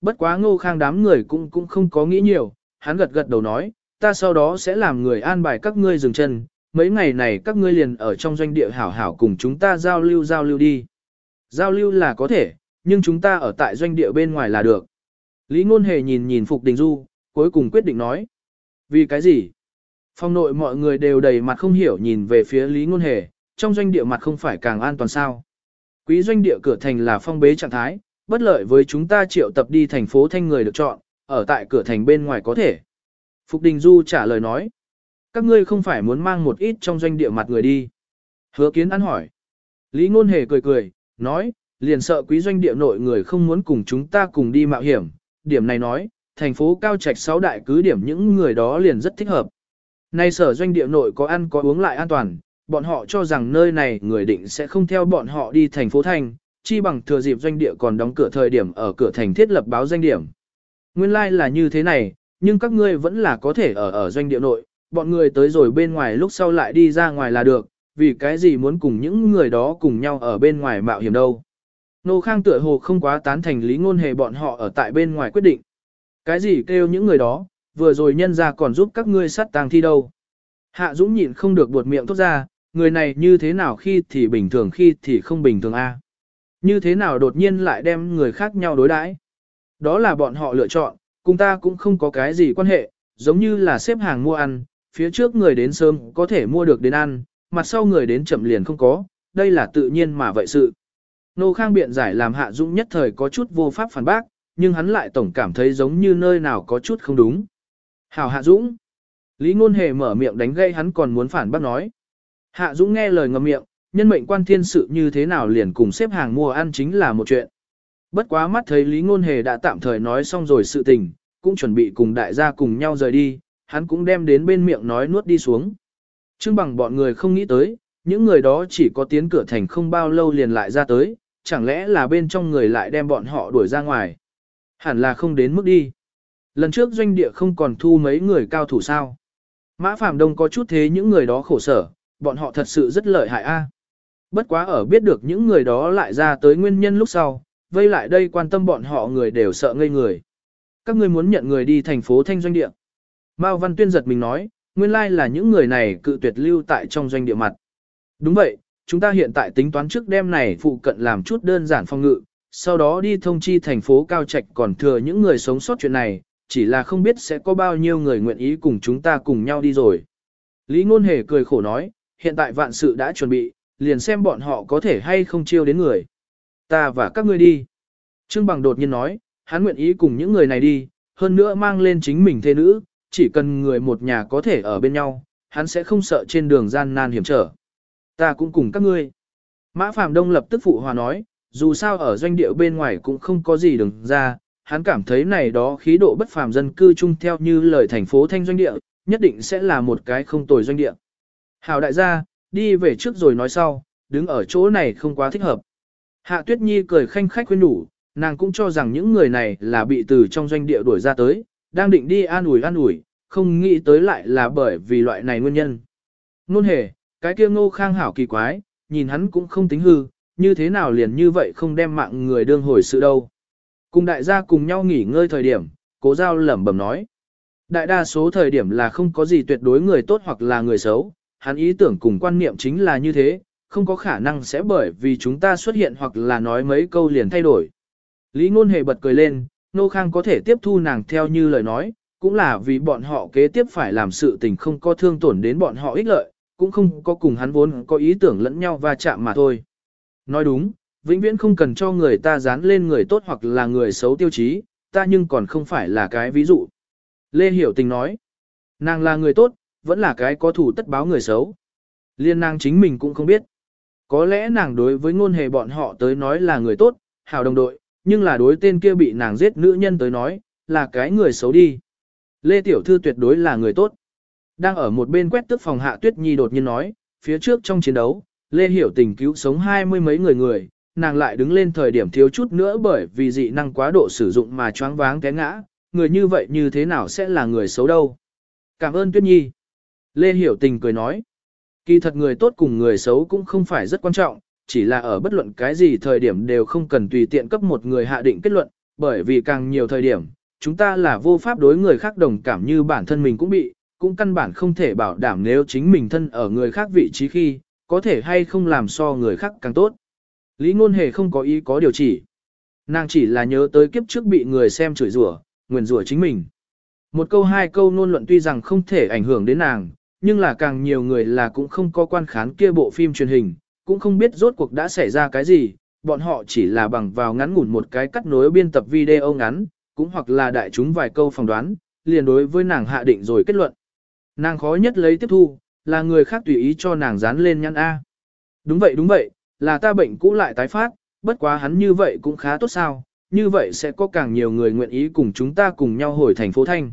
Bất quá ngô khang đám người cũng cũng không có nghĩ nhiều, hắn gật gật đầu nói, ta sau đó sẽ làm người an bài các ngươi dừng chân, mấy ngày này các ngươi liền ở trong doanh địa hảo hảo cùng chúng ta giao lưu giao lưu đi. Giao lưu là có thể, nhưng chúng ta ở tại doanh địa bên ngoài là được. Lý Ngôn Hề nhìn nhìn Phục Đình Du, cuối cùng quyết định nói. Vì cái gì? Phong nội mọi người đều đầy mặt không hiểu nhìn về phía Lý Ngôn Hề, trong doanh địa mặt không phải càng an toàn sao. Quý doanh địa cửa thành là phong bế trạng thái, bất lợi với chúng ta triệu tập đi thành phố thanh người được chọn, ở tại cửa thành bên ngoài có thể. Phục Đình Du trả lời nói. Các ngươi không phải muốn mang một ít trong doanh địa mặt người đi. Hứa kiến ăn hỏi. Lý Ngôn Hề cười cười, nói, liền sợ quý doanh địa nội người không muốn cùng chúng ta cùng đi mạo hiểm. Điểm này nói, thành phố cao trạch sáu đại cứ điểm những người đó liền rất thích hợp. Nay sở doanh địa nội có ăn có uống lại an toàn, bọn họ cho rằng nơi này người định sẽ không theo bọn họ đi thành phố thành, chi bằng thừa dịp doanh địa còn đóng cửa thời điểm ở cửa thành thiết lập báo danh điểm. Nguyên lai like là như thế này, nhưng các ngươi vẫn là có thể ở ở doanh địa nội, bọn người tới rồi bên ngoài lúc sau lại đi ra ngoài là được, vì cái gì muốn cùng những người đó cùng nhau ở bên ngoài mạo hiểm đâu. Nô Khang tựa hồ không quá tán thành lý ngôn hề bọn họ ở tại bên ngoài quyết định. Cái gì kêu những người đó, vừa rồi nhân ra còn giúp các ngươi sát tang thi đâu. Hạ Dũng nhịn không được buột miệng tốt ra, người này như thế nào khi thì bình thường khi thì không bình thường a như thế nào đột nhiên lại đem người khác nhau đối đãi Đó là bọn họ lựa chọn, cùng ta cũng không có cái gì quan hệ, giống như là xếp hàng mua ăn, phía trước người đến sớm có thể mua được đến ăn, mặt sau người đến chậm liền không có, đây là tự nhiên mà vậy sự. Nô Khang biện giải làm Hạ Dũng nhất thời có chút vô pháp phản bác, nhưng hắn lại tổng cảm thấy giống như nơi nào có chút không đúng. Hảo Hạ Dũng. Lý Ngôn Hề mở miệng đánh gây hắn còn muốn phản bác nói. Hạ Dũng nghe lời ngậm miệng, nhân mệnh quan thiên sự như thế nào liền cùng xếp hàng mua ăn chính là một chuyện. Bất quá mắt thấy Lý Ngôn Hề đã tạm thời nói xong rồi sự tình, cũng chuẩn bị cùng đại gia cùng nhau rời đi, hắn cũng đem đến bên miệng nói nuốt đi xuống. Trương bằng bọn người không nghĩ tới, những người đó chỉ có tiến cửa thành không bao lâu liền lại ra tới, chẳng lẽ là bên trong người lại đem bọn họ đuổi ra ngoài. Hẳn là không đến mức đi. Lần trước doanh địa không còn thu mấy người cao thủ sao. Mã Phạm Đông có chút thế những người đó khổ sở, bọn họ thật sự rất lợi hại a. Bất quá ở biết được những người đó lại ra tới nguyên nhân lúc sau, vây lại đây quan tâm bọn họ người đều sợ ngây người. Các ngươi muốn nhận người đi thành phố Thanh Doanh Địa. Mao Văn Tuyên giật mình nói, nguyên lai là những người này cự tuyệt lưu tại trong doanh địa mặt. Đúng vậy, chúng ta hiện tại tính toán trước đêm này phụ cận làm chút đơn giản phong ngự, sau đó đi thông chi thành phố Cao Trạch còn thừa những người sống sót chuyện này, chỉ là không biết sẽ có bao nhiêu người nguyện ý cùng chúng ta cùng nhau đi rồi. Lý Ngôn Hề cười khổ nói, hiện tại vạn sự đã chuẩn bị, liền xem bọn họ có thể hay không chiêu đến người. Ta và các ngươi đi. Trương Bằng đột nhiên nói, hắn nguyện ý cùng những người này đi, hơn nữa mang lên chính mình thế nữ, chỉ cần người một nhà có thể ở bên nhau, hắn sẽ không sợ trên đường gian nan hiểm trở. Ta cũng cùng các ngươi. Mã Phạm Đông lập tức phụ hòa nói, dù sao ở doanh địa bên ngoài cũng không có gì đừng ra, hắn cảm thấy này đó khí độ bất phàm dân cư chung theo như lời thành phố thanh doanh địa, nhất định sẽ là một cái không tồi doanh địa. Hào đại gia, đi về trước rồi nói sau, đứng ở chỗ này không quá thích hợp. Hạ Tuyết Nhi cười khanh khách khuyên nhủ, nàng cũng cho rằng những người này là bị từ trong doanh địa đuổi ra tới, đang định đi an ủi an ủi, không nghĩ tới lại là bởi vì loại này nguyên nhân. Nôn hề, cái kia ngô khang hảo kỳ quái, nhìn hắn cũng không tính hư, như thế nào liền như vậy không đem mạng người đương hồi sự đâu. Cùng đại gia cùng nhau nghỉ ngơi thời điểm, cố giao lẩm bẩm nói. Đại đa số thời điểm là không có gì tuyệt đối người tốt hoặc là người xấu, hắn ý tưởng cùng quan niệm chính là như thế, không có khả năng sẽ bởi vì chúng ta xuất hiện hoặc là nói mấy câu liền thay đổi. Lý ngôn hề bật cười lên, Nô Khang có thể tiếp thu nàng theo như lời nói, cũng là vì bọn họ kế tiếp phải làm sự tình không có thương tổn đến bọn họ ích lợi, cũng không có cùng hắn vốn có ý tưởng lẫn nhau va chạm mà thôi. Nói đúng, vĩnh viễn không cần cho người ta dán lên người tốt hoặc là người xấu tiêu chí, ta nhưng còn không phải là cái ví dụ. Lê Hiểu Tình nói, nàng là người tốt, vẫn là cái có thủ tất báo người xấu. Liên nàng chính mình cũng không biết. Có lẽ nàng đối với ngôn hề bọn họ tới nói là người tốt, hảo đồng đội, nhưng là đối tên kia bị nàng giết nữ nhân tới nói, là cái người xấu đi. Lê Tiểu Thư tuyệt đối là người tốt. Đang ở một bên quét tức phòng hạ tuyết nhi đột nhiên nói, phía trước trong chiến đấu, Lê Hiểu tình cứu sống hai mươi mấy người người, nàng lại đứng lên thời điểm thiếu chút nữa bởi vì dị năng quá độ sử dụng mà choáng váng té ngã, người như vậy như thế nào sẽ là người xấu đâu. Cảm ơn Tuyết Nhi. Lê Hiểu tình cười nói, kỳ thật người tốt cùng người xấu cũng không phải rất quan trọng, chỉ là ở bất luận cái gì thời điểm đều không cần tùy tiện cấp một người hạ định kết luận, bởi vì càng nhiều thời điểm, chúng ta là vô pháp đối người khác đồng cảm như bản thân mình cũng bị, cũng căn bản không thể bảo đảm nếu chính mình thân ở người khác vị trí khi, có thể hay không làm so người khác càng tốt. Lý ngôn hề không có ý có điều chỉ. Nàng chỉ là nhớ tới kiếp trước bị người xem chửi rủa, nguyền rủa chính mình. Một câu hai câu nôn luận tuy rằng không thể ảnh hưởng đến nàng, nhưng là càng nhiều người là cũng không có quan khán kia bộ phim truyền hình, cũng không biết rốt cuộc đã xảy ra cái gì, bọn họ chỉ là bằng vào ngắn ngủn một cái cắt nối biên tập video ngắn, cũng hoặc là đại chúng vài câu phỏng đoán, liền đối với nàng hạ định rồi kết luận. Nàng khó nhất lấy tiếp thu, là người khác tùy ý cho nàng dán lên nhăn A. Đúng vậy đúng vậy, là ta bệnh cũ lại tái phát, bất quá hắn như vậy cũng khá tốt sao, như vậy sẽ có càng nhiều người nguyện ý cùng chúng ta cùng nhau hồi thành phố Thanh.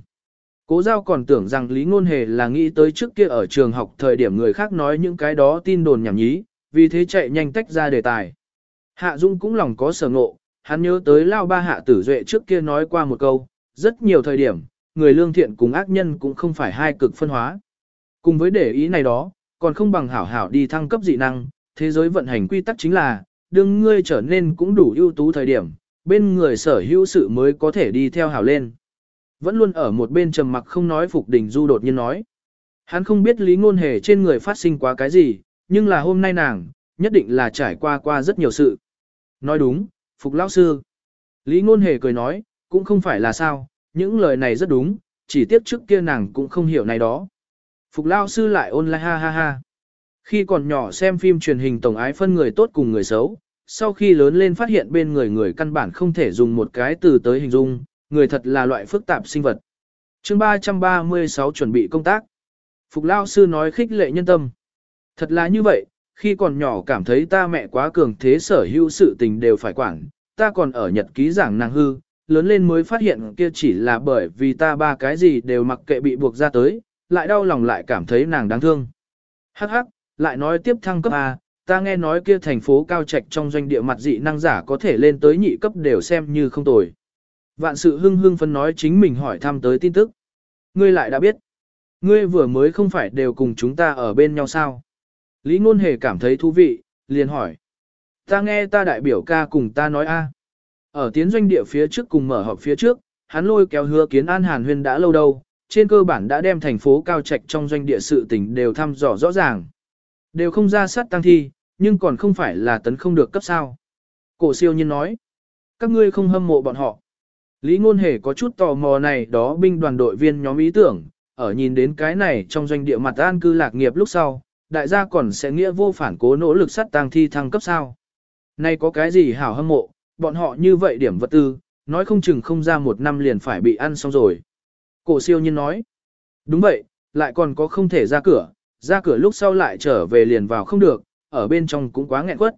Cố giao còn tưởng rằng Lý Ngôn Hề là nghĩ tới trước kia ở trường học thời điểm người khác nói những cái đó tin đồn nhảm nhí, vì thế chạy nhanh tách ra đề tài. Hạ Dung cũng lòng có sở ngộ, hắn nhớ tới lao ba hạ tử duệ trước kia nói qua một câu, rất nhiều thời điểm, người lương thiện cùng ác nhân cũng không phải hai cực phân hóa. Cùng với để ý này đó, còn không bằng hảo hảo đi thăng cấp dị năng, thế giới vận hành quy tắc chính là, đương ngươi trở nên cũng đủ ưu tú thời điểm, bên người sở hữu sự mới có thể đi theo hảo lên. Vẫn luôn ở một bên trầm mặc không nói Phục Đình Du đột nhiên nói. Hắn không biết lý ngôn hề trên người phát sinh quá cái gì, nhưng là hôm nay nàng, nhất định là trải qua qua rất nhiều sự. Nói đúng, Phục Lão Sư. Lý ngôn hề cười nói, cũng không phải là sao, những lời này rất đúng, chỉ tiếp trước kia nàng cũng không hiểu này đó. Phục Lão Sư lại ôn lại ha ha ha. Khi còn nhỏ xem phim truyền hình tổng ái phân người tốt cùng người xấu, sau khi lớn lên phát hiện bên người người căn bản không thể dùng một cái từ tới hình dung, người thật là loại phức tạp sinh vật. chương 336 chuẩn bị công tác. Phục Lao Sư nói khích lệ nhân tâm. Thật là như vậy, khi còn nhỏ cảm thấy ta mẹ quá cường thế sở hữu sự tình đều phải quản, ta còn ở nhật ký giảng nàng hư, lớn lên mới phát hiện kia chỉ là bởi vì ta ba cái gì đều mặc kệ bị buộc ra tới, lại đau lòng lại cảm thấy nàng đáng thương. Hắc hắc, lại nói tiếp thăng cấp A, ta nghe nói kia thành phố cao trạch trong doanh địa mặt dị năng giả có thể lên tới nhị cấp đều xem như không tồi. Vạn sự hưng hưng phân nói chính mình hỏi thăm tới tin tức. Ngươi lại đã biết. Ngươi vừa mới không phải đều cùng chúng ta ở bên nhau sao? Lý ngôn hề cảm thấy thú vị, liền hỏi. Ta nghe ta đại biểu ca cùng ta nói a. Ở tiến doanh địa phía trước cùng mở họp phía trước, hắn lôi kéo hứa kiến an hàn huyên đã lâu đâu, trên cơ bản đã đem thành phố cao trạch trong doanh địa sự tình đều thăm dò rõ ràng. Đều không ra sát tăng thi, nhưng còn không phải là tấn không được cấp sao. Cổ siêu nhiên nói, các ngươi không hâm mộ bọn họ. Lý ngôn hề có chút tò mò này đó binh đoàn đội viên nhóm ý tưởng, ở nhìn đến cái này trong doanh địa mặt an cư lạc nghiệp lúc sau, đại gia còn sẽ nghĩa vô phản cố nỗ lực sát tăng thi thăng cấp sao. Nay có cái gì hảo hâm mộ, bọn họ như vậy điểm vật tư, nói không chừng không ra một năm liền phải bị ăn xong rồi. Cổ siêu nhiên nói, đúng vậy, lại còn có không thể ra cửa, ra cửa lúc sau lại trở về liền vào không được, ở bên trong cũng quá nghẹn quất.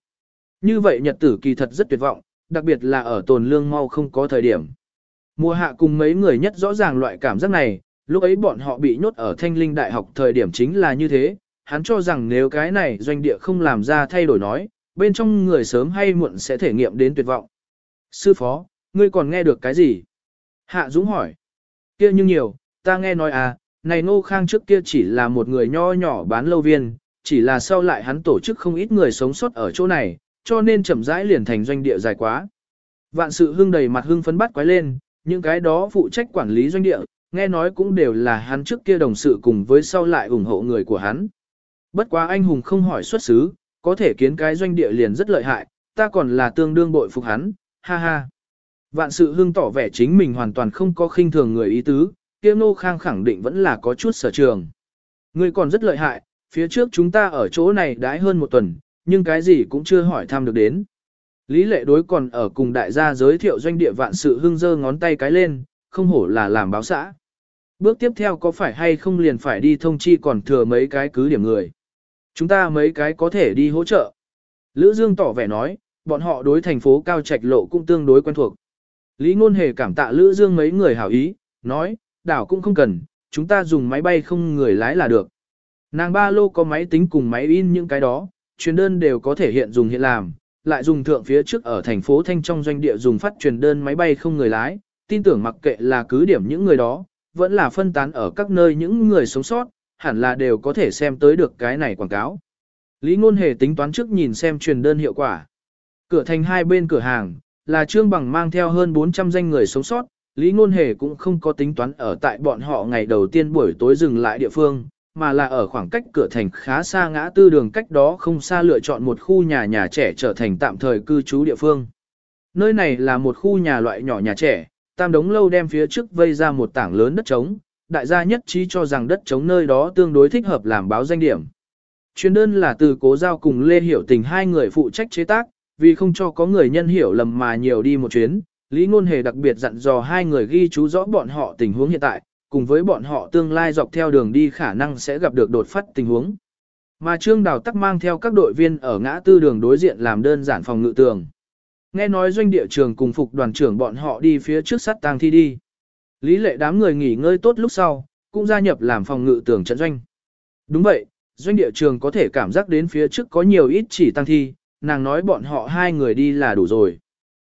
Như vậy nhật tử kỳ thật rất tuyệt vọng, đặc biệt là ở tồn lương mau không có thời điểm. Mùa hạ cùng mấy người nhất rõ ràng loại cảm giác này, lúc ấy bọn họ bị nhốt ở thanh linh đại học thời điểm chính là như thế, hắn cho rằng nếu cái này doanh địa không làm ra thay đổi nói, bên trong người sớm hay muộn sẽ thể nghiệm đến tuyệt vọng. Sư phó, ngươi còn nghe được cái gì? Hạ Dũng hỏi. kia nhưng nhiều, ta nghe nói à, này Ngô Khang trước kia chỉ là một người nho nhỏ bán lâu viên, chỉ là sau lại hắn tổ chức không ít người sống sót ở chỗ này, cho nên chậm rãi liền thành doanh địa dài quá. Vạn sự hưng đầy mặt hưng phấn bắt quái lên, những cái đó phụ trách quản lý doanh địa, nghe nói cũng đều là hắn trước kia đồng sự cùng với sau lại ủng hộ người của hắn. Bất quá anh hùng không hỏi xuất xứ, có thể kiến cái doanh địa liền rất lợi hại, ta còn là tương đương bội phục hắn, ha ha. Vạn sự hưng tỏ vẻ chính mình hoàn toàn không có khinh thường người ý tứ, kia Ngô Khang khẳng định vẫn là có chút sở trường. Ngươi còn rất lợi hại, phía trước chúng ta ở chỗ này đãi hơn một tuần, nhưng cái gì cũng chưa hỏi thăm được đến. Lý lệ đối còn ở cùng đại gia giới thiệu doanh địa vạn sự hưng dơ ngón tay cái lên, không hổ là làm báo xã. Bước tiếp theo có phải hay không liền phải đi thông chi còn thừa mấy cái cứ điểm người. Chúng ta mấy cái có thể đi hỗ trợ. Lữ Dương tỏ vẻ nói, bọn họ đối thành phố cao trạch lộ cũng tương đối quen thuộc. Lý ngôn hề cảm tạ Lữ Dương mấy người hảo ý, nói, đảo cũng không cần, chúng ta dùng máy bay không người lái là được. Nàng ba lô có máy tính cùng máy in những cái đó, truyền đơn đều có thể hiện dùng hiện làm, lại dùng thượng phía trước ở thành phố Thanh trong doanh địa dùng phát truyền đơn máy bay không người lái, tin tưởng mặc kệ là cứ điểm những người đó, vẫn là phân tán ở các nơi những người sống sót, hẳn là đều có thể xem tới được cái này quảng cáo. Lý Ngôn Hề tính toán trước nhìn xem truyền đơn hiệu quả. Cửa thành hai bên cửa hàng, là Trương Bằng mang theo hơn 400 danh người sống sót, Lý Ngôn Hề cũng không có tính toán ở tại bọn họ ngày đầu tiên buổi tối dừng lại địa phương, mà là ở khoảng cách cửa thành khá xa ngã tư đường cách đó không xa lựa chọn một khu nhà nhà trẻ trở thành tạm thời cư trú địa phương. Nơi này là một khu nhà loại nhỏ nhà trẻ, tam đống lâu đem phía trước vây ra một tảng lớn đất trống, đại gia nhất trí cho rằng đất trống nơi đó tương đối thích hợp làm báo danh điểm. Chuyên đơn là từ cố giao cùng Lê Hiểu Tình hai người phụ trách chế tác, vì không cho có người nhân hiểu lầm mà nhiều đi một chuyến, Lý Ngôn Hề đặc biệt dặn dò hai người ghi chú rõ bọn họ tình huống hiện tại, cùng với bọn họ tương lai dọc theo đường đi khả năng sẽ gặp được đột phát tình huống. Mà Trương Đào Tắc mang theo các đội viên ở ngã tư đường đối diện làm đơn giản phòng ngự tường. Nghe nói doanh địa trường cùng phục đoàn trưởng bọn họ đi phía trước sắt tang thi đi. Lý lệ đám người nghỉ ngơi tốt lúc sau, cũng gia nhập làm phòng ngự tường trận doanh. Đúng vậy, doanh địa trường có thể cảm giác đến phía trước có nhiều ít chỉ tăng thi, nàng nói bọn họ hai người đi là đủ rồi.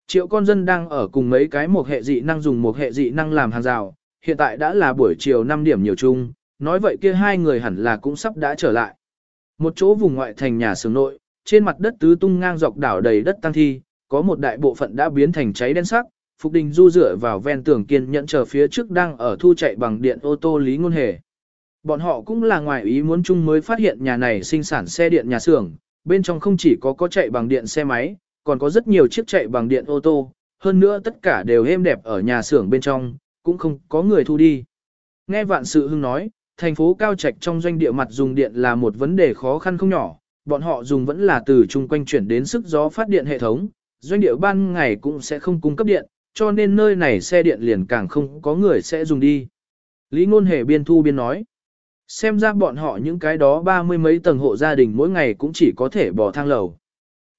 Triệu con dân đang ở cùng mấy cái một hệ dị năng dùng một hệ dị năng làm hàng rào, hiện tại đã là buổi chiều 5 điểm nhiều chung, nói vậy kia hai người hẳn là cũng sắp đã trở lại. Một chỗ vùng ngoại thành nhà xưởng nội, trên mặt đất tứ tung ngang dọc đảo đầy đất tăng thi, có một đại bộ phận đã biến thành cháy đen sắc, Phục Đình Du dựa vào ven tường kiên nhẫn chờ phía trước đang ở thu chạy bằng điện ô tô Lý Ngôn Hề. Bọn họ cũng là ngoài ý muốn chung mới phát hiện nhà này sinh sản xe điện nhà xưởng, bên trong không chỉ có có chạy bằng điện xe máy, còn có rất nhiều chiếc chạy bằng điện ô tô, hơn nữa tất cả đều êm đẹp ở nhà xưởng bên trong, cũng không có người thu đi. Nghe vạn sự hưng nói, thành phố cao trạch trong doanh địa mặt dùng điện là một vấn đề khó khăn không nhỏ, bọn họ dùng vẫn là từ chung quanh chuyển đến sức gió phát điện hệ thống, doanh địa ban ngày cũng sẽ không cung cấp điện, cho nên nơi này xe điện liền càng không có người sẽ dùng đi. Lý ngôn hề biên thu biên nói, xem ra bọn họ những cái đó ba mươi mấy tầng hộ gia đình mỗi ngày cũng chỉ có thể bỏ thang lầu.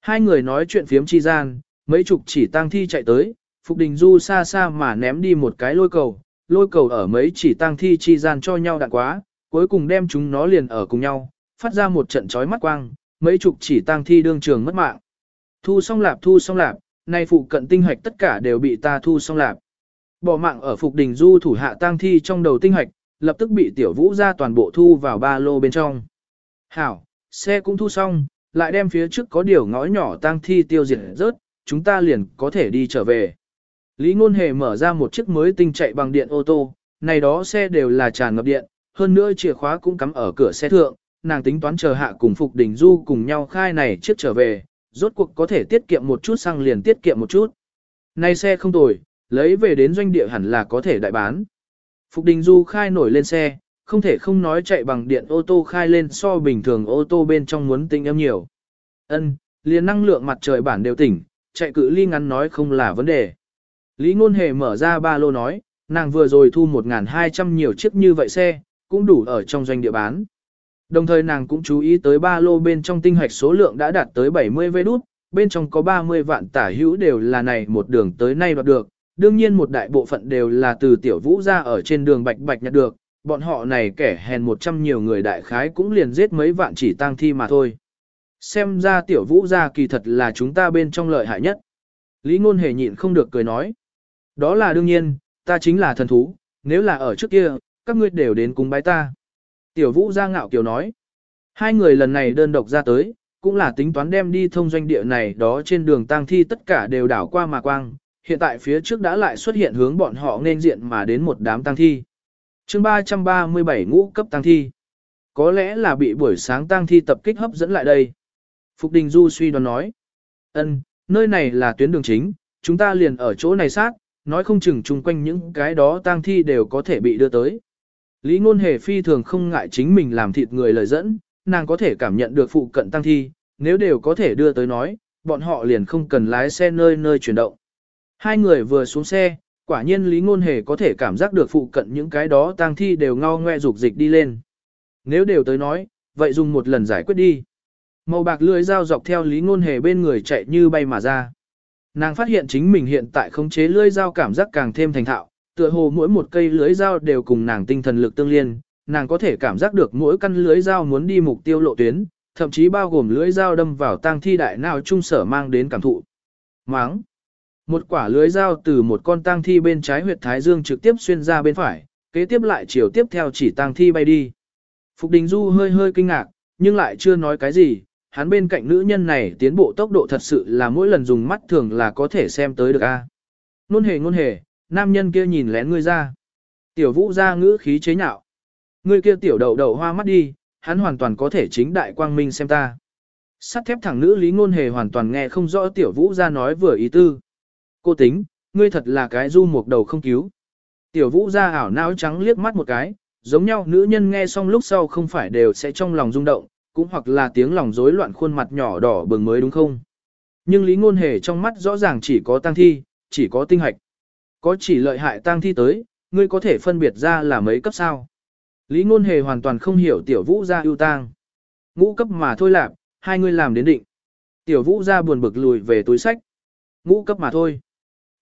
Hai người nói chuyện phiếm chi gian, mấy chục chỉ tang thi chạy tới, Phục Đình Du xa xa mà ném đi một cái lôi cầu, lôi cầu ở mấy chỉ tang thi chi gian cho nhau đạn quá, cuối cùng đem chúng nó liền ở cùng nhau, phát ra một trận chói mắt quang, mấy chục chỉ tang thi đương trường mất mạng. Thu xong lạp thu xong lạp, nay phụ cận tinh hoạch tất cả đều bị ta thu xong lạp. Bỏ mạng ở Phục Đình Du thủ hạ tang thi trong đầu tinh hoạch, lập tức bị tiểu vũ ra toàn bộ thu vào ba lô bên trong. Hảo, xe cũng thu xong, lại đem phía trước có điều ngõ nhỏ tang thi tiêu diệt rớt, chúng ta liền có thể đi trở về. Lý Ngôn Hề mở ra một chiếc mới tinh chạy bằng điện ô tô, này đó xe đều là tràn ngập điện, hơn nữa chìa khóa cũng cắm ở cửa xe thượng, nàng tính toán chờ hạ cùng Phục Đình Du cùng nhau khai này chiếc trở về, rốt cuộc có thể tiết kiệm một chút xăng liền tiết kiệm một chút. Này xe không tồi, lấy về đến doanh địa hẳn là có thể đại bán. Phục Đình Du khai nổi lên xe, không thể không nói chạy bằng điện ô tô khai lên so bình thường ô tô bên trong muốn tinh âm nhiều. Ân, liền năng lượng mặt trời bản đều tỉnh, chạy cự ly ngắn nói không là vấn đề. Lý Ngôn Hề mở ra ba lô nói, nàng vừa rồi thu 1.200 nhiều chiếc như vậy xe, cũng đủ ở trong doanh địa bán. Đồng thời nàng cũng chú ý tới ba lô bên trong tinh hạch số lượng đã đạt tới 70 vê đút, bên trong có 30 vạn tả hữu đều là này một đường tới nay đoạt được. Đương nhiên một đại bộ phận đều là từ tiểu vũ ra ở trên đường bạch bạch nhặt được, bọn họ này kẻ hèn 100 nhiều người đại khái cũng liền giết mấy vạn chỉ tang thi mà thôi. Xem ra tiểu vũ ra kỳ thật là chúng ta bên trong lợi hại nhất. Lý ngôn hề nhịn không được cười nói. Đó là đương nhiên, ta chính là thần thú, nếu là ở trước kia, các ngươi đều đến cúng bái ta. Tiểu vũ ra ngạo kiều nói. Hai người lần này đơn độc ra tới, cũng là tính toán đem đi thông doanh địa này đó trên đường tang thi tất cả đều đảo qua mà quang. Hiện tại phía trước đã lại xuất hiện hướng bọn họ nên diện mà đến một đám tang thi. chương 337 ngũ cấp tang thi. Có lẽ là bị buổi sáng tang thi tập kích hấp dẫn lại đây. Phục Đình Du suy đoán nói. ân nơi này là tuyến đường chính, chúng ta liền ở chỗ này sát, nói không chừng chung quanh những cái đó tang thi đều có thể bị đưa tới. Lý ngôn hề phi thường không ngại chính mình làm thịt người lời dẫn, nàng có thể cảm nhận được phụ cận tang thi, nếu đều có thể đưa tới nói, bọn họ liền không cần lái xe nơi nơi chuyển động. Hai người vừa xuống xe, quả nhiên Lý ngôn hề có thể cảm giác được phụ cận những cái đó tang thi đều ngao ngoe dục dịch đi lên. Nếu đều tới nói, vậy dùng một lần giải quyết đi. Màu bạc lưỡi dao dọc theo Lý ngôn hề bên người chạy như bay mà ra. Nàng phát hiện chính mình hiện tại khống chế lưỡi dao cảm giác càng thêm thành thạo, tựa hồ mỗi một cây lưỡi dao đều cùng nàng tinh thần lực tương liên, nàng có thể cảm giác được mỗi căn lưỡi dao muốn đi mục tiêu lộ tuyến, thậm chí bao gồm lưỡi dao đâm vào tang thi đại nào trung sở mang đến cảm thụ. Máng. Một quả lưỡi dao từ một con tang thi bên trái huyệt thái dương trực tiếp xuyên ra bên phải, kế tiếp lại chiều tiếp theo chỉ tang thi bay đi. Phục Đình Du hơi hơi kinh ngạc, nhưng lại chưa nói cái gì, hắn bên cạnh nữ nhân này tiến bộ tốc độ thật sự là mỗi lần dùng mắt thường là có thể xem tới được a. Nôn hề nôn hề, nam nhân kia nhìn lén ngươi ra. Tiểu vũ ra ngữ khí chế nhạo. Ngươi kia tiểu đầu đầu hoa mắt đi, hắn hoàn toàn có thể chính đại quang minh xem ta. Sắt thép thẳng nữ lý ngôn hề hoàn toàn nghe không rõ tiểu vũ ra nói vừa ý tư. Cô tính, ngươi thật là cái du một đầu không cứu. Tiểu vũ ra ảo não trắng liếc mắt một cái, giống nhau nữ nhân nghe xong lúc sau không phải đều sẽ trong lòng rung động, cũng hoặc là tiếng lòng rối loạn khuôn mặt nhỏ đỏ bừng mới đúng không? Nhưng lý ngôn hề trong mắt rõ ràng chỉ có tăng thi, chỉ có tinh hạch. Có chỉ lợi hại tăng thi tới, ngươi có thể phân biệt ra là mấy cấp sao? Lý ngôn hề hoàn toàn không hiểu tiểu vũ Gia ưu tang. Ngũ cấp mà thôi lạc, hai ngươi làm đến định. Tiểu vũ Gia buồn bực lùi về túi sách. Ngũ cấp mà thôi.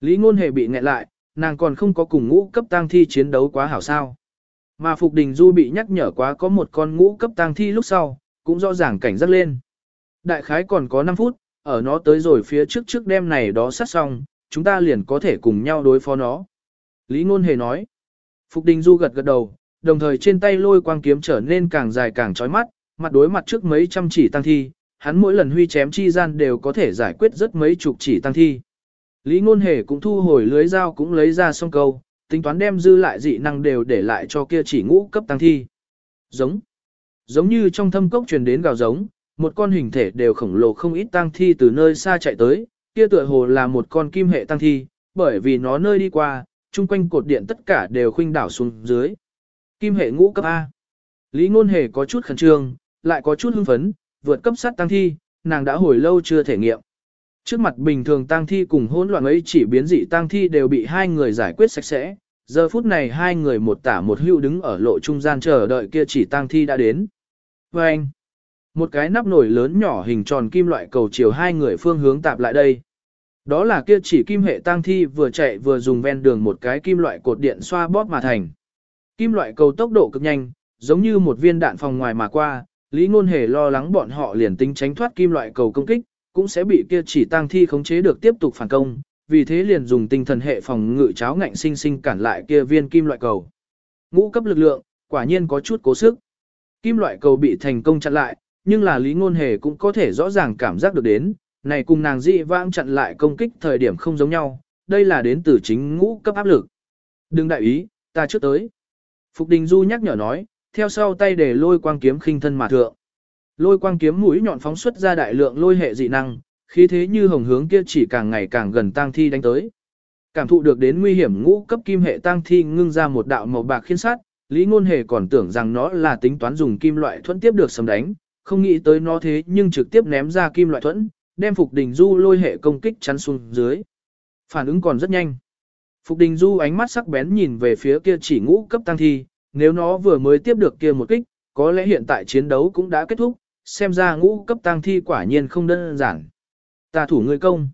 Lý ngôn hề bị nghẹn lại, nàng còn không có cùng ngũ cấp tang thi chiến đấu quá hảo sao. Mà Phục Đình Du bị nhắc nhở quá có một con ngũ cấp tang thi lúc sau, cũng rõ ràng cảnh giác lên. Đại khái còn có 5 phút, ở nó tới rồi phía trước trước đêm này đó sát xong, chúng ta liền có thể cùng nhau đối phó nó. Lý Ngôn Hề nói. Phục Đình Du gật gật đầu, đồng thời trên tay lôi quang kiếm trở nên càng dài càng chói mắt, mặt đối mặt trước mấy trăm chỉ tăng thi, hắn mỗi lần huy chém chi gian đều có thể giải quyết rất mấy chục chỉ tăng thi. Lý Ngôn Hề cũng thu hồi lưới dao cũng lấy ra xong câu, tính toán đem dư lại dị năng đều để lại cho kia chỉ ngũ cấp tăng thi. Giống. Giống như trong thâm cốc truyền đến gào giống, một con hình thể đều khổng lồ không ít tang thi từ nơi xa chạy tới, kia tựa hồ là một con kim hệ tang thi, bởi vì nó nơi đi qua, chung quanh cột điện tất cả đều khuynh đảo xuống dưới. Kim hệ ngũ cấp A. Lý Ngôn Hề có chút khẩn trương, lại có chút hưng phấn, vượt cấp sát tăng thi, nàng đã hồi lâu chưa thể nghiệm. Trước mặt bình thường tăng thi cùng hỗn loạn ấy chỉ biến dị tăng thi đều bị hai người giải quyết sạch sẽ, giờ phút này hai người một tả một hữu đứng ở lộ trung gian chờ đợi kia chỉ Tang thi đã đến. Và anh, một cái nắp nổi lớn nhỏ hình tròn kim loại cầu chiều hai người phương hướng tạp lại đây. Đó là kia chỉ kim hệ Tang thi vừa chạy vừa dùng ven đường một cái kim loại cột điện xoa bóp mà thành. Kim loại cầu tốc độ cực nhanh, giống như một viên đạn phòng ngoài mà qua, Lý Ngôn Hề lo lắng bọn họ liền tính tránh thoát kim loại cầu công kích, cũng sẽ bị kia chỉ Tang thi khống chế được tiếp tục phản công, vì thế liền dùng tinh thần hệ phòng ngự cháo ngạnh sinh sinh cản lại kia viên kim loại cầu. Ngũ cấp lực lượng, quả nhiên có chút cố sức. Kim loại cầu bị thành công chặn lại, nhưng là Lý Ngôn Hề cũng có thể rõ ràng cảm giác được đến, này cùng nàng dị vãng chặn lại công kích thời điểm không giống nhau, đây là đến từ chính ngũ cấp áp lực. Đừng đại ý, ta trước tới. Phục Đình Du nhắc nhở nói, theo sau tay để lôi quang kiếm khinh thân mà thượng. Lôi quang kiếm mũi nhọn phóng xuất ra đại lượng lôi hệ dị năng, khí thế như hồng hướng kia chỉ càng ngày càng gần tang thi đánh tới. Cảm thụ được đến nguy hiểm ngũ cấp kim hệ tang thi ngưng ra một đạo màu bạc khiên sát, Lý Ngôn Hề còn tưởng rằng nó là tính toán dùng kim loại thuẫn tiếp được sấm đánh, không nghĩ tới nó thế nhưng trực tiếp ném ra kim loại thuẫn, đem Phục Đình Du lôi hệ công kích chắn xuống dưới. Phản ứng còn rất nhanh. Phục Đình Du ánh mắt sắc bén nhìn về phía kia chỉ ngũ cấp tăng thi, nếu nó vừa mới tiếp được kia một kích, có lẽ hiện tại chiến đấu cũng đã kết thúc, xem ra ngũ cấp tăng thi quả nhiên không đơn giản. Ta thủ ngươi công.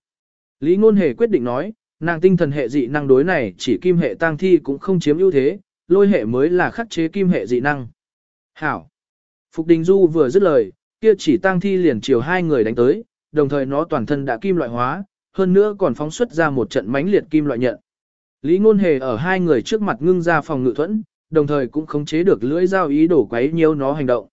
Lý Ngôn Hề quyết định nói, nàng tinh thần hệ dị năng đối này chỉ kim hệ tăng thi cũng không chiếm ưu thế, lôi hệ mới là khắc chế kim hệ dị năng. Hảo. Phục Đình Du vừa dứt lời, kia chỉ tăng thi liền chiều hai người đánh tới, đồng thời nó toàn thân đã kim loại hóa, hơn nữa còn phóng xuất ra một trận mãnh liệt kim loại nhận. Lý Ngôn Hề ở hai người trước mặt ngưng ra phòng ngự thuẫn, đồng thời cũng khống chế được lưỡi dao ý đồ quấy nhiễu nó hành động.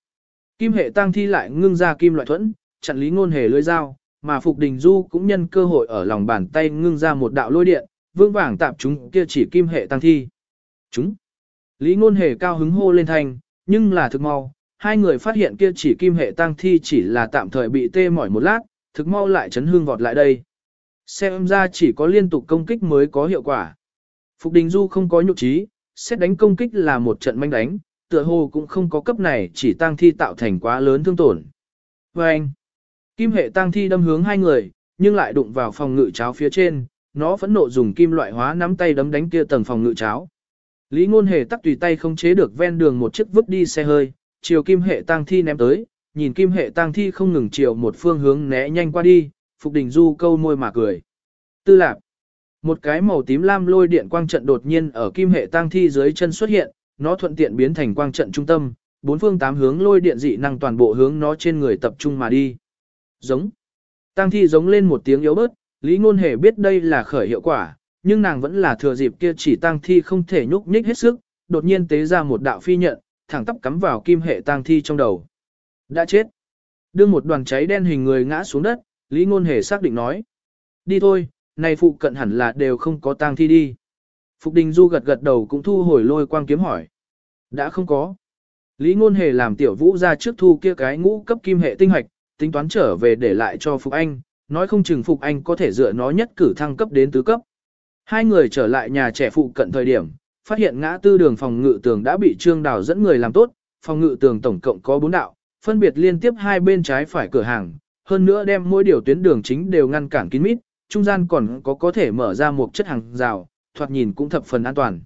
Kim hệ tăng thi lại ngưng ra kim loại thuẫn, chặn Lý Ngôn Hề lưỡi dao, mà Phục Đình Du cũng nhân cơ hội ở lòng bàn tay ngưng ra một đạo lôi điện, vương vàng tạm chúng kia chỉ kim hệ tăng thi. Chúng. Lý Ngôn Hề cao hứng hô lên thanh, nhưng là thực mau, hai người phát hiện kia chỉ kim hệ tăng thi chỉ là tạm thời bị tê mỏi một lát, thực mau lại chấn hương vọt lại đây. Xem ra chỉ có liên tục công kích mới có hiệu quả. Phục Đình Du không có nhục trí, xét đánh công kích là một trận manh đánh, tựa hồ cũng không có cấp này chỉ tăng thi tạo thành quá lớn thương tổn. Và anh, kim hệ tăng thi đâm hướng hai người, nhưng lại đụng vào phòng ngự cháo phía trên, nó phẫn nộ dùng kim loại hóa nắm tay đấm đánh kia tầng phòng ngự cháo. Lý ngôn hề tắc tùy tay không chế được ven đường một chiếc vứt đi xe hơi, chiều kim hệ tăng thi ném tới, nhìn kim hệ tăng thi không ngừng chiều một phương hướng né nhanh qua đi, Phục Đình Du câu môi mà cười. Tư lạc. Một cái màu tím lam lôi điện quang trận đột nhiên ở kim hệ tăng thi dưới chân xuất hiện, nó thuận tiện biến thành quang trận trung tâm, bốn phương tám hướng lôi điện dị năng toàn bộ hướng nó trên người tập trung mà đi. Giống. Tăng thi giống lên một tiếng yếu bớt, Lý Ngôn Hề biết đây là khởi hiệu quả, nhưng nàng vẫn là thừa dịp kia chỉ tăng thi không thể nhúc nhích hết sức, đột nhiên tế ra một đạo phi nhận, thẳng tắp cắm vào kim hệ tăng thi trong đầu. Đã chết. Đưa một đoàn cháy đen hình người ngã xuống đất, Lý Ngôn Hề xác định nói. Đi thôi, này phụ cận hẳn là đều không có tang thi đi. Phục Đình Du gật gật đầu cũng thu hồi lôi quang kiếm hỏi. Đã không có. Lý Ngôn Hề làm tiểu vũ ra trước thu kia cái ngũ cấp kim hệ tinh hoạch, tính toán trở về để lại cho Phục Anh, nói không chừng Phục Anh có thể dựa nó nhất cử thăng cấp đến tứ cấp. Hai người trở lại nhà trẻ phụ cận thời điểm, phát hiện ngã tư đường phòng ngự tường đã bị Trương Đào dẫn người làm tốt, phòng ngự tường tổng cộng có bốn đạo, phân biệt liên tiếp hai bên trái phải cửa hàng, hơn nữa đem mỗi điều tuyến đường chính đều ngăn cản kín mít, trung gian còn có có thể mở ra một chất hàng rào, thoạt nhìn cũng thập phần an toàn.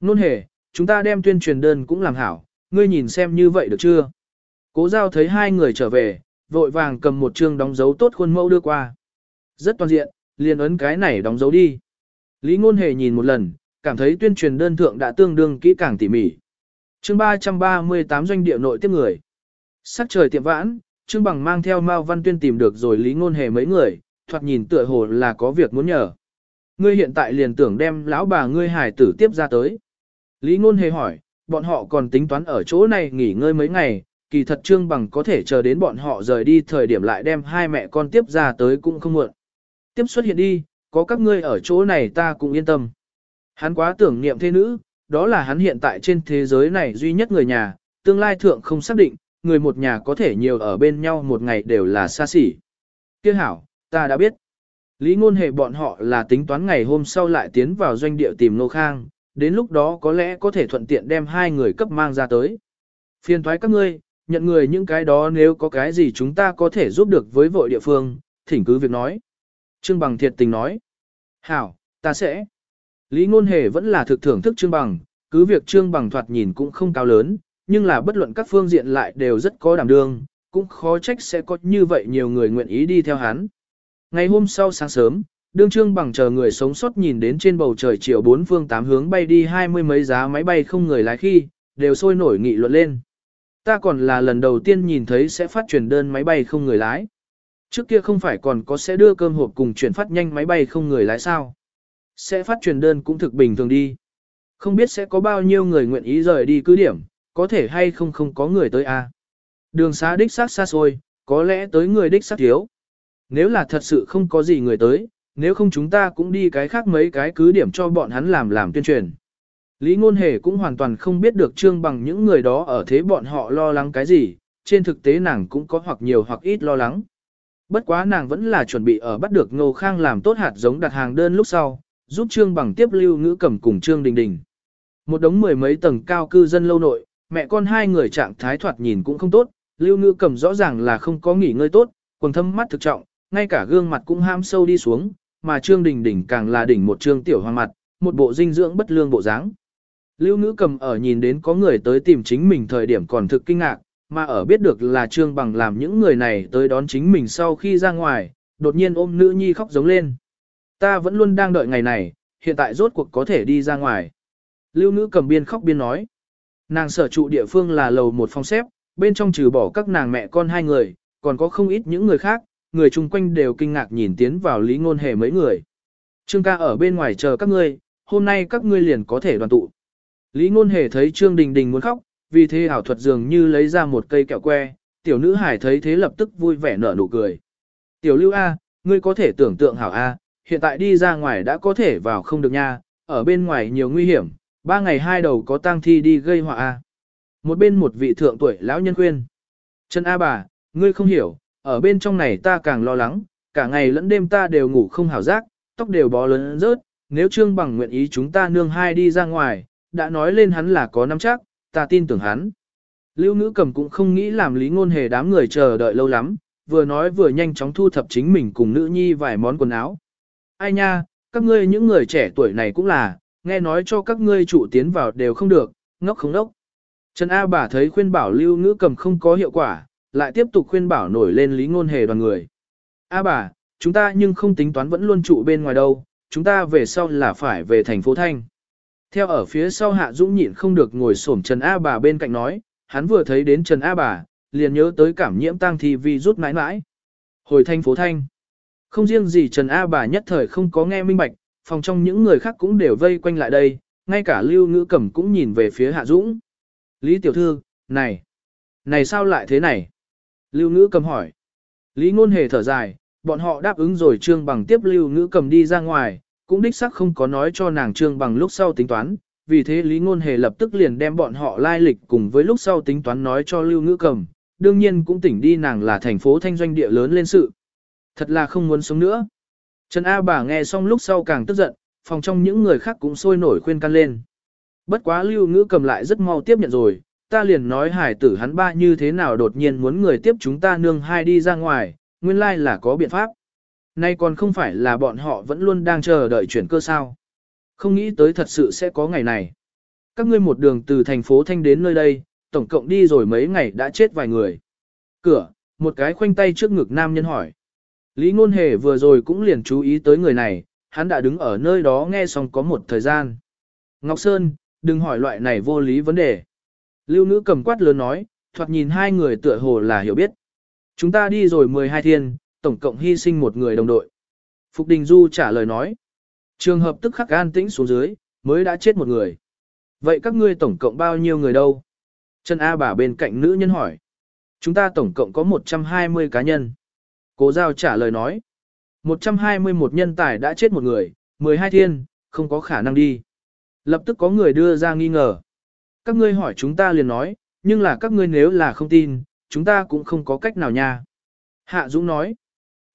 Nôn hề, chúng ta đem tuyên truyền đơn cũng làm hảo, ngươi nhìn xem như vậy được chưa? Cố giao thấy hai người trở về, vội vàng cầm một chương đóng dấu tốt khuôn mẫu đưa qua. Rất toàn diện, liền ấn cái này đóng dấu đi. Lý ngôn hề nhìn một lần, cảm thấy tuyên truyền đơn thượng đã tương đương kỹ càng tỉ mỉ. Chương 338 doanh địa nội tiếp người. Sắc trời tiệm vãn, Trương Bằng mang theo Mao Văn Tuyên tìm được rồi Lý Ngôn Hề mấy người, thoạt nhìn tựa hồ là có việc muốn nhờ. Ngươi hiện tại liền tưởng đem lão bà ngươi hải tử tiếp ra tới. Lý Ngôn Hề hỏi, bọn họ còn tính toán ở chỗ này nghỉ ngơi mấy ngày, kỳ thật Trương Bằng có thể chờ đến bọn họ rời đi thời điểm lại đem hai mẹ con tiếp ra tới cũng không muộn. Tiếp xuất hiện đi, có các ngươi ở chỗ này ta cũng yên tâm. Hắn quá tưởng niệm thế nữ, đó là hắn hiện tại trên thế giới này duy nhất người nhà, tương lai thượng không xác định, người một nhà có thể nhiều ở bên nhau một ngày đều là xa xỉ. Kiếc hảo, ta đã biết. Lý ngôn hệ bọn họ là tính toán ngày hôm sau lại tiến vào doanh địa tìm Nô Khang, đến lúc đó có lẽ có thể thuận tiện đem hai người cấp mang ra tới. Phiền thoái các ngươi, nhận người những cái đó nếu có cái gì chúng ta có thể giúp được với vội địa phương, thỉnh cứ việc nói. Trương Bằng thiệt tình nói. Hảo, ta sẽ. Lý Ngôn Hề vẫn là thực thưởng thức Trương Bằng, cứ việc Trương Bằng thoạt nhìn cũng không cao lớn, nhưng là bất luận các phương diện lại đều rất có đảm đương, cũng khó trách sẽ có như vậy nhiều người nguyện ý đi theo hắn. Ngày hôm sau sáng sớm, đương Trương Bằng chờ người sống sót nhìn đến trên bầu trời chiều bốn phương tám hướng bay đi hai mươi mấy giá máy bay không người lái khi, đều sôi nổi nghị luận lên. Ta còn là lần đầu tiên nhìn thấy sẽ phát truyền đơn máy bay không người lái. Trước kia không phải còn có sẽ đưa cơm hộp cùng chuyển phát nhanh máy bay không người lái sao. Sẽ phát truyền đơn cũng thực bình thường đi. Không biết sẽ có bao nhiêu người nguyện ý rời đi cứ điểm, có thể hay không không có người tới a. À? Đường xá đích xác xa xôi, có lẽ tới người đích xác thiếu. Nếu là thật sự không có gì người tới, nếu không chúng ta cũng đi cái khác mấy cái cứ điểm cho bọn hắn làm làm tuyên truyền. Lý Ngôn Hề cũng hoàn toàn không biết được trương bằng những người đó ở thế bọn họ lo lắng cái gì, trên thực tế nàng cũng có hoặc nhiều hoặc ít lo lắng. Bất quá nàng vẫn là chuẩn bị ở bắt được Ngô Khang làm tốt hạt giống đặt hàng đơn lúc sau, giúp trương bằng tiếp lưu ngữ cầm cùng trương đình đình. Một đống mười mấy tầng cao cư dân lâu nội, mẹ con hai người trạng thái thoạt nhìn cũng không tốt, lưu ngữ cầm rõ ràng là không có nghỉ ngơi tốt, quần thâm mắt thực trọng, ngay cả gương mặt cũng ham sâu đi xuống, mà trương đình đình càng là đỉnh một trương tiểu hoàng mặt, một bộ dinh dưỡng bất lương bộ dáng. Lưu ngữ cầm ở nhìn đến có người tới tìm chính mình thời điểm còn thực kinh ngạc, mà ở biết được là trương bằng làm những người này tới đón chính mình sau khi ra ngoài, đột nhiên ôm nữ nhi khóc giống lên. Ta vẫn luôn đang đợi ngày này, hiện tại rốt cuộc có thể đi ra ngoài. Lưu ngữ cầm biên khóc biên nói. Nàng sở trụ địa phương là lầu một phòng xếp, bên trong trừ bỏ các nàng mẹ con hai người, còn có không ít những người khác, người chung quanh đều kinh ngạc nhìn tiến vào lý ngôn hề mấy người. Trương ca ở bên ngoài chờ các ngươi, hôm nay các ngươi liền có thể đoàn tụ. Lý ngôn hề thấy Trương Đình Đình muốn khóc, vì thế ảo thuật dường như lấy ra một cây kẹo que, tiểu nữ hải thấy thế lập tức vui vẻ nở nụ cười. Tiểu lưu A, ngươi có thể tưởng tượng hảo A, hiện tại đi ra ngoài đã có thể vào không được nha, ở bên ngoài nhiều nguy hiểm, ba ngày hai đầu có tang thi đi gây họa A. Một bên một vị thượng tuổi lão nhân khuyên. Trần A bà, ngươi không hiểu, ở bên trong này ta càng lo lắng, cả ngày lẫn đêm ta đều ngủ không hảo giác, tóc đều bó lớn rớt, nếu Trương Bằng nguyện ý chúng ta nương hai đi ra ngoài, đã nói lên hắn là có nắm chắc, ta tin tưởng hắn. Lưu ngữ cầm cũng không nghĩ làm lý ngôn hề đám người chờ đợi lâu lắm, vừa nói vừa nhanh chóng thu thập chính mình cùng nữ nhi vài món quần áo. Ai nha, các ngươi những người trẻ tuổi này cũng là, nghe nói cho các ngươi chủ tiến vào đều không được, ngốc không ngốc. Trần A bà thấy khuyên bảo lưu ngữ cầm không có hiệu quả, lại tiếp tục khuyên bảo nổi lên lý ngôn hề đoàn người. A bà, chúng ta nhưng không tính toán vẫn luôn trụ bên ngoài đâu, chúng ta về sau là phải về thành phố Thanh. Theo ở phía sau Hạ Dũng nhịn không được ngồi xổm Trần A bà bên cạnh nói, hắn vừa thấy đến Trần A bà, liền nhớ tới cảm nhiễm tang thi vì rút mãi mãi. Hồi thanh phố Thanh. Không riêng gì Trần A bà nhất thời không có nghe minh bạch, phòng trong những người khác cũng đều vây quanh lại đây, ngay cả Lưu Ngữ Cẩm cũng nhìn về phía Hạ Dũng. Lý Tiểu Thư, này, này sao lại thế này? Lưu ngữ Cẩm hỏi. Lý ngôn hề thở dài, bọn họ đáp ứng rồi trương bằng tiếp lưu ngữ Cẩm đi ra ngoài, cũng đích xác không có nói cho nàng trương bằng lúc sau tính toán, vì thế Lý Ngôn Hề lập tức liền đem bọn họ lai lịch cùng với lúc sau tính toán nói cho Lưu Ngữ Cầm, đương nhiên cũng tỉnh đi nàng là thành phố thanh doanh địa lớn lên sự. Thật là không muốn sống nữa. Trần A bà nghe xong lúc sau càng tức giận, phòng trong những người khác cũng sôi nổi khuyên can lên. Bất quá Lưu Ngữ Cầm lại rất mau tiếp nhận rồi, ta liền nói hải tử hắn ba như thế nào đột nhiên muốn người tiếp chúng ta nương hai đi ra ngoài, nguyên lai là có biện pháp. Nay còn không phải là bọn họ vẫn luôn đang chờ đợi chuyển cơ sao. Không nghĩ tới thật sự sẽ có ngày này. Các ngươi một đường từ thành phố Thanh đến nơi đây, tổng cộng đi rồi mấy ngày đã chết vài người. Cửa, một cái khoanh tay trước ngực nam nhân hỏi. Lý Ngôn Hề vừa rồi cũng liền chú ý tới người này, hắn đã đứng ở nơi đó nghe xong có một thời gian. Ngọc Sơn, đừng hỏi loại này vô lý vấn đề. Lưu nữ cầm quát lớn nói, thoạt nhìn hai người tựa hồ là hiểu biết. Chúng ta đi rồi 12 thiên, tổng cộng hy sinh một người đồng đội. Phục Đình Du trả lời nói. Trường hợp tức khắc an tĩnh xuống dưới, mới đã chết một người. Vậy các ngươi tổng cộng bao nhiêu người đâu? Trần A bà bên cạnh nữ nhân hỏi. Chúng ta tổng cộng có 120 cá nhân. Cố giao trả lời nói. 121 nhân tài đã chết một người, 12 thiên, không có khả năng đi. Lập tức có người đưa ra nghi ngờ. Các ngươi hỏi chúng ta liền nói, nhưng là các ngươi nếu là không tin, chúng ta cũng không có cách nào nha. Hạ Dũng nói.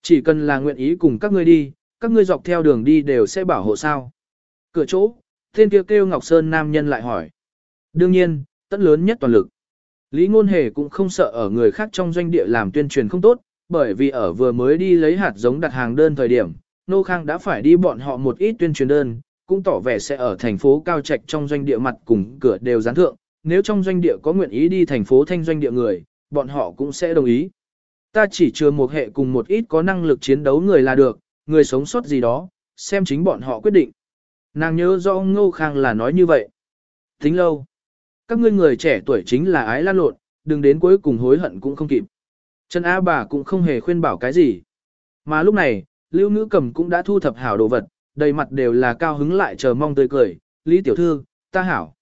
Chỉ cần là nguyện ý cùng các ngươi đi, các ngươi dọc theo đường đi đều sẽ bảo hộ sao. Cửa chỗ, tên kia kêu Ngọc Sơn nam nhân lại hỏi. Đương nhiên, tất lớn nhất toàn lực. Lý Ngôn Hề cũng không sợ ở người khác trong doanh địa làm tuyên truyền không tốt, bởi vì ở vừa mới đi lấy hạt giống đặt hàng đơn thời điểm, Nô Khang đã phải đi bọn họ một ít tuyên truyền đơn, cũng tỏ vẻ sẽ ở thành phố Cao Trạch trong doanh địa mặt cùng cửa đều gián thượng, nếu trong doanh địa có nguyện ý đi thành phố thanh doanh địa người, bọn họ cũng sẽ đồng ý. Ta chỉ chừa một hệ cùng một ít có năng lực chiến đấu người là được, người sống sót gì đó, xem chính bọn họ quyết định. Nàng nhớ rõ Ngô Khang là nói như vậy. Tính lâu. Các ngươi người trẻ tuổi chính là ái lan lộn, đừng đến cuối cùng hối hận cũng không kịp. Trần A bà cũng không hề khuyên bảo cái gì. Mà lúc này, Lưu Nữ Cầm cũng đã thu thập hảo đồ vật, đầy mặt đều là cao hứng lại chờ mong tươi cười. Lý Tiểu Thư, ta hảo.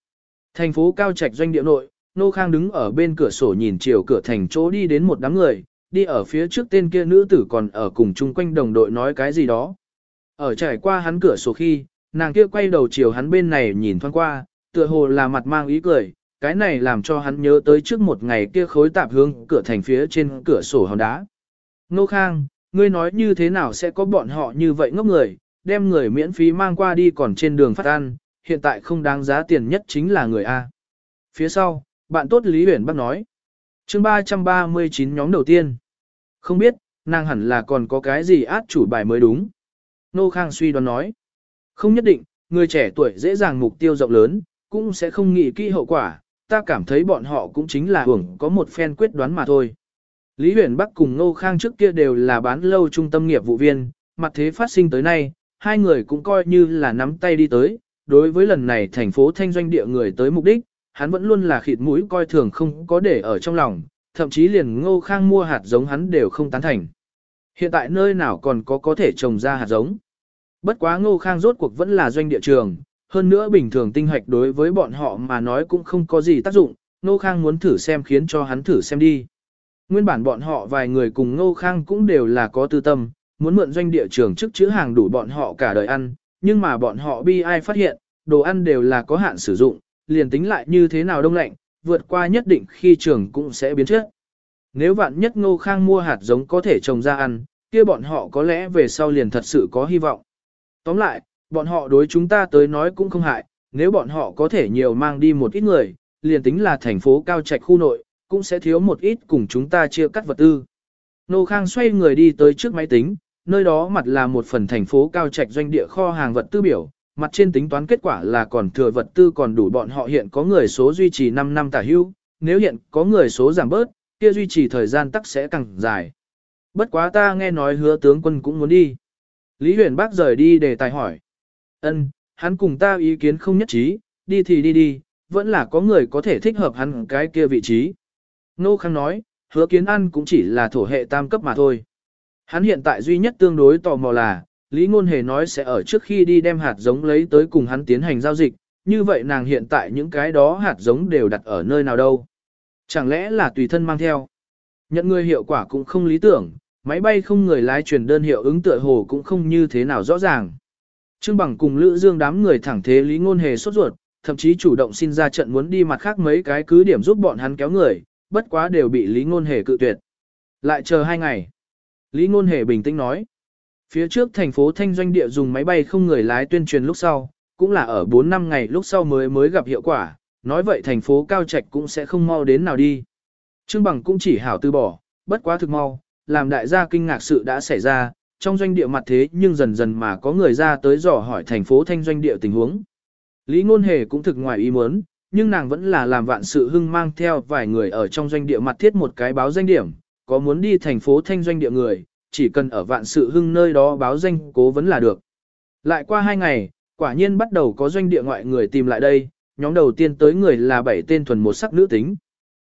Thành phố Cao Trạch doanh địa nội, Nô Khang đứng ở bên cửa sổ nhìn chiều cửa thành chỗ đi đến một đám người, đi ở phía trước tên kia nữ tử còn ở cùng chung quanh đồng đội nói cái gì đó. Ở trải qua hắn cửa sổ khi, nàng kia quay đầu chiều hắn bên này nhìn thoáng qua, tựa hồ là mặt mang ý cười, cái này làm cho hắn nhớ tới trước một ngày kia khối tạp hướng cửa thành phía trên cửa sổ hòn đá. Nô Khang, ngươi nói như thế nào sẽ có bọn họ như vậy ngốc người, đem người miễn phí mang qua đi còn trên đường phát ăn, hiện tại không đáng giá tiền nhất chính là người A. Phía sau, bạn tốt Lý Huyền Bắc nói. chương 339 nhóm đầu tiên. Không biết, nàng hẳn là còn có cái gì át chủ bài mới đúng. Nô Khang suy đoán nói. Không nhất định, người trẻ tuổi dễ dàng mục tiêu rộng lớn, cũng sẽ không nghĩ kỹ hậu quả, ta cảm thấy bọn họ cũng chính là hưởng có một phen quyết đoán mà thôi. Lý huyền Bắc cùng Nô Khang trước kia đều là bán lâu trung tâm nghiệp vụ viên, mặt thế phát sinh tới nay, hai người cũng coi như là nắm tay đi tới, đối với lần này thành phố thanh doanh địa người tới mục đích, hắn vẫn luôn là khịt mũi coi thường không có để ở trong lòng, thậm chí liền ngô khang mua hạt giống hắn đều không tán thành. Hiện tại nơi nào còn có có thể trồng ra hạt giống. Bất quá ngô khang rốt cuộc vẫn là doanh địa trường, hơn nữa bình thường tinh hoạch đối với bọn họ mà nói cũng không có gì tác dụng, ngô khang muốn thử xem khiến cho hắn thử xem đi. Nguyên bản bọn họ vài người cùng ngô khang cũng đều là có tư tâm, muốn mượn doanh địa trường trước chữ hàng đủ bọn họ cả đời ăn, nhưng mà bọn họ bi ai phát hiện, đồ ăn đều là có hạn sử dụng, liền tính lại như thế nào đông lạnh, vượt qua nhất định khi trường cũng sẽ biến chất. Nếu vạn nhất ngô khang mua hạt giống có thể trồng ra ăn, kia bọn họ có lẽ về sau liền thật sự có hy vọng. Tóm lại, bọn họ đối chúng ta tới nói cũng không hại, nếu bọn họ có thể nhiều mang đi một ít người, liền tính là thành phố cao trạch khu nội, cũng sẽ thiếu một ít cùng chúng ta chia cắt vật tư. Nô Khang xoay người đi tới trước máy tính, nơi đó mặt là một phần thành phố cao trạch doanh địa kho hàng vật tư biểu, mặt trên tính toán kết quả là còn thừa vật tư còn đủ bọn họ hiện có người số duy trì 5 năm tả hưu, nếu hiện có người số giảm bớt, kia duy trì thời gian tắc sẽ càng dài. Bất quá ta nghe nói hứa tướng quân cũng muốn đi. Lý huyền bác rời đi để tài hỏi. ân hắn cùng ta ý kiến không nhất trí, đi thì đi đi, vẫn là có người có thể thích hợp hắn cái kia vị trí. Nô Khang nói, hứa kiến ăn cũng chỉ là thổ hệ tam cấp mà thôi. Hắn hiện tại duy nhất tương đối tò mò là, Lý Ngôn Hề nói sẽ ở trước khi đi đem hạt giống lấy tới cùng hắn tiến hành giao dịch, như vậy nàng hiện tại những cái đó hạt giống đều đặt ở nơi nào đâu. Chẳng lẽ là tùy thân mang theo? Nhận người hiệu quả cũng không lý tưởng, máy bay không người lái truyền đơn hiệu ứng tựa hồ cũng không như thế nào rõ ràng. Trương Bằng cùng Lữ Dương đám người thẳng thế Lý Ngôn Hề sốt ruột, thậm chí chủ động xin ra trận muốn đi mặt khác mấy cái cứ điểm giúp bọn hắn kéo người, bất quá đều bị Lý Ngôn Hề cự tuyệt. Lại chờ hai ngày. Lý Ngôn Hề bình tĩnh nói. Phía trước thành phố Thanh Doanh Địa dùng máy bay không người lái tuyên truyền lúc sau, cũng là ở 4 năm ngày lúc sau mới mới gặp hiệu quả, nói vậy thành phố Cao Trạch cũng sẽ không mau đến nào đi. Trương Bằng cũng chỉ hảo từ bỏ, bất quá thực mau, làm đại gia kinh ngạc sự đã xảy ra, trong doanh địa mặt thế nhưng dần dần mà có người ra tới dò hỏi thành phố Thanh Doanh Địa tình huống. Lý Ngôn Hề cũng thực ngoài ý muốn, nhưng nàng vẫn là làm vạn sự hưng mang theo vài người ở trong doanh địa mặt thiết một cái báo danh điểm, có muốn đi thành phố Thanh Doanh Địa người, chỉ cần ở vạn sự hưng nơi đó báo danh cố vấn là được. Lại qua hai ngày, quả nhiên bắt đầu có doanh địa ngoại người tìm lại đây, nhóm đầu tiên tới người là bảy tên thuần một sắc nữ tính.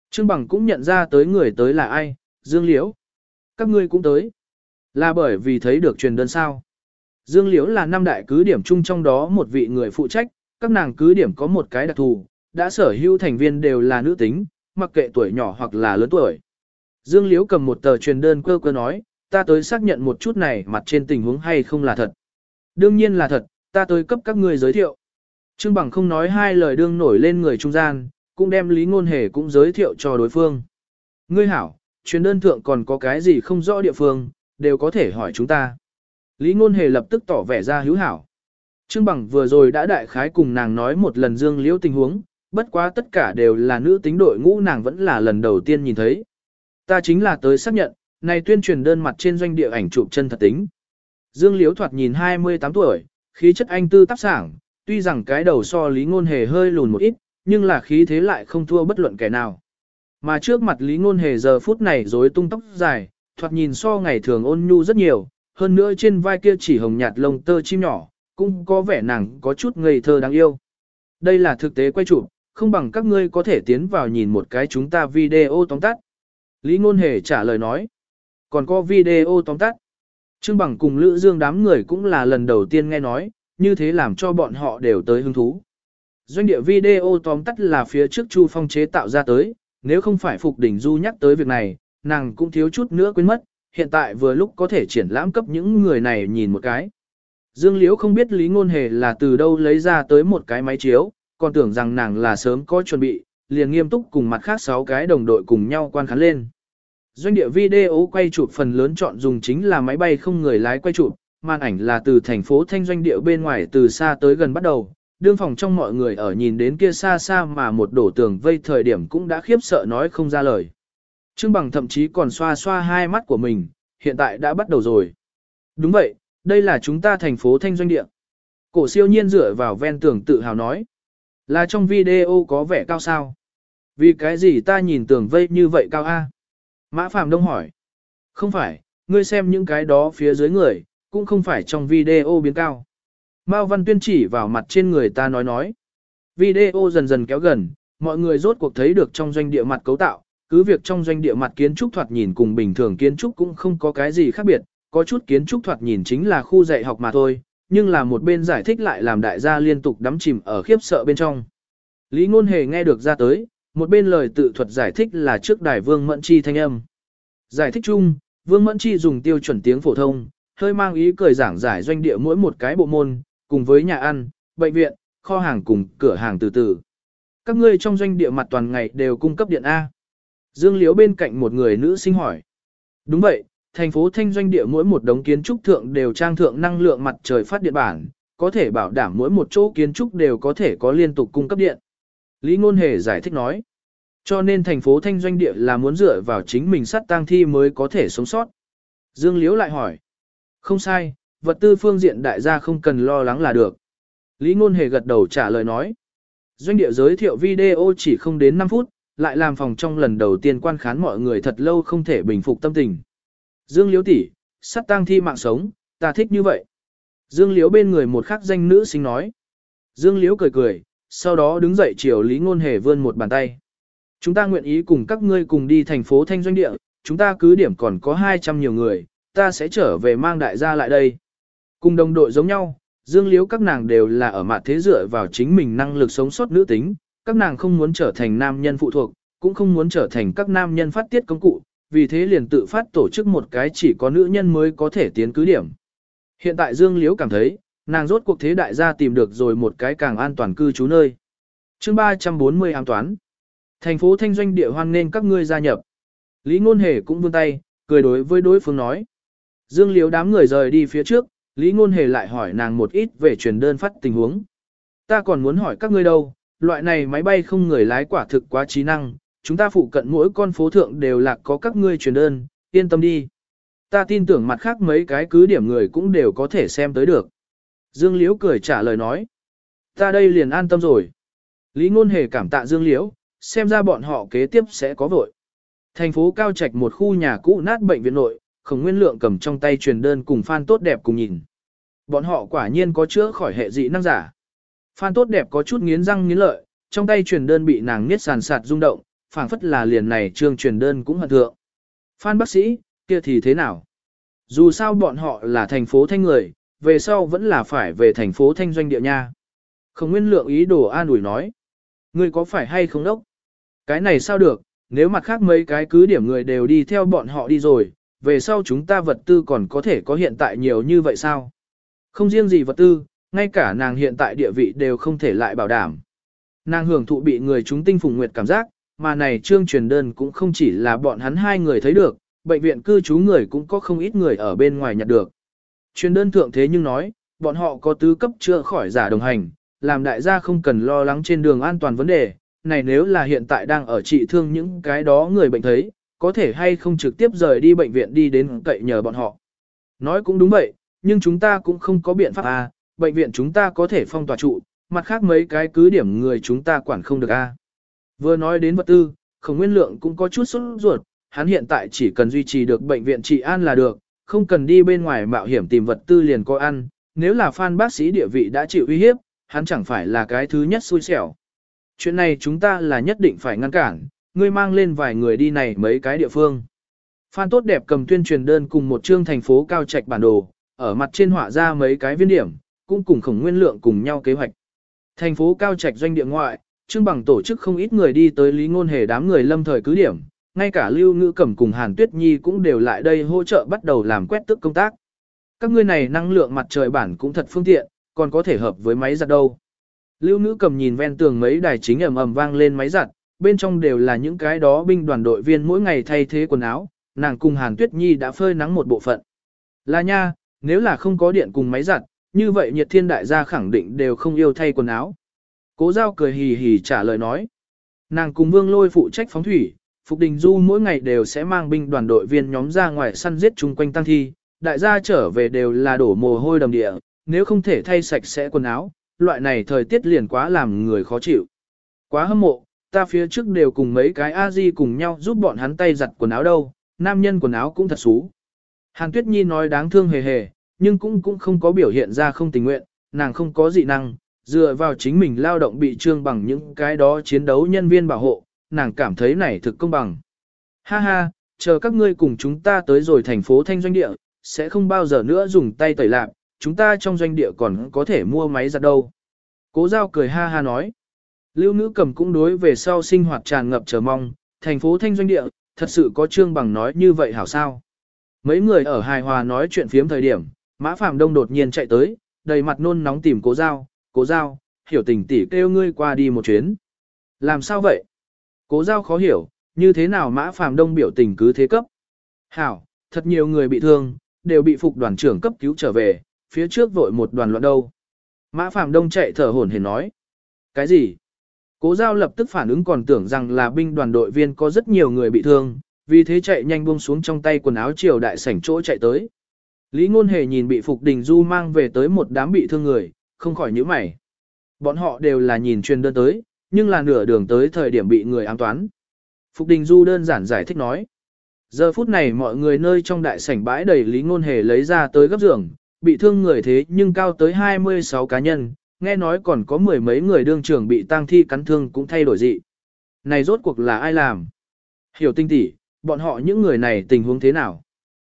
Trương Bằng cũng nhận ra tới người tới là ai, Dương Liễu. Các ngươi cũng tới. Là bởi vì thấy được truyền đơn sao. Dương Liễu là năm đại cứ điểm chung trong đó một vị người phụ trách, các nàng cứ điểm có một cái đặc thù, đã sở hữu thành viên đều là nữ tính, mặc kệ tuổi nhỏ hoặc là lớn tuổi. Dương Liễu cầm một tờ truyền đơn cơ cơ nói, ta tới xác nhận một chút này mặt trên tình huống hay không là thật. Đương nhiên là thật, ta tới cấp các ngươi giới thiệu. Trương Bằng không nói hai lời đương nổi lên người trung gian, cũng đem Lý Ngôn Hề cũng giới thiệu cho đối phương. Ngươi hảo, chuyến đơn thượng còn có cái gì không rõ địa phương, đều có thể hỏi chúng ta. Lý Ngôn Hề lập tức tỏ vẻ ra hữu hảo. Trương Bằng vừa rồi đã đại khái cùng nàng nói một lần Dương Liễu tình huống, bất quá tất cả đều là nữ tính đội ngũ nàng vẫn là lần đầu tiên nhìn thấy. Ta chính là tới xác nhận, này tuyên truyền đơn mặt trên doanh địa ảnh chụp chân thật tính. Dương Liễu thoạt nhìn 28 tuổi, khí chất anh tư tác sảng, tuy rằng cái đầu so Lý Ngôn Hề hơi lùn một ít, nhưng là khí thế lại không thua bất luận kẻ nào. Mà trước mặt Lý Ngôn Hề giờ phút này rối tung tóc dài, thoạt nhìn so ngày thường ôn nhu rất nhiều, hơn nữa trên vai kia chỉ hồng nhạt lông tơ chim nhỏ, cũng có vẻ nàng có chút ngây thơ đáng yêu. Đây là thực tế quay chụp, không bằng các ngươi có thể tiến vào nhìn một cái chúng ta video tóm tắt. Lý Ngôn Hề trả lời nói. Còn có video tóm tắt. Trương Bằng cùng Lữ Dương đám người cũng là lần đầu tiên nghe nói, như thế làm cho bọn họ đều tới hứng thú. Doanh địa video tóm tắt là phía trước Chu Phong chế tạo ra tới, nếu không phải Phục Đỉnh Du nhắc tới việc này, nàng cũng thiếu chút nữa quên mất, hiện tại vừa lúc có thể triển lãm cấp những người này nhìn một cái. Dương Liễu không biết Lý Ngôn Hề là từ đâu lấy ra tới một cái máy chiếu, còn tưởng rằng nàng là sớm có chuẩn bị, liền nghiêm túc cùng mặt khác 6 cái đồng đội cùng nhau quan khán lên. Doanh địa video quay chụp phần lớn chọn dùng chính là máy bay không người lái quay chụp, màn ảnh là từ thành phố Thanh Doanh địa bên ngoài từ xa tới gần bắt đầu. Đương phòng trong mọi người ở nhìn đến kia xa xa mà một đổ tường vây thời điểm cũng đã khiếp sợ nói không ra lời. Trương Bằng thậm chí còn xoa xoa hai mắt của mình, hiện tại đã bắt đầu rồi. Đúng vậy, đây là chúng ta thành phố Thanh Doanh địa. Cổ siêu nhiên dựa vào ven tường tự hào nói. Là trong video có vẻ cao sao? Vì cái gì ta nhìn tường vây như vậy cao a? Mã Phạm Đông hỏi. Không phải, ngươi xem những cái đó phía dưới người, cũng không phải trong video biến cao. Mao Văn Tuyên chỉ vào mặt trên người ta nói nói. Video dần dần kéo gần, mọi người rốt cuộc thấy được trong doanh địa mặt cấu tạo, cứ việc trong doanh địa mặt kiến trúc thoạt nhìn cùng bình thường kiến trúc cũng không có cái gì khác biệt, có chút kiến trúc thoạt nhìn chính là khu dạy học mà thôi, nhưng là một bên giải thích lại làm đại gia liên tục đắm chìm ở khiếp sợ bên trong. Lý Ngôn Hề nghe được ra tới, một bên lời tự thuật giải thích là trước đài Vương Mẫn Chi thanh âm. Giải thích chung, Vương Mẫn Chi dùng tiêu chuẩn tiếng phổ thông, hơi mang ý cười giảng giải doanh địa mỗi một cái bộ môn, cùng với nhà ăn, bệnh viện, kho hàng cùng cửa hàng từ từ. Các ngươi trong doanh địa mặt toàn ngày đều cung cấp điện A. Dương Liễu bên cạnh một người nữ sinh hỏi. Đúng vậy, thành phố Thanh doanh địa mỗi một đống kiến trúc thượng đều trang thượng năng lượng mặt trời phát điện bản, có thể bảo đảm mỗi một chỗ kiến trúc đều có thể có liên tục cung cấp điện. Lý Ngôn Hề giải thích nói. Cho nên thành phố Thanh doanh địa là muốn dựa vào chính mình sát tang thi mới có thể sống sót. Dương Liễu lại hỏi. Không sai, vật tư phương diện đại gia không cần lo lắng là được. Lý Ngôn Hề gật đầu trả lời nói. Doanh địa giới thiệu video chỉ không đến 5 phút, lại làm phòng trong lần đầu tiên quan khán mọi người thật lâu không thể bình phục tâm tình. Dương Liễu tỷ, sắt tang thi mạng sống, ta thích như vậy. Dương Liễu bên người một khắc danh nữ sinh nói. Dương Liễu cười cười, sau đó đứng dậy chiều Lý Ngôn Hề vươn một bàn tay. Chúng ta nguyện ý cùng các ngươi cùng đi thành phố Thanh Doanh Địa, chúng ta cứ điểm còn có 200 nhiều người, ta sẽ trở về mang đại gia lại đây. Cùng đồng đội giống nhau, Dương liếu các nàng đều là ở mặt thế dựa vào chính mình năng lực sống sót nữ tính, các nàng không muốn trở thành nam nhân phụ thuộc, cũng không muốn trở thành các nam nhân phát tiết công cụ, vì thế liền tự phát tổ chức một cái chỉ có nữ nhân mới có thể tiến cứ điểm. Hiện tại Dương Liễu cảm thấy, nàng rốt cuộc thế đại gia tìm được rồi một cái càng an toàn cư trú nơi. chương 340 ám toán. Thành phố Thanh Doanh địa hoan nên các ngươi gia nhập. Lý Ngôn Hề cũng vươn tay, cười đối với đối phương nói. Dương liếu đám người rời đi phía trước, Lý Ngôn Hề lại hỏi nàng một ít về truyền đơn phát tình huống. Ta còn muốn hỏi các ngươi đâu, loại này máy bay không người lái quả thực quá trí năng, chúng ta phụ cận mỗi con phố thượng đều là có các ngươi truyền đơn, yên tâm đi. Ta tin tưởng mặt khác mấy cái cứ điểm người cũng đều có thể xem tới được. Dương Liễu cười trả lời nói. Ta đây liền an tâm rồi. Lý Ngôn Hề cảm tạ Dương Liễu, xem ra bọn họ kế tiếp sẽ có vội. Thành phố Cao Trạch một khu nhà cũ nát bệnh viện nội, Khổng Nguyên Lượng cầm trong tay truyền đơn cùng Phan Tốt Đẹp cùng nhìn. Bọn họ quả nhiên có chữa khỏi hệ dị năng giả. Phan Tốt Đẹp có chút nghiến răng nghiến lợi, trong tay truyền đơn bị nàng niết sàn sạt rung động, phảng phất là liền này trương truyền đơn cũng hận thượng. Phan bác sĩ, kia thì thế nào? Dù sao bọn họ là thành phố thanh người, về sau vẫn là phải về thành phố thanh doanh địa nha. Khổng Nguyên Lượng ý đồ an ủi nói. Ngươi có phải hay không đốc? Cái này sao được, nếu mặt khác mấy cái cứ điểm người đều đi theo bọn họ đi rồi, về sau chúng ta vật tư còn có thể có hiện tại nhiều như vậy sao? Không riêng gì vật tư, ngay cả nàng hiện tại địa vị đều không thể lại bảo đảm. Nàng hưởng thụ bị người chúng tinh phùng nguyệt cảm giác, mà này trương truyền đơn cũng không chỉ là bọn hắn hai người thấy được, bệnh viện cư trú người cũng có không ít người ở bên ngoài nhặt được. Truyền đơn thượng thế nhưng nói, bọn họ có tứ cấp chữa khỏi giả đồng hành, làm đại gia không cần lo lắng trên đường an toàn vấn đề, này nếu là hiện tại đang ở trị thương những cái đó người bệnh thấy, có thể hay không trực tiếp rời đi bệnh viện đi đến cậy nhờ bọn họ. Nói cũng đúng vậy, nhưng chúng ta cũng không có biện pháp à, bệnh viện chúng ta có thể phong tỏa trụ, mặt khác mấy cái cứ điểm người chúng ta quản không được a. À. Vừa nói đến vật tư, khổng nguyên lượng cũng có chút sốt ruột, hắn hiện tại chỉ cần duy trì được bệnh viện trị an là được, không cần đi bên ngoài mạo hiểm tìm vật tư liền có ăn, nếu là phan bác sĩ địa vị đã chịu uy hiếp, hắn chẳng phải là cái thứ nhất xui xẻo. Chuyện này chúng ta là nhất định phải ngăn cản, ngươi mang lên vài người đi này mấy cái địa phương. Phan tốt đẹp cầm tuyên truyền đơn cùng một chương thành phố cao trạch bản đồ, ở mặt trên họa ra mấy cái viên điểm, cũng cùng khổng nguyên lượng cùng nhau kế hoạch. Thành phố cao trạch doanh địa ngoại, trương bằng tổ chức không ít người đi tới lý ngôn hề đám người lâm thời cứ điểm, ngay cả lưu ngữ cẩm cùng hàn tuyết nhi cũng đều lại đây hỗ trợ bắt đầu làm quét tức công tác. Các ngươi này năng lượng mặt trời bản cũng thật phương tiện, còn có thể hợp với máy giặt đâu. Lưu ngữ Cẩm nhìn ven tường mấy đài chính ầm ầm vang lên máy giặt, bên trong đều là những cái đó binh đoàn đội viên mỗi ngày thay thế quần áo, nàng cùng Hàn Tuyết Nhi đã phơi nắng một bộ phận. Là nha, nếu là không có điện cùng máy giặt, như vậy nhiệt thiên đại gia khẳng định đều không yêu thay quần áo. Cố giao cười hì hì trả lời nói. Nàng cùng vương lôi phụ trách phóng thủy, Phục Đình Du mỗi ngày đều sẽ mang binh đoàn đội viên nhóm ra ngoài săn giết chung quanh tăng thi, đại gia trở về đều là đổ mồ hôi đầm địa, nếu không thể thay sạch sẽ quần áo, loại này thời tiết liền quá làm người khó chịu. Quá hâm mộ, ta phía trước đều cùng mấy cái a di cùng nhau giúp bọn hắn tay giặt quần áo đâu, nam nhân quần áo cũng thật xú. Hàn Tuyết Nhi nói đáng thương hề hề, nhưng cũng cũng không có biểu hiện ra không tình nguyện, nàng không có dị năng, dựa vào chính mình lao động bị trương bằng những cái đó chiến đấu nhân viên bảo hộ, nàng cảm thấy này thực công bằng. Ha ha, chờ các ngươi cùng chúng ta tới rồi thành phố Thanh Doanh Địa, sẽ không bao giờ nữa dùng tay tẩy lạp, chúng ta trong doanh địa còn có thể mua máy giặt đâu. Cố giao cười ha ha nói. Lưu nữ cầm cũng đối về sau sinh hoạt tràn ngập chờ mong, thành phố thanh doanh địa, thật sự có trương bằng nói như vậy hảo sao. Mấy người ở hài hòa nói chuyện phiếm thời điểm, mã phạm đông đột nhiên chạy tới, đầy mặt nôn nóng tìm cố giao, cố giao, hiểu tình tỉ kêu ngươi qua đi một chuyến. Làm sao vậy? Cố giao khó hiểu, như thế nào mã phàm đông biểu tình cứ thế cấp. Hảo, thật nhiều người bị thương, đều bị phục đoàn trưởng cấp cứu trở về, phía trước vội một đoàn loạn đâu. Mã Phạm Đông chạy thở hổn hển nói. Cái gì? Cố giao lập tức phản ứng còn tưởng rằng là binh đoàn đội viên có rất nhiều người bị thương, vì thế chạy nhanh buông xuống trong tay quần áo triều đại sảnh chỗ chạy tới. Lý Ngôn Hề nhìn bị Phục Đình Du mang về tới một đám bị thương người, không khỏi nhíu mày. Bọn họ đều là nhìn truyền đơn tới, nhưng là nửa đường tới thời điểm bị người ám toán. Phục Đình Du đơn giản giải thích nói. Giờ phút này mọi người nơi trong đại sảnh bãi đầy Lý Ngôn Hề lấy ra tới gấp giường, bị thương người thế nhưng cao tới 26 cá nhân, nghe nói còn có mười mấy người đương trưởng bị tang thi cắn thương cũng thay đổi dị. Này rốt cuộc là ai làm? Hiểu tinh tỉ, bọn họ những người này tình huống thế nào?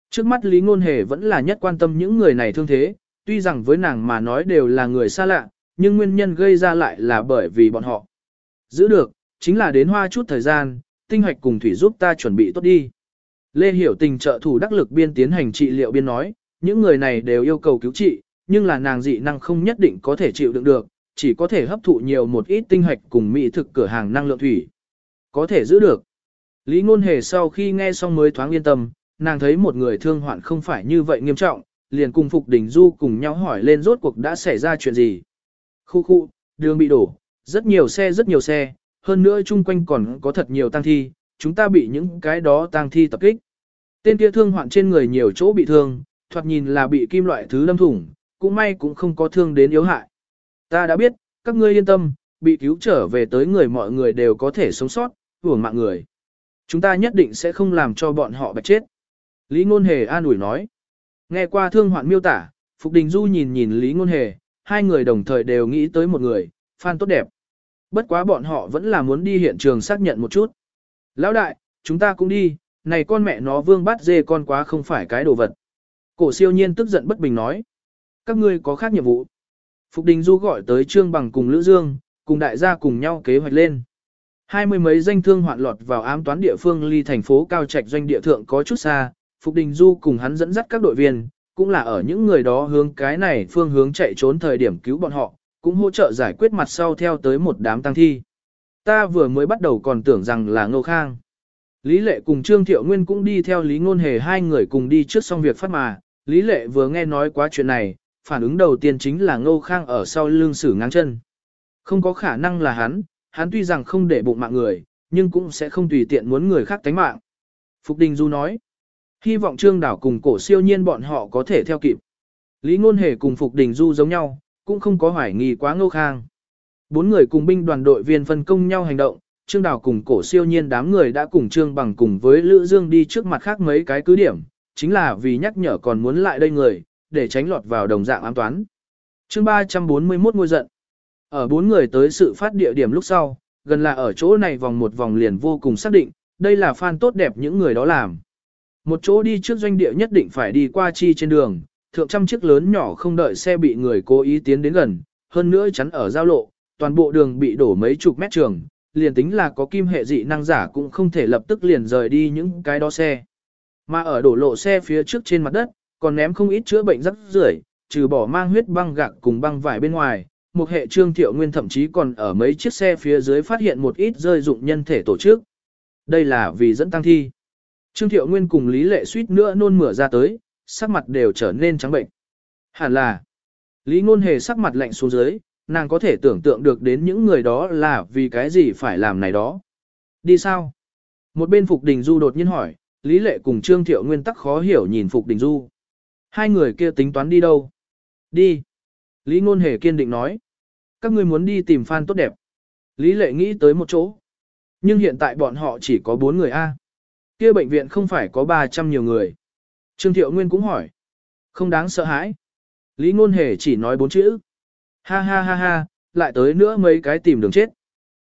Trước mắt Lý Ngôn Hề vẫn là nhất quan tâm những người này thương thế, tuy rằng với nàng mà nói đều là người xa lạ, nhưng nguyên nhân gây ra lại là bởi vì bọn họ. Giữ được, chính là đến hoa chút thời gian, tinh hoạch cùng thủy giúp ta chuẩn bị tốt đi. Lê Hiểu Tình trợ thủ đắc lực biên tiến hành trị liệu biên nói, những người này đều yêu cầu cứu trị, nhưng là nàng dị năng không nhất định có thể chịu đựng được, chỉ có thể hấp thụ nhiều một ít tinh hoạch cùng mỹ thực cửa hàng năng lượng thủy. Có thể giữ được. Lý Ngôn Hề sau khi nghe xong mới thoáng yên tâm, nàng thấy một người thương hoạn không phải như vậy nghiêm trọng, liền cùng Phục Đình Du cùng nhau hỏi lên rốt cuộc đã xảy ra chuyện gì. Khu khu, đường bị đổ, rất nhiều xe rất nhiều xe, hơn nữa chung quanh còn có thật nhiều tang thi, chúng ta bị những cái đó tang thi tập kích. Tên kia thương hoạn trên người nhiều chỗ bị thương, thoạt nhìn là bị kim loại thứ lâm thủng, cũng may cũng không có thương đến yếu hại. Ta đã biết, các ngươi yên tâm, bị cứu trở về tới người mọi người đều có thể sống sót, hưởng mạng người. Chúng ta nhất định sẽ không làm cho bọn họ bạch chết. Lý Ngôn Hề an ủi nói. Nghe qua thương hoạn miêu tả, Phục Đình Du nhìn nhìn Lý Ngôn Hề, hai người đồng thời đều nghĩ tới một người, Phan tốt đẹp. Bất quá bọn họ vẫn là muốn đi hiện trường xác nhận một chút. Lão đại, chúng ta cũng đi, này con mẹ nó vương bắt dê con quá không phải cái đồ vật. Cổ siêu nhiên tức giận bất bình nói. Các ngươi có khác nhiệm vụ. Phục Đình Du gọi tới Trương Bằng cùng Lữ Dương, cùng đại gia cùng nhau kế hoạch lên. Hai mươi mấy danh thương hoạn lọt vào ám toán địa phương ly thành phố Cao Trạch doanh địa thượng có chút xa, Phục Đình Du cùng hắn dẫn dắt các đội viên, cũng là ở những người đó hướng cái này phương hướng chạy trốn thời điểm cứu bọn họ, cũng hỗ trợ giải quyết mặt sau theo tới một đám tăng thi. Ta vừa mới bắt đầu còn tưởng rằng là Ngô Khang. Lý Lệ cùng Trương Thiệu Nguyên cũng đi theo Lý Ngôn Hề hai người cùng đi trước xong việc phát mà. Lý Lệ vừa nghe nói quá chuyện này, phản ứng đầu tiên chính là Ngô Khang ở sau lưng sử ngang chân. Không có khả năng là hắn, hắn tuy rằng không để bụng mạng người, nhưng cũng sẽ không tùy tiện muốn người khác tánh mạng. Phục Đình Du nói, hy vọng Trương Đảo cùng cổ siêu nhiên bọn họ có thể theo kịp. Lý Ngôn Hề cùng Phục Đình Du giống nhau, cũng không có hoài nghi quá Ngô Khang. Bốn người cùng binh đoàn đội viên phân công nhau hành động, Trương Đào cùng cổ siêu nhiên đám người đã cùng Trương Bằng cùng với Lữ Dương đi trước mặt khác mấy cái cứ điểm, chính là vì nhắc nhở còn muốn lại đây người, để tránh lọt vào đồng dạng ám toán. chương 341 ngôi giận. Ở bốn người tới sự phát địa điểm lúc sau, gần là ở chỗ này vòng một vòng liền vô cùng xác định, đây là fan tốt đẹp những người đó làm. Một chỗ đi trước doanh địa nhất định phải đi qua chi trên đường, thượng trăm chiếc lớn nhỏ không đợi xe bị người cố ý tiến đến gần, hơn nữa chắn ở giao lộ, toàn bộ đường bị đổ mấy chục mét trường, liền tính là có kim hệ dị năng giả cũng không thể lập tức liền rời đi những cái đó xe. Mà ở đổ lộ xe phía trước trên mặt đất, còn ném không ít chữa bệnh rất rưởi, trừ bỏ mang huyết băng gạc cùng băng vải bên ngoài, một hệ trương thiệu nguyên thậm chí còn ở mấy chiếc xe phía dưới phát hiện một ít rơi dụng nhân thể tổ chức. Đây là vì dẫn tăng thi. Trương thiệu nguyên cùng Lý Lệ suýt nữa nôn mửa ra tới, sắc mặt đều trở nên trắng bệnh. Hẳn là, Lý ngôn hề sắc mặt lạnh xuống dưới, nàng có thể tưởng tượng được đến những người đó là vì cái gì phải làm này đó. Đi sao? Một bên Phục Đình Du đột nhiên hỏi, Lý Lệ cùng Trương Thiệu Nguyên tắc khó hiểu nhìn Phục Đình Du. Hai người kia tính toán đi đâu? Đi. Lý Ngôn Hề kiên định nói. Các ngươi muốn đi tìm fan tốt đẹp. Lý Lệ nghĩ tới một chỗ. Nhưng hiện tại bọn họ chỉ có bốn người A. Kia bệnh viện không phải có 300 nhiều người. Trương Thiệu Nguyên cũng hỏi. Không đáng sợ hãi. Lý Ngôn Hề chỉ nói bốn chữ. Ha ha ha ha, lại tới nữa mấy cái tìm đường chết.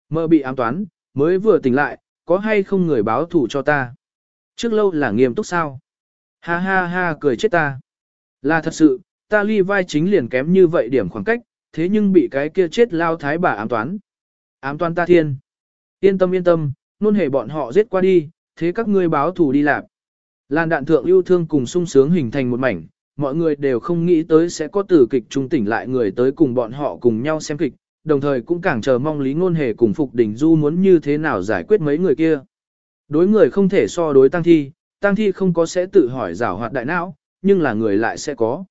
Mơ bị ám toán, mới vừa tỉnh lại, có hay không người báo thủ cho ta? Trước lâu là nghiêm túc sao? Ha ha ha cười chết ta. Là thật sự, ta ly vai chính liền kém như vậy điểm khoảng cách, thế nhưng bị cái kia chết lao thái bà ám toán. Ám toán ta thiên. Yên tâm yên tâm, luôn hề bọn họ giết qua đi, thế các ngươi báo thủ đi làm. Làn đạn thượng yêu thương cùng sung sướng hình thành một mảnh, mọi người đều không nghĩ tới sẽ có tử kịch trung tỉnh lại người tới cùng bọn họ cùng nhau xem kịch, đồng thời cũng càng chờ mong Lý Ngôn Hề cùng Phục Đình Du muốn như thế nào giải quyết mấy người kia. Đối người không thể so đối tăng thi, tăng thi không có sẽ tự hỏi rào hoạt đại não, nhưng là người lại sẽ có.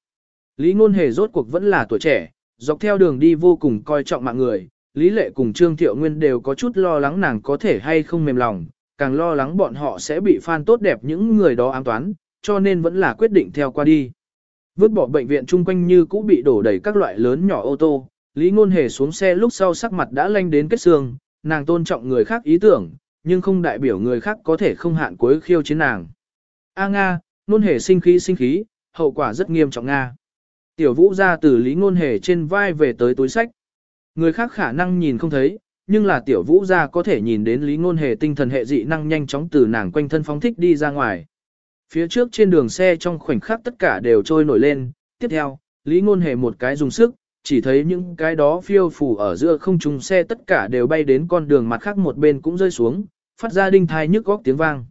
Lý Ngôn Hề rốt cuộc vẫn là tuổi trẻ, dọc theo đường đi vô cùng coi trọng mạng người, Lý Lệ cùng Trương Thiệu Nguyên đều có chút lo lắng nàng có thể hay không mềm lòng, càng lo lắng bọn họ sẽ bị fan tốt đẹp những người đó ám toán, cho nên vẫn là quyết định theo qua đi. Vứt bỏ bệnh viện chung quanh như cũ bị đổ đầy các loại lớn nhỏ ô tô, Lý Ngôn Hề xuống xe lúc sau sắc mặt đã lanh đến kết xương, nàng tôn trọng người khác ý tưởng, nhưng không đại biểu người khác có thể không hạn cuối khiêu chiến nàng. A Nga, Ngôn Hề sinh khí sinh khí, hậu quả rất nghiêm trọng Nga. Tiểu Vũ ra từ Lý Ngôn Hề trên vai về tới túi sách. Người khác khả năng nhìn không thấy, nhưng là Tiểu Vũ gia có thể nhìn đến Lý Ngôn Hề tinh thần hệ dị năng nhanh chóng từ nàng quanh thân phóng thích đi ra ngoài. Phía trước trên đường xe trong khoảnh khắc tất cả đều trôi nổi lên, tiếp theo, Lý Ngôn Hề một cái dùng sức, chỉ thấy những cái đó phiêu phủ ở giữa không trung xe tất cả đều bay đến con đường mặt khác một bên cũng rơi xuống, phát ra đinh thai nhức góc tiếng vang.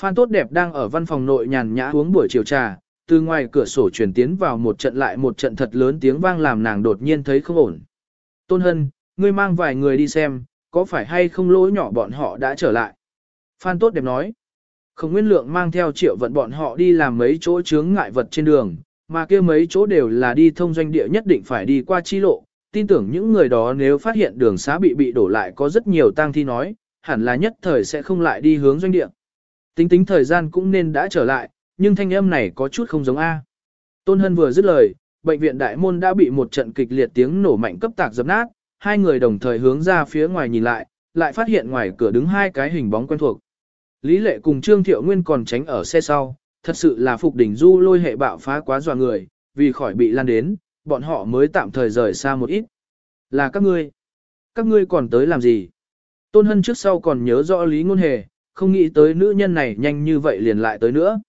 Phan Tốt Đẹp đang ở văn phòng nội nhàn nhã uống buổi chiều trà, từ ngoài cửa sổ truyền tiến vào một trận lại một trận thật lớn tiếng vang làm nàng đột nhiên thấy không ổn. Tôn Hân, ngươi mang vài người đi xem, có phải hay không lỗi nhỏ bọn họ đã trở lại. Phan Tốt Đẹp nói, không nguyên lượng mang theo triệu vận bọn họ đi làm mấy chỗ chướng ngại vật trên đường, mà kia mấy chỗ đều là đi thông doanh địa nhất định phải đi qua chi lộ, tin tưởng những người đó nếu phát hiện đường xá bị bị đổ lại có rất nhiều tang thi nói, hẳn là nhất thời sẽ không lại đi hướng doanh địa. Tính tính thời gian cũng nên đã trở lại, nhưng thanh âm này có chút không giống A. Tôn Hân vừa dứt lời, bệnh viện đại môn đã bị một trận kịch liệt tiếng nổ mạnh cấp tạc dập nát, hai người đồng thời hướng ra phía ngoài nhìn lại, lại phát hiện ngoài cửa đứng hai cái hình bóng quen thuộc. Lý Lệ cùng Trương Thiệu Nguyên còn tránh ở xe sau, thật sự là Phục Đỉnh Du lôi hệ bạo phá quá dọa người, vì khỏi bị lan đến, bọn họ mới tạm thời rời xa một ít. Là các ngươi. Các ngươi còn tới làm gì? Tôn Hân trước sau còn nhớ rõ Lý Ngôn Hề, không nghĩ tới nữ nhân này nhanh như vậy liền lại tới nữa.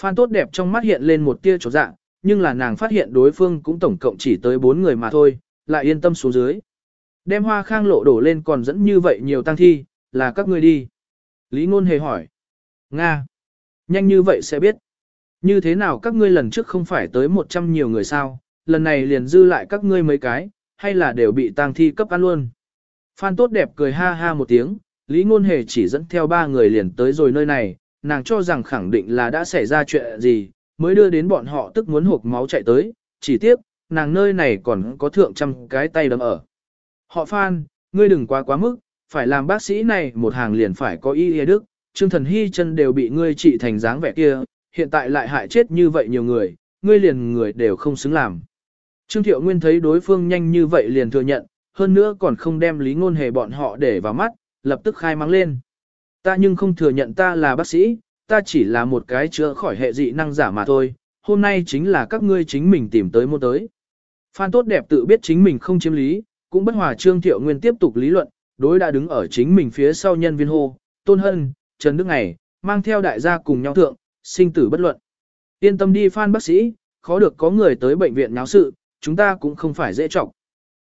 Phan tốt đẹp trong mắt hiện lên một tia trột dạ, nhưng là nàng phát hiện đối phương cũng tổng cộng chỉ tới bốn người mà thôi, lại yên tâm xuống dưới. Đem hoa khang lộ đổ lên còn dẫn như vậy nhiều tăng thi, là các ngươi đi. Lý Ngôn Hề hỏi. Nga. Nhanh như vậy sẽ biết. Như thế nào các ngươi lần trước không phải tới 100 nhiều người sao, lần này liền dư lại các ngươi mấy cái, hay là đều bị tang thi cấp ăn luôn. Phan tốt đẹp cười ha ha một tiếng, Lý Ngôn Hề chỉ dẫn theo ba người liền tới rồi nơi này, nàng cho rằng khẳng định là đã xảy ra chuyện gì, mới đưa đến bọn họ tức muốn hộp máu chạy tới, chỉ tiếp, nàng nơi này còn có thượng trăm cái tay đấm ở. Họ Phan, ngươi đừng quá quá mức, phải làm bác sĩ này một hàng liền phải có y y đức, Trương Thần Hy chân đều bị ngươi trị thành dáng vẻ kia, hiện tại lại hại chết như vậy nhiều người, ngươi liền người đều không xứng làm. Trương Thiệu Nguyên thấy đối phương nhanh như vậy liền thừa nhận, hơn nữa còn không đem lý ngôn hề bọn họ để vào mắt, lập tức khai mắng lên. Ta nhưng không thừa nhận ta là bác sĩ, ta chỉ là một cái chữa khỏi hệ dị năng giả mà thôi, hôm nay chính là các ngươi chính mình tìm tới mua tới. Phan tốt đẹp tự biết chính mình không chiếm lý, cũng bất hòa Trương Thiệu Nguyên tiếp tục lý luận, đối đã đứng ở chính mình phía sau nhân viên hô, Tôn Hân, Trần Đức Ngày, mang theo đại gia cùng nhau thượng, sinh tử bất luận. Yên tâm đi Phan bác sĩ, khó được có người tới bệnh viện náo sự, chúng ta cũng không phải dễ trọng.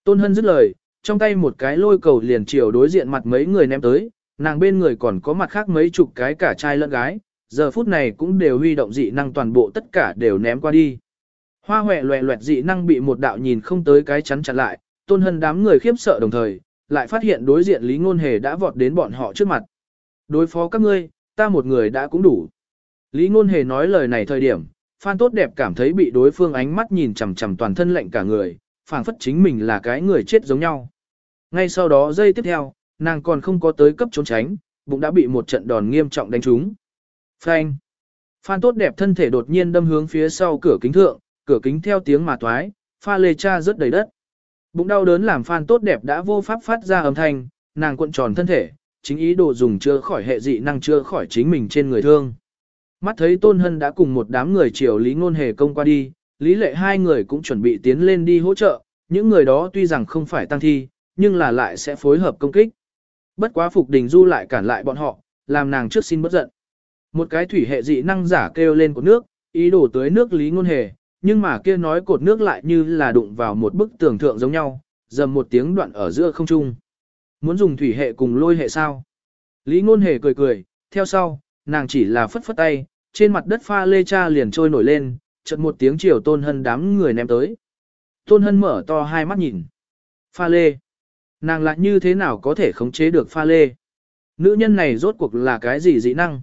Tôn Hân dứt lời, trong tay một cái lôi cầu liền chiều đối diện mặt mấy người ném tới, nàng bên người còn có mặt khác mấy chục cái cả trai lẫn gái, giờ phút này cũng đều huy động dị năng toàn bộ tất cả đều ném qua đi. Hoa hoẹ loẹ loẹt dị năng bị một đạo nhìn không tới cái chắn chặn lại, tôn hân đám người khiếp sợ đồng thời, lại phát hiện đối diện Lý Ngôn Hề đã vọt đến bọn họ trước mặt. Đối phó các ngươi, ta một người đã cũng đủ. Lý Ngôn Hề nói lời này thời điểm, Phan Tốt Đẹp cảm thấy bị đối phương ánh mắt nhìn chằm chằm toàn thân lạnh cả người, phảng phất chính mình là cái người chết giống nhau. Ngay sau đó giây tiếp theo, nàng còn không có tới cấp trốn tránh, bụng đã bị một trận đòn nghiêm trọng đánh trúng. Phanh! Phan Tốt Đẹp thân thể đột nhiên đâm hướng phía sau cửa kính thượng, cửa kính theo tiếng mà toái, pha lê cha rất đầy đất. Bụng đau đớn làm Phan Tốt Đẹp đã vô pháp phát ra âm thanh, nàng cuộn tròn thân thể, chính ý đồ dùng chữa khỏi hệ dị năng chữa khỏi chính mình trên người thương. Mắt thấy Tôn Hân đã cùng một đám người chiều Lý Ngôn Hề công qua đi, Lý Lệ hai người cũng chuẩn bị tiến lên đi hỗ trợ, những người đó tuy rằng không phải tăng thi, nhưng là lại sẽ phối hợp công kích. Bất quá Phục Đình Du lại cản lại bọn họ, làm nàng trước xin bất giận. Một cái thủy hệ dị năng giả kêu lên của nước, ý đồ tới nước Lý Ngôn Hề, nhưng mà kia nói cột nước lại như là đụng vào một bức tường thượng giống nhau, dầm một tiếng đoạn ở giữa không trung. Muốn dùng thủy hệ cùng lôi hệ sao? Lý Ngôn Hề cười cười, theo sau, nàng chỉ là phất phất tay, trên mặt đất pha lê cha liền trôi nổi lên, chợt một tiếng chiều Tôn Hân đám người ném tới. Tôn Hân mở to hai mắt nhìn. Pha lê. Nàng lại như thế nào có thể khống chế được pha lê? Nữ nhân này rốt cuộc là cái gì dị năng?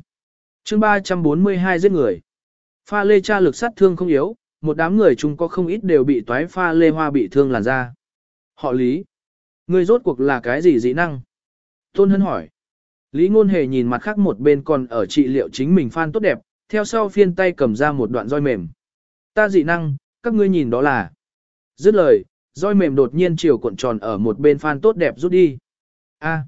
chương 342 giết người. Pha lê cha lực sát thương không yếu, một đám người chung có không ít đều bị toái pha lê hoa bị thương làn da. Họ lý. Người rốt cuộc là cái gì dị năng? Tôn Hân hỏi. Lý Ngôn Hề nhìn mặt khác một bên còn ở trị liệu chính mình phan tốt đẹp, theo sau phiên tay cầm ra một đoạn roi mềm. Ta dị năng, các ngươi nhìn đó là. Dứt lời, roi mềm đột nhiên chiều cuộn tròn ở một bên phan tốt đẹp rút đi. A.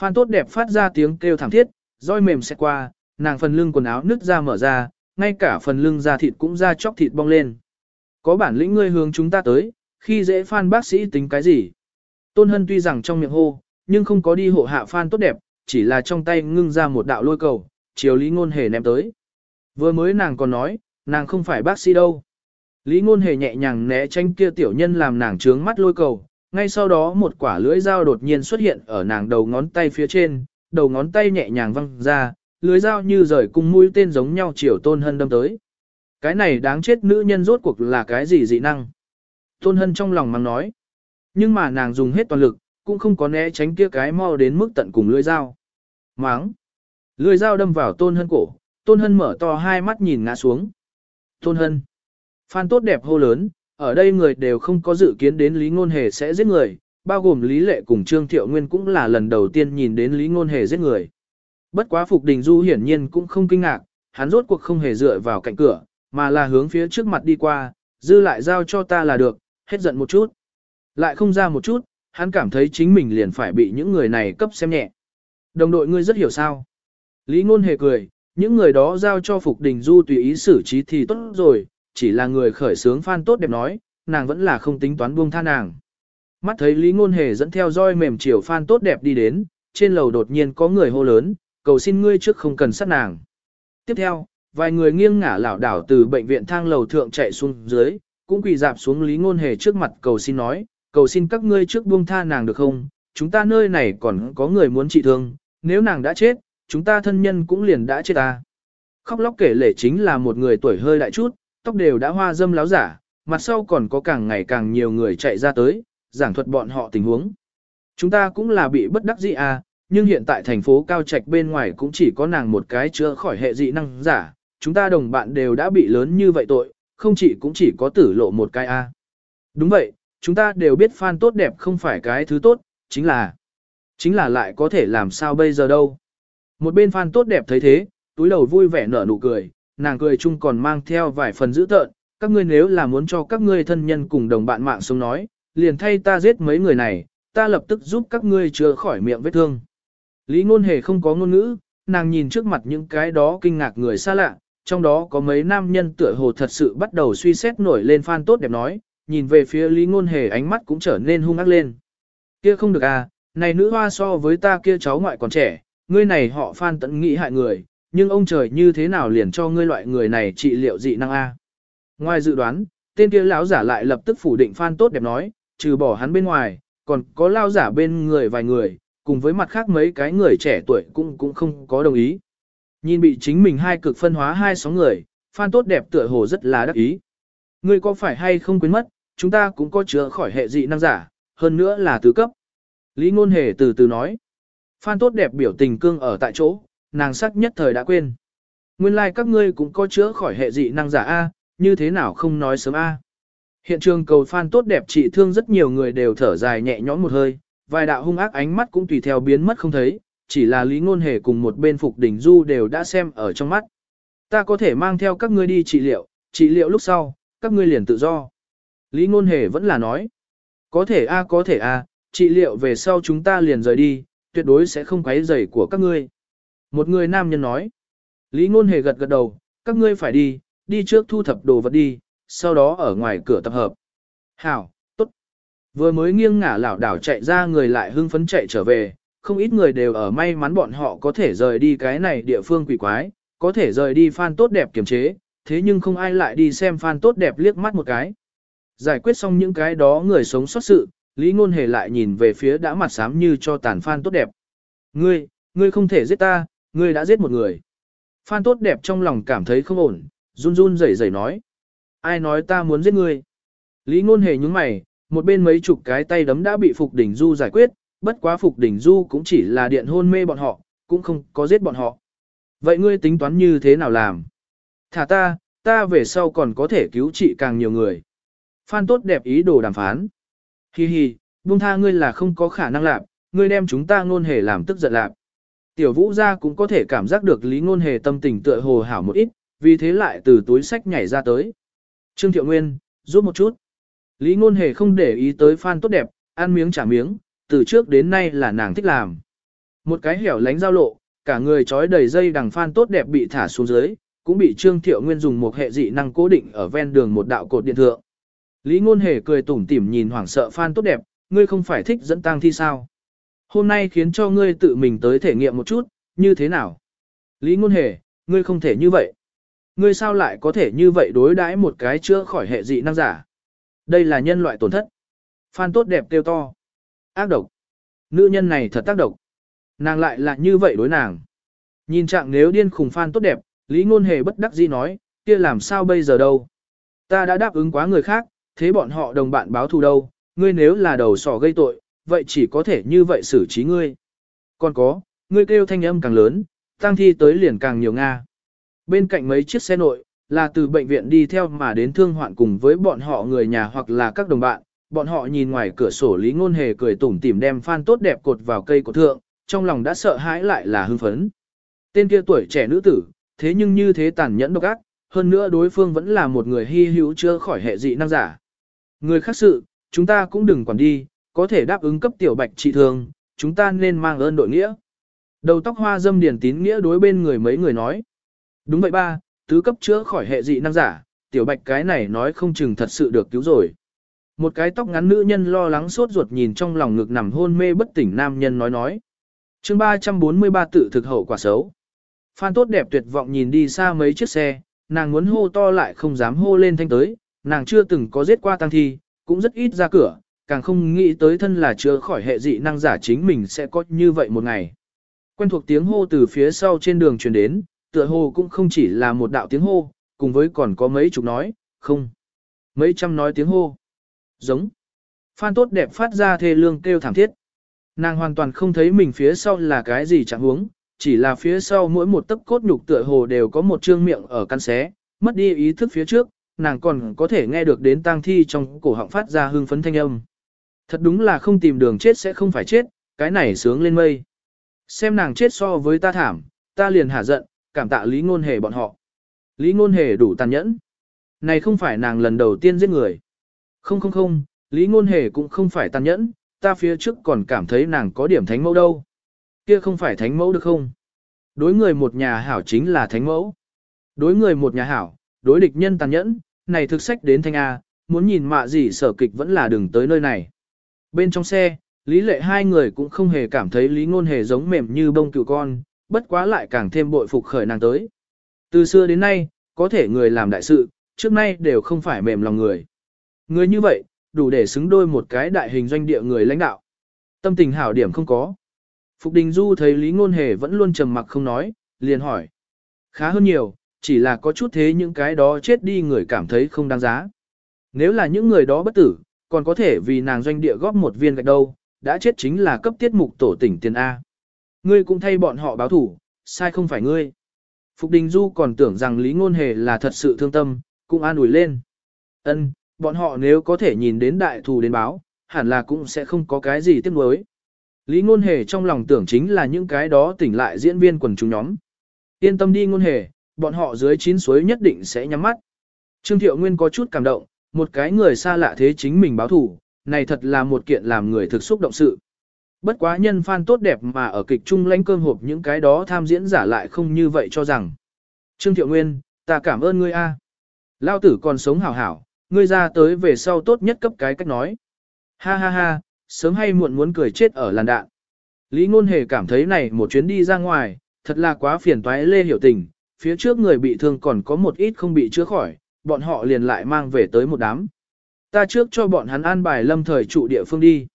Phan tốt đẹp phát ra tiếng kêu thảm thiết, roi mềm sẽ qua, nàng phần lưng quần áo nứt ra mở ra, ngay cả phần lưng da thịt cũng ra chóc thịt bong lên. Có bản lĩnh ngươi hướng chúng ta tới, khi dễ phan bác sĩ tính cái gì? Tôn Hân tuy rằng trong miệng hô, nhưng không có đi hộ hạ phan tốt đẹp, chỉ là trong tay ngưng ra một đạo lôi cầu, chiều Lý Ngôn Hề ném tới. Vừa mới nàng còn nói, nàng không phải bác sĩ đâu. Lý Ngôn Hề nhẹ nhàng né tránh kia tiểu nhân làm nàng trướng mắt lôi cầu, ngay sau đó một quả lưỡi dao đột nhiên xuất hiện ở nàng đầu ngón tay phía trên, đầu ngón tay nhẹ nhàng văng ra, lưới dao như rời cung mũi tên giống nhau chiều tôn hân đâm tới. Cái này đáng chết nữ nhân rốt cuộc là cái gì dị năng? Tôn hân trong lòng mắng nói. Nhưng mà nàng dùng hết toàn lực, cũng không có né tránh kia cái mau đến mức tận cùng lưỡi dao. Máng! Lưỡi dao đâm vào tôn hân cổ, tôn hân mở to hai mắt nhìn ngã xuống. Tôn hân! Phan tốt đẹp hô lớn, ở đây người đều không có dự kiến đến Lý Ngôn Hề sẽ giết người, bao gồm Lý Lệ cùng Trương Thiệu Nguyên cũng là lần đầu tiên nhìn đến Lý Ngôn Hề giết người. Bất quá Phục Đình Du hiển nhiên cũng không kinh ngạc, hắn rốt cuộc không hề dựa vào cạnh cửa, mà là hướng phía trước mặt đi qua, dư lại giao cho ta là được, hết giận một chút. Lại không ra một chút, hắn cảm thấy chính mình liền phải bị những người này cấp xem nhẹ. Đồng đội ngươi rất hiểu sao. Lý Ngôn Hề cười, những người đó giao cho Phục Đình Du tùy ý xử trí thì tốt rồi, chỉ là người khởi sướng phan tốt đẹp nói, nàng vẫn là không tính toán buông tha nàng. Mắt thấy Lý Ngôn Hề dẫn theo roi mềm chiều phan tốt đẹp đi đến, trên lầu đột nhiên có người hô lớn, cầu xin ngươi trước không cần sát nàng. Tiếp theo, vài người nghiêng ngả lảo đảo từ bệnh viện thang lầu thượng chạy xuống dưới, cũng quỳ dạp xuống Lý Ngôn Hề trước mặt cầu xin nói, cầu xin các ngươi trước buông tha nàng được không, chúng ta nơi này còn có người muốn trị thương, nếu nàng đã chết, chúng ta thân nhân cũng liền đã chết ta. Khóc lóc kể lể chính là một người tuổi hơi đại chút, tóc đều đã hoa dâm láo giả, mặt sau còn có càng ngày càng nhiều người chạy ra tới, giảng thuật bọn họ tình huống. Chúng ta cũng là bị bất đắc dĩ à, nhưng hiện tại thành phố Cao Trạch bên ngoài cũng chỉ có nàng một cái chữa khỏi hệ dị năng giả, chúng ta đồng bạn đều đã bị lớn như vậy tội, không chỉ cũng chỉ có tử lộ một cái a. À. Đúng vậy, chúng ta đều biết fan tốt đẹp không phải cái thứ tốt, chính là, chính là lại có thể làm sao bây giờ đâu. Một bên fan tốt đẹp thấy thế, túi đầu vui vẻ nở nụ cười, nàng cười chung còn mang theo vài phần dữ tợn, các ngươi nếu là muốn cho các ngươi thân nhân cùng đồng bạn mạng sống nói, liền thay ta giết mấy người này, ta lập tức giúp các ngươi chữa khỏi miệng vết thương. Lý ngôn hề không có ngôn ngữ, nàng nhìn trước mặt những cái đó kinh ngạc người xa lạ, trong đó có mấy nam nhân tựa hồ thật sự bắt đầu suy xét nổi lên phan tốt đẹp nói, nhìn về phía Lý ngôn hề ánh mắt cũng trở nên hung ác lên. Kia không được à, này nữ hoa so với ta kia cháu ngoại còn trẻ, ngươi này họ phan tận nghĩ hại người, nhưng ông trời như thế nào liền cho ngươi loại người này trị liệu dị năng a? Ngoài dự đoán, tên kia lão giả lại lập tức phủ định Phan tốt đẹp nói, trừ bỏ hắn bên ngoài, còn có lao giả bên người vài người, cùng với mặt khác mấy cái người trẻ tuổi cũng cũng không có đồng ý. Nhìn bị chính mình hai cực phân hóa hai sóng người, Phan tốt đẹp tựa hồ rất là đắc ý. Ngươi có phải hay không quên mất, chúng ta cũng có chữa khỏi hệ dị năng giả, hơn nữa là tứ cấp. Lý ngôn hề từ từ nói. Phan tốt đẹp biểu tình cương ở tại chỗ, nàng sắc nhất thời đã quên. Nguyên lai like các ngươi cũng có chữa khỏi hệ dị năng giả A, như thế nào không nói sớm A. Hiện trường cầu phan tốt đẹp trị thương rất nhiều người đều thở dài nhẹ nhõm một hơi, vài đạo hung ác ánh mắt cũng tùy theo biến mất không thấy, chỉ là Lý Ngôn Hề cùng một bên Phục Đỉnh Du đều đã xem ở trong mắt. Ta có thể mang theo các ngươi đi trị liệu, trị liệu lúc sau, các ngươi liền tự do. Lý Ngôn Hề vẫn là nói, có thể a có thể a, trị liệu về sau chúng ta liền rời đi, tuyệt đối sẽ không quấy rầy của các ngươi. Một người nam nhân nói. Lý ngôn hề gật gật đầu, các ngươi phải đi, đi trước thu thập đồ vật đi, sau đó ở ngoài cửa tập hợp. Hảo. Vừa mới nghiêng ngả lảo đảo chạy ra người lại hưng phấn chạy trở về, không ít người đều ở may mắn bọn họ có thể rời đi cái này địa phương quỷ quái, có thể rời đi fan tốt đẹp kiềm chế, thế nhưng không ai lại đi xem fan tốt đẹp liếc mắt một cái. Giải quyết xong những cái đó người sống sót sự, Lý Ngôn Hề lại nhìn về phía đã mặt xám như cho tàn fan tốt đẹp. Ngươi, ngươi không thể giết ta, ngươi đã giết một người. Phan tốt đẹp trong lòng cảm thấy không ổn, run run rẩy rẩy nói. Ai nói ta muốn giết ngươi? Lý ngôn hề nhướng mày, một bên mấy chục cái tay đấm đã bị Phục Đỉnh Du giải quyết, bất quá Phục Đỉnh Du cũng chỉ là điện hôn mê bọn họ, cũng không có giết bọn họ. Vậy ngươi tính toán như thế nào làm? Thả ta, ta về sau còn có thể cứu trị càng nhiều người. Phan tốt đẹp ý đồ đàm phán. Hi hi, buông tha ngươi là không có khả năng làm, ngươi đem chúng ta ngôn hề làm tức giận làm. Tiểu vũ gia cũng có thể cảm giác được lý ngôn hề tâm tình tựa hồ hảo một ít, vì thế lại từ túi sách nhảy ra tới. Trương Thiệu Nguyên, giúp một chút. Lý ngôn hề không để ý tới fan tốt đẹp, ăn miếng trả miếng, từ trước đến nay là nàng thích làm. Một cái hẻo lánh giao lộ, cả người trói đầy dây đằng fan tốt đẹp bị thả xuống dưới, cũng bị Trương Thiệu Nguyên dùng một hệ dị năng cố định ở ven đường một đạo cột điện thượng. Lý ngôn hề cười tủm tỉm nhìn hoảng sợ fan tốt đẹp, ngươi không phải thích dẫn tang thi sao? Hôm nay khiến cho ngươi tự mình tới thể nghiệm một chút, như thế nào? Lý ngôn hề, ngươi không thể như vậy. Ngươi sao lại có thể như vậy đối đãi một cái chữa khỏi hệ dị năng giả? Đây là nhân loại tổn thất. Phan tốt đẹp tiêu to. Ác độc. Nữ nhân này thật tác độc. Nàng lại là như vậy đối nàng. Nhìn trạng nếu điên khùng phan tốt đẹp, Lý Ngôn Hề bất đắc dĩ nói, kia làm sao bây giờ đâu. Ta đã đáp ứng quá người khác, thế bọn họ đồng bạn báo thù đâu, ngươi nếu là đầu sỏ gây tội, vậy chỉ có thể như vậy xử trí ngươi. Còn có, ngươi kêu thanh âm càng lớn, tăng thi tới liền càng nhiều Nga. Bên cạnh mấy chiếc xe nội, là từ bệnh viện đi theo mà đến thương hoạn cùng với bọn họ người nhà hoặc là các đồng bạn, bọn họ nhìn ngoài cửa sổ Lý Ngôn Hề cười tủm tỉm đem phan tốt đẹp cột vào cây của thượng, trong lòng đã sợ hãi lại là hưng phấn. Tên kia tuổi trẻ nữ tử, thế nhưng như thế tàn nhẫn độc ác, hơn nữa đối phương vẫn là một người hy hữu chưa khỏi hệ dị năng giả. Người khác sự, chúng ta cũng đừng quản đi, có thể đáp ứng cấp tiểu bạch trị thương, chúng ta nên mang ơn đội nghĩa. Đầu tóc hoa dâm điển tín nghĩa đối bên người mấy người nói. Đúng vậy ba, tứ cấp chữa khỏi hệ dị năng giả, tiểu bạch cái này nói không chừng thật sự được cứu rồi. Một cái tóc ngắn nữ nhân lo lắng sốt ruột nhìn trong lòng ngực nằm hôn mê bất tỉnh nam nhân nói nói. chương 343 tự thực hậu quả xấu. Phan tốt đẹp tuyệt vọng nhìn đi xa mấy chiếc xe, nàng muốn hô to lại không dám hô lên thanh tới, nàng chưa từng có giết qua tăng thi, cũng rất ít ra cửa, càng không nghĩ tới thân là chữa khỏi hệ dị năng giả chính mình sẽ có như vậy một ngày. Quen thuộc tiếng hô từ phía sau trên đường truyền đến, tựa hồ cũng không chỉ là một đạo tiếng hô, cùng với còn có mấy chục nói, không. Mấy trăm nói tiếng hô. Giống. Phan tốt đẹp phát ra thê lương kêu thảm thiết. Nàng hoàn toàn không thấy mình phía sau là cái gì chẳng huống, chỉ là phía sau mỗi một tấc cốt nhục tựa hồ đều có một trương miệng ở căn xé, mất đi ý thức phía trước, nàng còn có thể nghe được đến tang thi trong cổ họng phát ra hương phấn thanh âm. Thật đúng là không tìm đường chết sẽ không phải chết, cái này sướng lên mây. Xem nàng chết so với ta thảm, ta liền hả giận, cảm tạ Lý Ngôn Hề bọn họ. Lý Ngôn Hề đủ tàn nhẫn. Này không phải nàng lần đầu tiên giết người. Không không không, Lý Ngôn Hề cũng không phải tàn nhẫn, ta phía trước còn cảm thấy nàng có điểm thánh mẫu đâu. Kia không phải thánh mẫu được không? Đối người một nhà hảo chính là thánh mẫu. Đối người một nhà hảo, đối địch nhân tàn nhẫn, này thực sách đến thanh A, muốn nhìn mạ gì sở kịch vẫn là đừng tới nơi này. Bên trong xe, Lý Lệ hai người cũng không hề cảm thấy Lý Ngôn Hề giống mềm như bông cựu con, bất quá lại càng thêm bội phục khởi nàng tới. Từ xưa đến nay, có thể người làm đại sự, trước nay đều không phải mềm lòng người. Người như vậy, đủ để xứng đôi một cái đại hình doanh địa người lãnh đạo. Tâm tình hảo điểm không có. Phục Đình Du thấy Lý Ngôn Hề vẫn luôn trầm mặc không nói, liền hỏi. Khá hơn nhiều, chỉ là có chút thế những cái đó chết đi người cảm thấy không đáng giá. Nếu là những người đó bất tử, còn có thể vì nàng doanh địa góp một viên gạch đâu, đã chết chính là cấp tiết mục tổ tỉnh tiền A. Ngươi cũng thay bọn họ báo thủ, sai không phải ngươi. Phục Đình Du còn tưởng rằng Lý Ngôn Hề là thật sự thương tâm, cũng an ủi lên. Ân, bọn họ nếu có thể nhìn đến đại thù đến báo, hẳn là cũng sẽ không có cái gì tiếc nuối. Lý Ngôn Hề trong lòng tưởng chính là những cái đó tỉnh lại diễn viên quần chúng nhóm. Yên tâm đi Ngôn Hề, bọn họ dưới chín suối nhất định sẽ nhắm mắt. Trương Thiệu Nguyên có chút cảm động, một cái người xa lạ thế chính mình báo thủ, này thật là một kiện làm người thực xúc động sự. Bất quá nhân fan tốt đẹp mà ở kịch trung lãnh cơm hộp những cái đó tham diễn giả lại không như vậy cho rằng. Trương Thiệu Nguyên, ta cảm ơn ngươi a. Lao tử còn sống hảo hảo, ngươi ra tới về sau tốt nhất cấp cái cách nói. Ha ha ha, sớm hay muộn muốn cười chết ở làn đạn. Lý Ngôn Hề cảm thấy này một chuyến đi ra ngoài, thật là quá phiền toái lê hiểu tình, phía trước người bị thương còn có một ít không bị chữa khỏi, bọn họ liền lại mang về tới một đám. Ta trước cho bọn hắn an bài lâm thời trụ địa phương đi.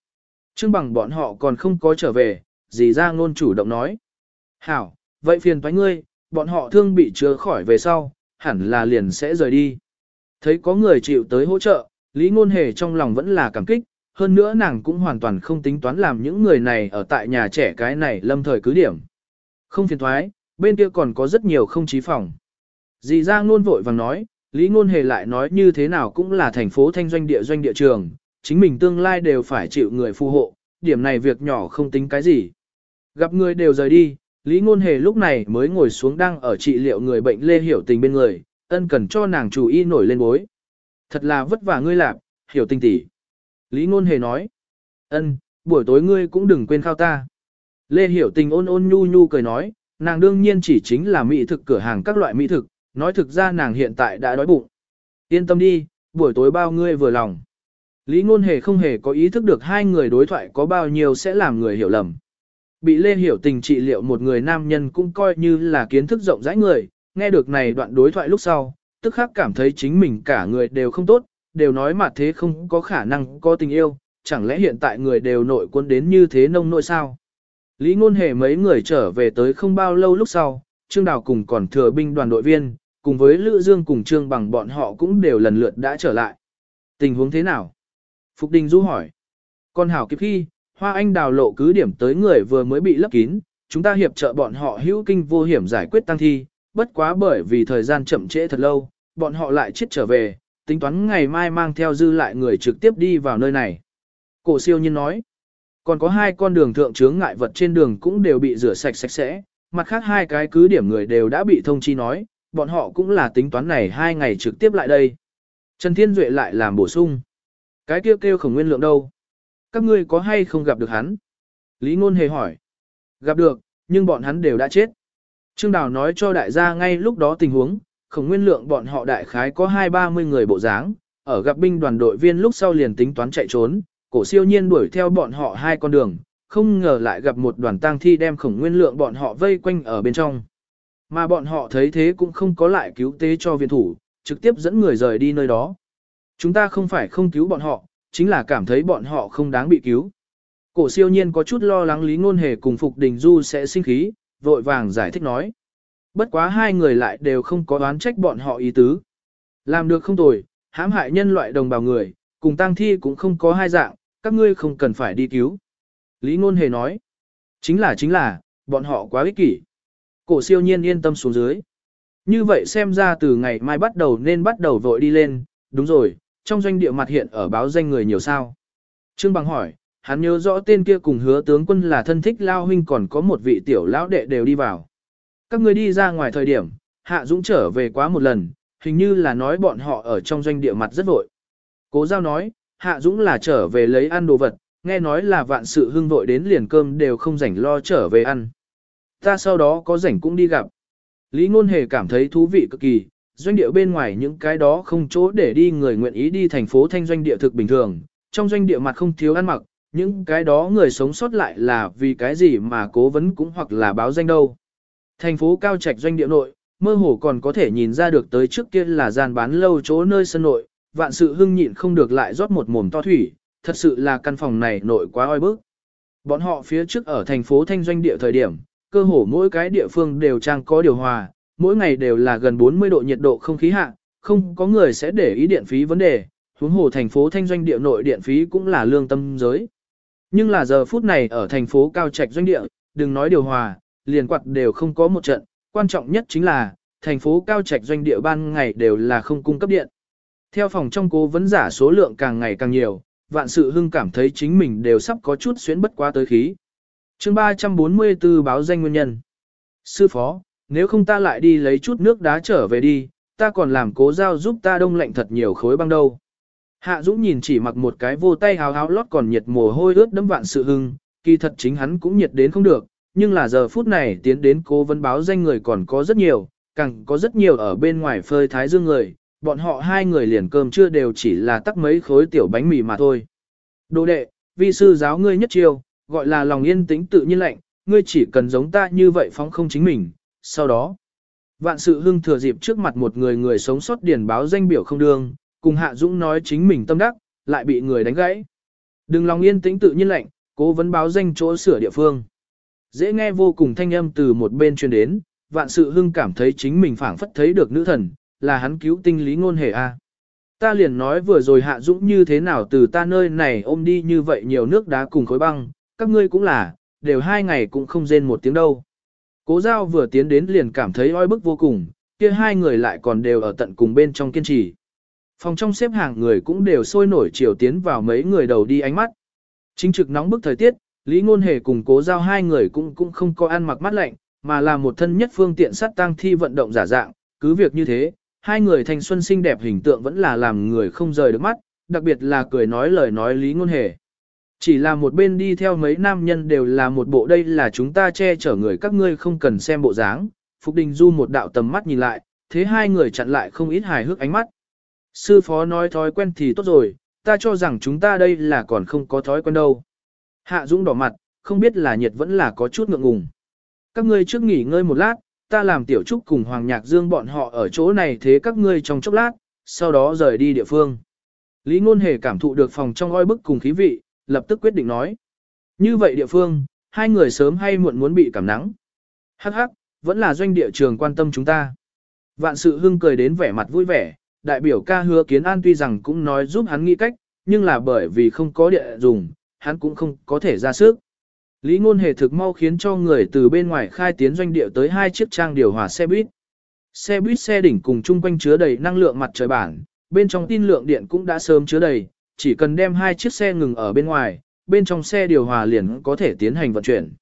Trương bằng bọn họ còn không có trở về, dì ra ngôn chủ động nói. Hảo, vậy phiền thoái ngươi, bọn họ thương bị chứa khỏi về sau, hẳn là liền sẽ rời đi. Thấy có người chịu tới hỗ trợ, Lý Ngôn Hề trong lòng vẫn là cảm kích, hơn nữa nàng cũng hoàn toàn không tính toán làm những người này ở tại nhà trẻ cái này lâm thời cứ điểm. Không phiền thoái, bên kia còn có rất nhiều không chí phòng. Dì ra ngôn vội vàng nói, Lý Ngôn Hề lại nói như thế nào cũng là thành phố thanh doanh địa doanh địa trường, chính mình tương lai đều phải chịu người phù hộ, điểm này việc nhỏ không tính cái gì. Gặp người đều rời đi, Lý Ngôn Hề lúc này mới ngồi xuống đang ở trị liệu người bệnh Lê Hiểu Tình bên người, ân cần cho nàng chủ y nổi lên bối. Thật là vất vả ngươi làm, Hiểu Tình tỷ. Lý Ngôn Hề nói, ân, buổi tối ngươi cũng đừng quên khao ta. Lê Hiểu Tình ôn ôn nhu nhu cười nói, nàng đương nhiên chỉ chính là mỹ thực cửa hàng các loại mỹ thực, nói thực ra nàng hiện tại đã đói bụng. Yên tâm đi, buổi tối bao ngươi vừa lòng. Lý Ngôn Hề không hề có ý thức được hai người đối thoại có bao nhiêu sẽ làm người hiểu lầm. Bị Lê Hiểu Tình trị liệu một người nam nhân cũng coi như là kiến thức rộng rãi người, nghe được này đoạn đối thoại lúc sau, tức khắc cảm thấy chính mình cả người đều không tốt, đều nói mà thế không có khả năng có tình yêu, chẳng lẽ hiện tại người đều nội quân đến như thế nông nội sao? Lý Ngôn Hề mấy người trở về tới không bao lâu lúc sau, Trương Đào cùng còn thừa binh đoàn đội viên, cùng với Lữ Dương cùng Trương Bằng bọn họ cũng đều lần lượt đã trở lại. Tình huống thế nào? Phục Đình Du hỏi. Con hảo kịp khi, Hoa Anh đào lộ cứ điểm tới người vừa mới bị lấp kín, chúng ta hiệp trợ bọn họ hữu kinh vô hiểm giải quyết tăng thi, bất quá bởi vì thời gian chậm trễ thật lâu, bọn họ lại chết trở về, tính toán ngày mai mang theo dư lại người trực tiếp đi vào nơi này. Cổ siêu nhiên nói, còn có hai con đường thượng chướng ngại vật trên đường cũng đều bị rửa sạch sạch sẽ, mặt khác hai cái cứ điểm người đều đã bị thông chi nói, bọn họ cũng là tính toán này hai ngày trực tiếp lại đây. Trần Thiên Duệ lại làm bổ sung. Cái kêu kêu khổng nguyên lượng đâu? Các ngươi có hay không gặp được hắn? Lý Ngôn hề hỏi. Gặp được, nhưng bọn hắn đều đã chết. Trương Đào nói cho đại gia ngay lúc đó tình huống, khổng nguyên lượng bọn họ đại khái có hai ba mươi người bộ dáng, ở gặp binh đoàn đội viên lúc sau liền tính toán chạy trốn, cổ siêu nhiên đuổi theo bọn họ hai con đường, không ngờ lại gặp một đoàn tang thi đem khổng nguyên lượng bọn họ vây quanh ở bên trong. Mà bọn họ thấy thế cũng không có lại cứu tế cho viện thủ, trực tiếp dẫn người rời đi nơi đó. Chúng ta không phải không cứu bọn họ, chính là cảm thấy bọn họ không đáng bị cứu. Cổ siêu nhiên có chút lo lắng Lý Ngôn Hề cùng Phục Đình Du sẽ sinh khí, vội vàng giải thích nói. Bất quá hai người lại đều không có đoán trách bọn họ ý tứ. Làm được không tồi, hãm hại nhân loại đồng bào người, cùng tang thi cũng không có hai dạng, các ngươi không cần phải đi cứu. Lý Ngôn Hề nói. Chính là chính là, bọn họ quá ích kỷ. Cổ siêu nhiên yên tâm xuống dưới. Như vậy xem ra từ ngày mai bắt đầu nên bắt đầu vội đi lên, đúng rồi, trong doanh địa mặt hiện ở báo danh người nhiều sao. Trương Bằng hỏi, hắn nhớ rõ tên kia cùng hứa tướng quân là thân thích lao huynh còn có một vị tiểu lão đệ đều đi vào. Các người đi ra ngoài thời điểm, Hạ Dũng trở về quá một lần, hình như là nói bọn họ ở trong doanh địa mặt rất vội. Cố giao nói, Hạ Dũng là trở về lấy ăn đồ vật, nghe nói là vạn sự hưng vội đến liền cơm đều không rảnh lo trở về ăn. Ta sau đó có rảnh cũng đi gặp. Lý Ngôn Hề cảm thấy thú vị cực kỳ, doanh địa bên ngoài những cái đó không chỗ để đi người nguyện ý đi thành phố thanh doanh địa thực bình thường, trong doanh địa mặt không thiếu ăn mặc, những cái đó người sống sót lại là vì cái gì mà cố vấn cũng hoặc là báo danh đâu. Thành phố cao trạch doanh địa nội, mơ hồ còn có thể nhìn ra được tới trước kia là gian bán lâu chỗ nơi sân nội, vạn sự hưng nhịn không được lại rót một mồm to thủy, thật sự là căn phòng này nội quá oi bức. Bọn họ phía trước ở thành phố thanh doanh địa thời điểm, cơ hồ mỗi cái địa phương đều trang có điều hòa, mỗi ngày đều là gần 40 độ nhiệt độ không khí hạ, không có người sẽ để ý điện phí vấn đề, huống hồ thành phố thanh doanh địa nội điện phí cũng là lương tâm giới. Nhưng là giờ phút này ở thành phố cao trạch doanh địa, đừng nói điều hòa, liền quạt đều không có một trận, quan trọng nhất chính là, thành phố cao trạch doanh địa ban ngày đều là không cung cấp điện. Theo phòng trong cố vấn giả số lượng càng ngày càng nhiều, vạn sự hưng cảm thấy chính mình đều sắp có chút xuyến bất quá tới khí. chương 344 báo danh nguyên nhân. Sư phó, nếu không ta lại đi lấy chút nước đá trở về đi, ta còn làm cố giao giúp ta đông lạnh thật nhiều khối băng đâu. Hạ Dũng nhìn chỉ mặc một cái vô tay hào háo lót còn nhiệt mồ hôi ướt đẫm vạn sự hưng, kỳ thật chính hắn cũng nhiệt đến không được, nhưng là giờ phút này tiến đến cố vấn báo danh người còn có rất nhiều, càng có rất nhiều ở bên ngoài phơi thái dương người, bọn họ hai người liền cơm chưa đều chỉ là tắc mấy khối tiểu bánh mì mà thôi. Đồ đệ, vi sư giáo ngươi nhất chiêu, gọi là lòng yên tĩnh tự nhiên lạnh, ngươi chỉ cần giống ta như vậy phóng không chính mình, sau đó. Vạn sự hưng thừa dịp trước mặt một người người sống sót điển báo danh biểu không đương, cùng Hạ Dũng nói chính mình tâm đắc, lại bị người đánh gãy. Đừng lòng yên tĩnh tự nhiên lạnh, cố vấn báo danh chỗ sửa địa phương. Dễ nghe vô cùng thanh âm từ một bên truyền đến, vạn sự hưng cảm thấy chính mình phảng phất thấy được nữ thần, là hắn cứu tinh lý ngôn hề a. Ta liền nói vừa rồi Hạ Dũng như thế nào từ ta nơi này ôm đi như vậy nhiều nước đá cùng khối băng, các ngươi cũng là, đều hai ngày cũng không rên một tiếng đâu. Cố giao vừa tiến đến liền cảm thấy oi bức vô cùng, kia hai người lại còn đều ở tận cùng bên trong kiên trì. Phòng trong xếp hàng người cũng đều sôi nổi chiều tiến vào mấy người đầu đi ánh mắt. Chính trực nóng bức thời tiết, Lý Ngôn Hề cùng cố giao hai người cũng cũng không có ăn mặc mắt lạnh, mà là một thân nhất phương tiện sát tăng thi vận động giả dạng, cứ việc như thế, hai người thanh xuân xinh đẹp hình tượng vẫn là làm người không rời được mắt, đặc biệt là cười nói lời nói Lý Ngôn Hề. Chỉ là một bên đi theo mấy nam nhân đều là một bộ đây là chúng ta che chở người các ngươi không cần xem bộ dáng. Phục Đình Du một đạo tầm mắt nhìn lại, thế hai người chặn lại không ít hài hước ánh mắt. Sư phó nói thói quen thì tốt rồi, ta cho rằng chúng ta đây là còn không có thói quen đâu. Hạ Dũng đỏ mặt, không biết là nhiệt vẫn là có chút ngượng ngùng. Các ngươi trước nghỉ ngơi một lát, ta làm tiểu trúc cùng Hoàng Nhạc Dương bọn họ ở chỗ này thế các ngươi trong chốc lát, sau đó rời đi địa phương. Lý Ngôn Hề cảm thụ được phòng trong oi bức cùng khí vị, lập tức quyết định nói. Như vậy địa phương, hai người sớm hay muộn muốn bị cảm nắng. Hắc hắc, vẫn là doanh địa trường quan tâm chúng ta. Vạn sự hưng cười đến vẻ mặt vui vẻ, đại biểu ca hứa kiến an tuy rằng cũng nói giúp hắn nghĩ cách, nhưng là bởi vì không có địa dùng, hắn cũng không có thể ra sức. Lý ngôn hề thực mau khiến cho người từ bên ngoài khai tiến doanh địa tới hai chiếc trang điều hòa xe buýt. Xe buýt xe đỉnh cùng chung quanh chứa đầy năng lượng mặt trời bản, bên trong tin lượng điện cũng đã sớm chứa đầy, chỉ cần đem hai chiếc xe ngừng ở bên ngoài, bên trong xe điều hòa liền có thể tiến hành vận chuyển.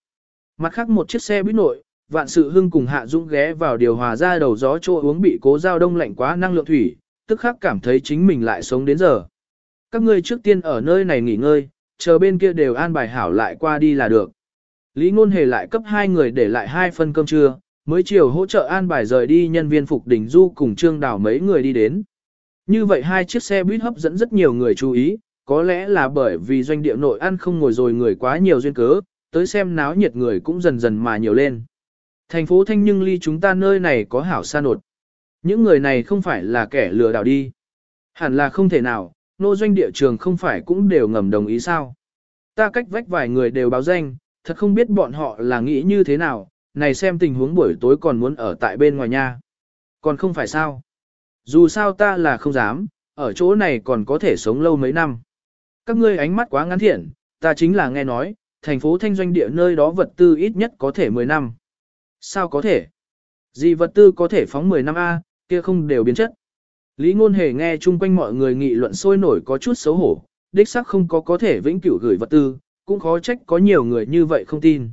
Mặt khác một chiếc xe buýt nội, vạn sự hưng cùng hạ dũng ghé vào điều hòa ra đầu gió chỗ uống bị cố giao đông lạnh quá năng lượng thủy, tức khắc cảm thấy chính mình lại sống đến giờ. Các ngươi trước tiên ở nơi này nghỉ ngơi, chờ bên kia đều an bài hảo lại qua đi là được. Lý ngôn hề lại cấp hai người để lại hai phân cơm trưa, mới chiều hỗ trợ an bài rời đi nhân viên phục đỉnh du cùng trương đảo mấy người đi đến. Như vậy hai chiếc xe buýt hấp dẫn rất nhiều người chú ý, có lẽ là bởi vì doanh địa nội ăn không ngồi rồi người quá nhiều duyên cớ, tới xem náo nhiệt người cũng dần dần mà nhiều lên. Thành phố Thanh nhưng ly chúng ta nơi này có hảo xa nột. Những người này không phải là kẻ lừa đảo đi. Hẳn là không thể nào, nô doanh địa trường không phải cũng đều ngầm đồng ý sao. Ta cách vách vài người đều báo danh, thật không biết bọn họ là nghĩ như thế nào, này xem tình huống buổi tối còn muốn ở tại bên ngoài nha. Còn không phải sao. Dù sao ta là không dám, ở chỗ này còn có thể sống lâu mấy năm. Các ngươi ánh mắt quá ngắn thiện, ta chính là nghe nói, thành phố thanh doanh địa nơi đó vật tư ít nhất có thể 10 năm. Sao có thể? Gì vật tư có thể phóng 10 năm A, kia không đều biến chất. Lý ngôn hề nghe chung quanh mọi người nghị luận sôi nổi có chút xấu hổ, đích xác không có có thể vĩnh cửu gửi vật tư, cũng khó trách có nhiều người như vậy không tin.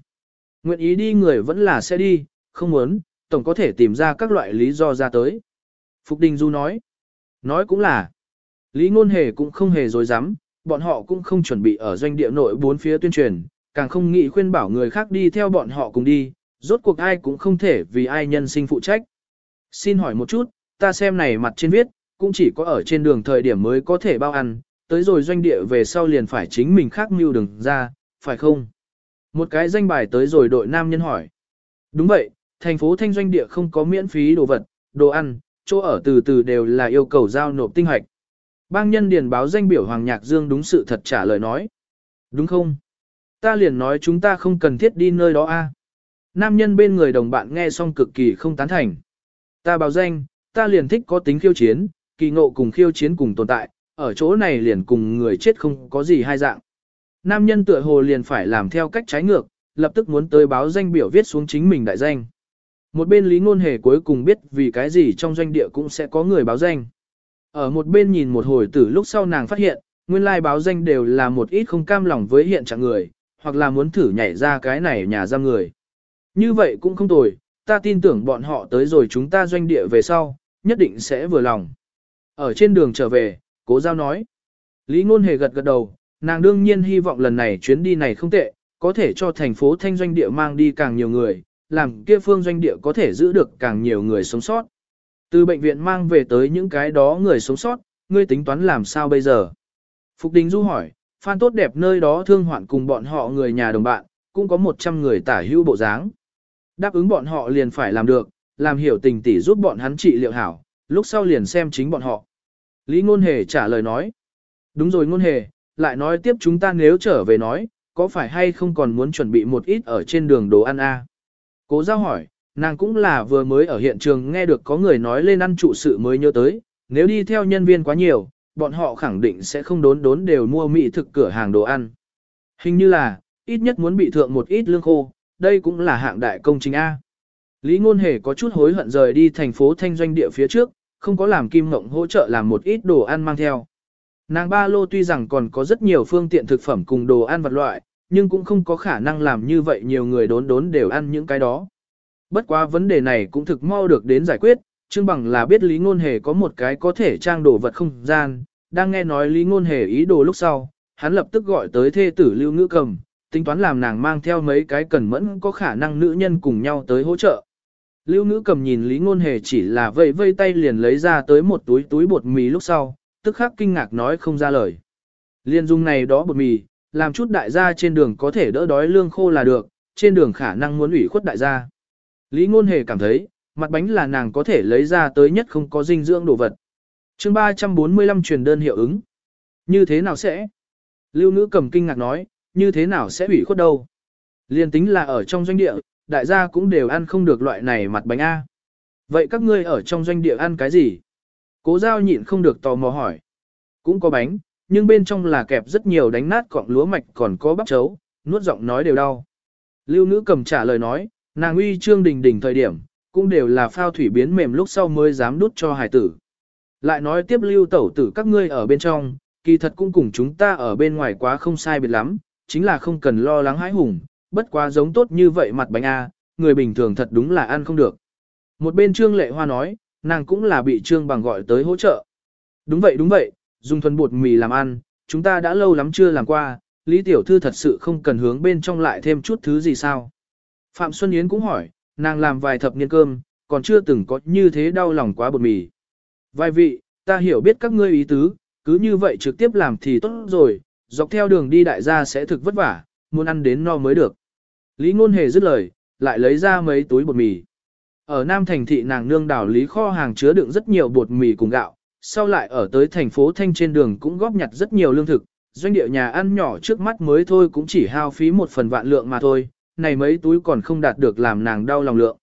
Nguyện ý đi người vẫn là sẽ đi, không muốn, tổng có thể tìm ra các loại lý do ra tới. Phục Đình Du nói, nói cũng là, Lý Ngôn Hề cũng không hề dối dám, bọn họ cũng không chuẩn bị ở doanh địa nội bốn phía tuyên truyền, càng không nghĩ khuyên bảo người khác đi theo bọn họ cùng đi, rốt cuộc ai cũng không thể vì ai nhân sinh phụ trách. Xin hỏi một chút, ta xem này mặt trên viết, cũng chỉ có ở trên đường thời điểm mới có thể bao ăn, tới rồi doanh địa về sau liền phải chính mình khác mưu đường ra, phải không? Một cái danh bài tới rồi đội nam nhân hỏi. Đúng vậy, thành phố thanh doanh địa không có miễn phí đồ vật, đồ ăn, chỗ ở từ từ đều là yêu cầu giao nộp tinh hoạch. Bang nhân điền báo danh biểu Hoàng Nhạc Dương đúng sự thật trả lời nói. Đúng không? Ta liền nói chúng ta không cần thiết đi nơi đó a. Nam nhân bên người đồng bạn nghe xong cực kỳ không tán thành. Ta báo danh, ta liền thích có tính khiêu chiến, kỳ ngộ cùng khiêu chiến cùng tồn tại, ở chỗ này liền cùng người chết không có gì hai dạng. Nam nhân tựa hồ liền phải làm theo cách trái ngược, lập tức muốn tới báo danh biểu viết xuống chính mình đại danh. Một bên Lý Ngôn Hề cuối cùng biết vì cái gì trong doanh địa cũng sẽ có người báo danh. Ở một bên nhìn một hồi tử lúc sau nàng phát hiện, nguyên lai like báo danh đều là một ít không cam lòng với hiện trạng người, hoặc là muốn thử nhảy ra cái này nhà giam người. Như vậy cũng không tồi, ta tin tưởng bọn họ tới rồi chúng ta doanh địa về sau, nhất định sẽ vừa lòng. Ở trên đường trở về, cố giao nói. Lý Ngôn Hề gật gật đầu, nàng đương nhiên hy vọng lần này chuyến đi này không tệ, có thể cho thành phố thanh doanh địa mang đi càng nhiều người, làm kia phương doanh địa có thể giữ được càng nhiều người sống sót. Từ bệnh viện mang về tới những cái đó người sống sót, ngươi tính toán làm sao bây giờ? Phục Đình Du hỏi, Phan tốt đẹp nơi đó thương hoạn cùng bọn họ người nhà đồng bạn, cũng có 100 người tả hữu bộ dáng. Đáp ứng bọn họ liền phải làm được, làm hiểu tình tỷ giúp bọn hắn trị liệu hảo, lúc sau liền xem chính bọn họ. Lý Ngôn Hề trả lời nói. Đúng rồi Ngôn Hề, lại nói tiếp chúng ta nếu trở về nói, có phải hay không còn muốn chuẩn bị một ít ở trên đường đồ ăn a? Cố giao hỏi, nàng cũng là vừa mới ở hiện trường nghe được có người nói lên ăn trụ sự mới nhớ tới, nếu đi theo nhân viên quá nhiều, bọn họ khẳng định sẽ không đốn đốn đều mua mỹ thực cửa hàng đồ ăn. Hình như là, ít nhất muốn bị thượng một ít lương khô, đây cũng là hạng đại công trình A. Lý Ngôn Hề có chút hối hận rời đi thành phố thanh doanh địa phía trước, không có làm Kim Ngộng hỗ trợ làm một ít đồ ăn mang theo. Nàng ba lô tuy rằng còn có rất nhiều phương tiện thực phẩm cùng đồ ăn vật loại, nhưng cũng không có khả năng làm như vậy nhiều người đốn đốn đều ăn những cái đó. Bất quá vấn đề này cũng thực mau được đến giải quyết, Trương Bằng là biết Lý Ngôn Hề có một cái có thể trang đồ vật không gian, đang nghe nói Lý Ngôn Hề ý đồ lúc sau, hắn lập tức gọi tới thê tử Lưu Ngữ Cầm, tính toán làm nàng mang theo mấy cái cần mẫn có khả năng nữ nhân cùng nhau tới hỗ trợ. Lưu Ngữ Cầm nhìn Lý Ngôn Hề chỉ là vây vây tay liền lấy ra tới một túi túi bột mì lúc sau, tức khắc kinh ngạc nói không ra lời. Liên dung này đó bột mì, làm chút đại gia trên đường có thể đỡ đói lương khô là được, trên đường khả năng muốn ủy khuất đại gia. Lý Ngôn Hề cảm thấy, mặt bánh là nàng có thể lấy ra tới nhất không có dinh dưỡng đồ vật. chương 345 truyền đơn hiệu ứng. Như thế nào sẽ? Lưu nữ cầm kinh ngạc nói, như thế nào sẽ ủy khuất đâu? Liên tính là ở trong doanh địa, đại gia cũng đều ăn không được loại này mặt bánh A. Vậy các ngươi ở trong doanh địa ăn cái gì? Cố giao nhịn không được tò mò hỏi. Cũng có bánh, nhưng bên trong là kẹp rất nhiều đánh nát cọng lúa mạch còn có bắp chấu, nuốt giọng nói đều đau. Lưu nữ cầm trả lời nói, nàng uy trương đình đình thời điểm, cũng đều là phao thủy biến mềm lúc sau mới dám đút cho hải tử. Lại nói tiếp lưu tẩu tử các ngươi ở bên trong, kỳ thật cũng cùng chúng ta ở bên ngoài quá không sai biệt lắm, chính là không cần lo lắng hãi hùng, bất quá giống tốt như vậy mặt bánh A, người bình thường thật đúng là ăn không được. Một bên Trương Lệ Hoa nói, nàng cũng là bị Trương Bằng gọi tới hỗ trợ. Đúng vậy đúng vậy, dùng thuần bột mì làm ăn, chúng ta đã lâu lắm chưa làm qua, Lý Tiểu Thư thật sự không cần hướng bên trong lại thêm chút thứ gì sao. Phạm Xuân Yến cũng hỏi, nàng làm vài thập niên cơm, còn chưa từng có như thế đau lòng quá bột mì. Vài vị, ta hiểu biết các ngươi ý tứ, cứ như vậy trực tiếp làm thì tốt rồi, dọc theo đường đi đại gia sẽ thực vất vả, muốn ăn đến no mới được. Lý Ngôn Hề dứt lời, lại lấy ra mấy túi bột mì. Ở Nam Thành thị nàng nương đảo lý kho hàng chứa đựng rất nhiều bột mì cùng gạo, sau lại ở tới thành phố Thanh trên đường cũng góp nhặt rất nhiều lương thực, doanh địa nhà ăn nhỏ trước mắt mới thôi cũng chỉ hao phí một phần vạn lượng mà thôi, này mấy túi còn không đạt được làm nàng đau lòng lượng.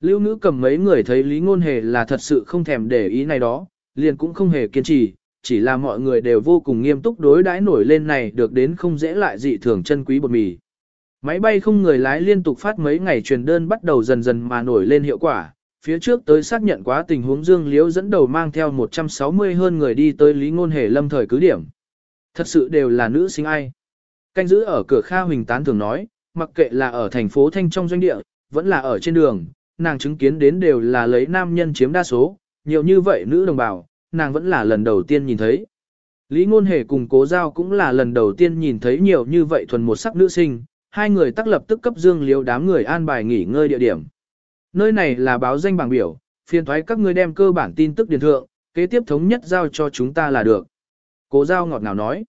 Lưu nữ cầm mấy người thấy Lý Ngôn Hề là thật sự không thèm để ý này đó, liền cũng không hề kiên trì, chỉ là mọi người đều vô cùng nghiêm túc đối đãi nổi lên này được đến không dễ lại dị thường chân quý bột mì. Máy bay không người lái liên tục phát mấy ngày truyền đơn bắt đầu dần dần mà nổi lên hiệu quả, phía trước tới xác nhận quá tình huống Dương Liễu dẫn đầu mang theo 160 hơn người đi tới Lý Ngôn Hề lâm thời cứ điểm. Thật sự đều là nữ sinh ai. Canh giữ ở cửa Kha Huỳnh Tán thường nói, mặc kệ là ở thành phố Thanh trong doanh địa, vẫn là ở trên đường, nàng chứng kiến đến đều là lấy nam nhân chiếm đa số, nhiều như vậy nữ đồng bào, nàng vẫn là lần đầu tiên nhìn thấy. Lý Ngôn Hề cùng Cố Giao cũng là lần đầu tiên nhìn thấy nhiều như vậy thuần một sắc nữ sinh, hai người tác lập tức cấp Dương Liễu đám người an bài nghỉ ngơi địa điểm. Nơi này là báo danh bảng biểu, phiền thoái các ngươi đem cơ bản tin tức điền thượng, kế tiếp thống nhất giao cho chúng ta là được. Cố Giao ngọt ngào nói,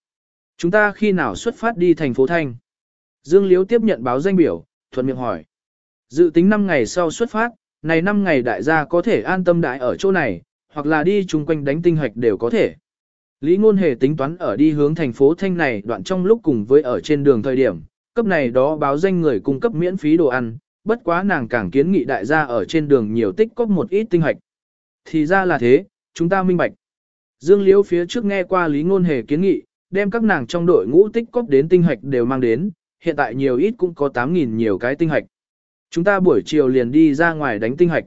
chúng ta khi nào xuất phát đi thành phố Thanh? Dương Liễu tiếp nhận báo danh biểu, thuận miệng hỏi. Dự tính 5 ngày sau xuất phát, này 5 ngày đại gia có thể an tâm đại ở chỗ này, hoặc là đi chung quanh đánh tinh hoạch đều có thể. Lý Ngôn Hề tính toán ở đi hướng thành phố Thanh này đoạn trong lúc cùng với ở trên đường thời điểm, cấp này đó báo danh người cung cấp miễn phí đồ ăn, bất quá nàng càng kiến nghị đại gia ở trên đường nhiều tích cóp một ít tinh hạch Thì ra là thế, chúng ta minh bạch. Dương Liễu phía trước nghe qua Lý Ngôn Hề kiến nghị, đem các nàng trong đội ngũ tích cóp đến tinh hạch đều mang đến, hiện tại nhiều ít cũng có 8.000 nhiều cái tinh hạch Chúng ta buổi chiều liền đi ra ngoài đánh tinh hạch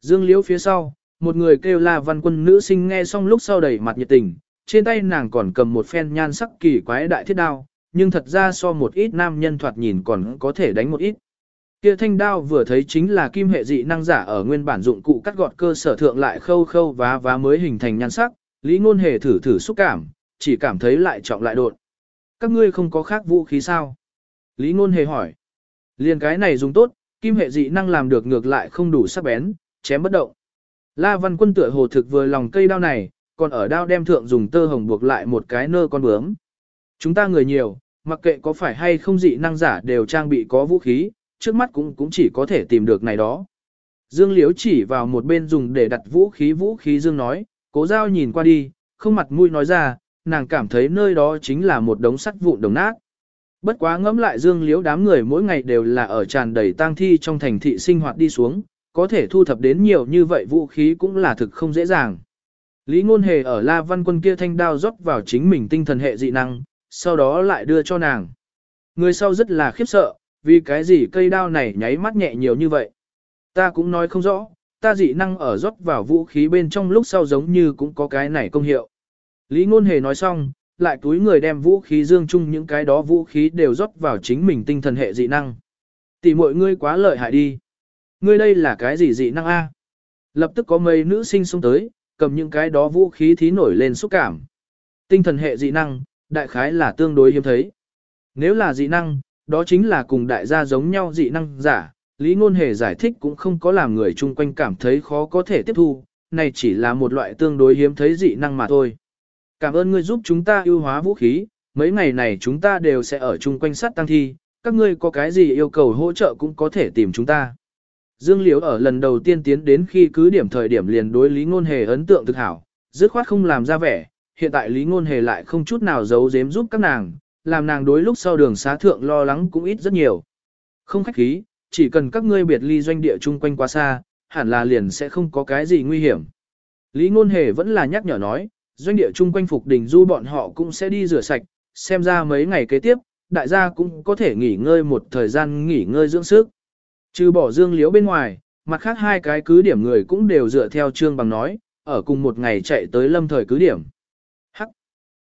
Dương Liễu phía sau, một người kêu là văn quân nữ sinh nghe xong lúc sau đầy mặt nhiệt tình, trên tay nàng còn cầm một phen nhan sắc kỳ quái đại thiết đao, nhưng thật ra so một ít nam nhân thoạt nhìn còn có thể đánh một ít. Kia thanh đao vừa thấy chính là kim hệ dị năng giả ở nguyên bản dụng cụ cắt gọt cơ sở thượng lại khâu khâu vá vá mới hình thành nhan sắc, lý ngôn hề thử thử xúc cảm, chỉ cảm thấy lại trọng lại đột. Các ngươi không có khác vũ khí sao? Lý ngôn hề hỏi. Liên cái này dùng tốt, kim hệ dị năng làm được ngược lại không đủ sắc bén, chém bất động. La văn quân tựa hồ thực vừa lòng cây đao này, còn ở đao đem thượng dùng tơ hồng buộc lại một cái nơ con bướm. Chúng ta người nhiều, mặc kệ có phải hay không dị năng giả đều trang bị có vũ khí, trước mắt cũng cũng chỉ có thể tìm được này đó. Dương Liễu chỉ vào một bên dùng để đặt vũ khí vũ khí Dương nói, cố giao nhìn qua đi, không mặt mũi nói ra, nàng cảm thấy nơi đó chính là một đống sắt vụn đồng nát. Bất quá ngẫm lại Dương Liễu đám người mỗi ngày đều là ở tràn đầy tang thi trong thành thị sinh hoạt đi xuống, có thể thu thập đến nhiều như vậy vũ khí cũng là thực không dễ dàng. Lý Ngôn Hề ở La Văn Quân kia thanh đao rót vào chính mình tinh thần hệ dị năng, sau đó lại đưa cho nàng. Người sau rất là khiếp sợ, vì cái gì cây đao này nháy mắt nhẹ nhiều như vậy. Ta cũng nói không rõ, ta dị năng ở rót vào vũ khí bên trong lúc sau giống như cũng có cái này công hiệu. Lý Ngôn Hề nói xong, lại túi người đem vũ khí dương chung những cái đó vũ khí đều rót vào chính mình tinh thần hệ dị năng. Tỷ mọi ngươi quá lợi hại đi. Ngươi đây là cái gì dị năng A? Lập tức có mấy nữ sinh xuống tới, cầm những cái đó vũ khí thí nổi lên xúc cảm. Tinh thần hệ dị năng, đại khái là tương đối hiếm thấy. Nếu là dị năng, đó chính là cùng đại gia giống nhau dị năng giả, Lý Ngôn Hề giải thích cũng không có làm người chung quanh cảm thấy khó có thể tiếp thu, này chỉ là một loại tương đối hiếm thấy dị năng mà thôi. Cảm ơn ngươi giúp chúng ta ưu hóa vũ khí, mấy ngày này chúng ta đều sẽ ở chung quanh sát tăng thi, các ngươi có cái gì yêu cầu hỗ trợ cũng có thể tìm chúng ta. Dương Liễu ở lần đầu tiên tiến đến khi cứ điểm thời điểm liền đối Lý Ngôn Hề ấn tượng thực hảo, dứt khoát không làm ra vẻ, hiện tại Lý Ngôn Hề lại không chút nào giấu giếm giúp các nàng, làm nàng đối lúc sau đường xá thượng lo lắng cũng ít rất nhiều. Không khách khí, chỉ cần các ngươi biệt ly doanh địa chung quanh quá xa, hẳn là liền sẽ không có cái gì nguy hiểm. Lý Ngôn Hề vẫn là nhắc nhở nói, doanh địa chung quanh Phục Đình Du bọn họ cũng sẽ đi rửa sạch, xem ra mấy ngày kế tiếp, đại gia cũng có thể nghỉ ngơi một thời gian nghỉ ngơi dưỡng sức. Trừ bỏ dương Liễu bên ngoài, mặt khác hai cái cứ điểm người cũng đều dựa theo trương bằng nói, ở cùng một ngày chạy tới lâm thời cứ điểm. Hắc!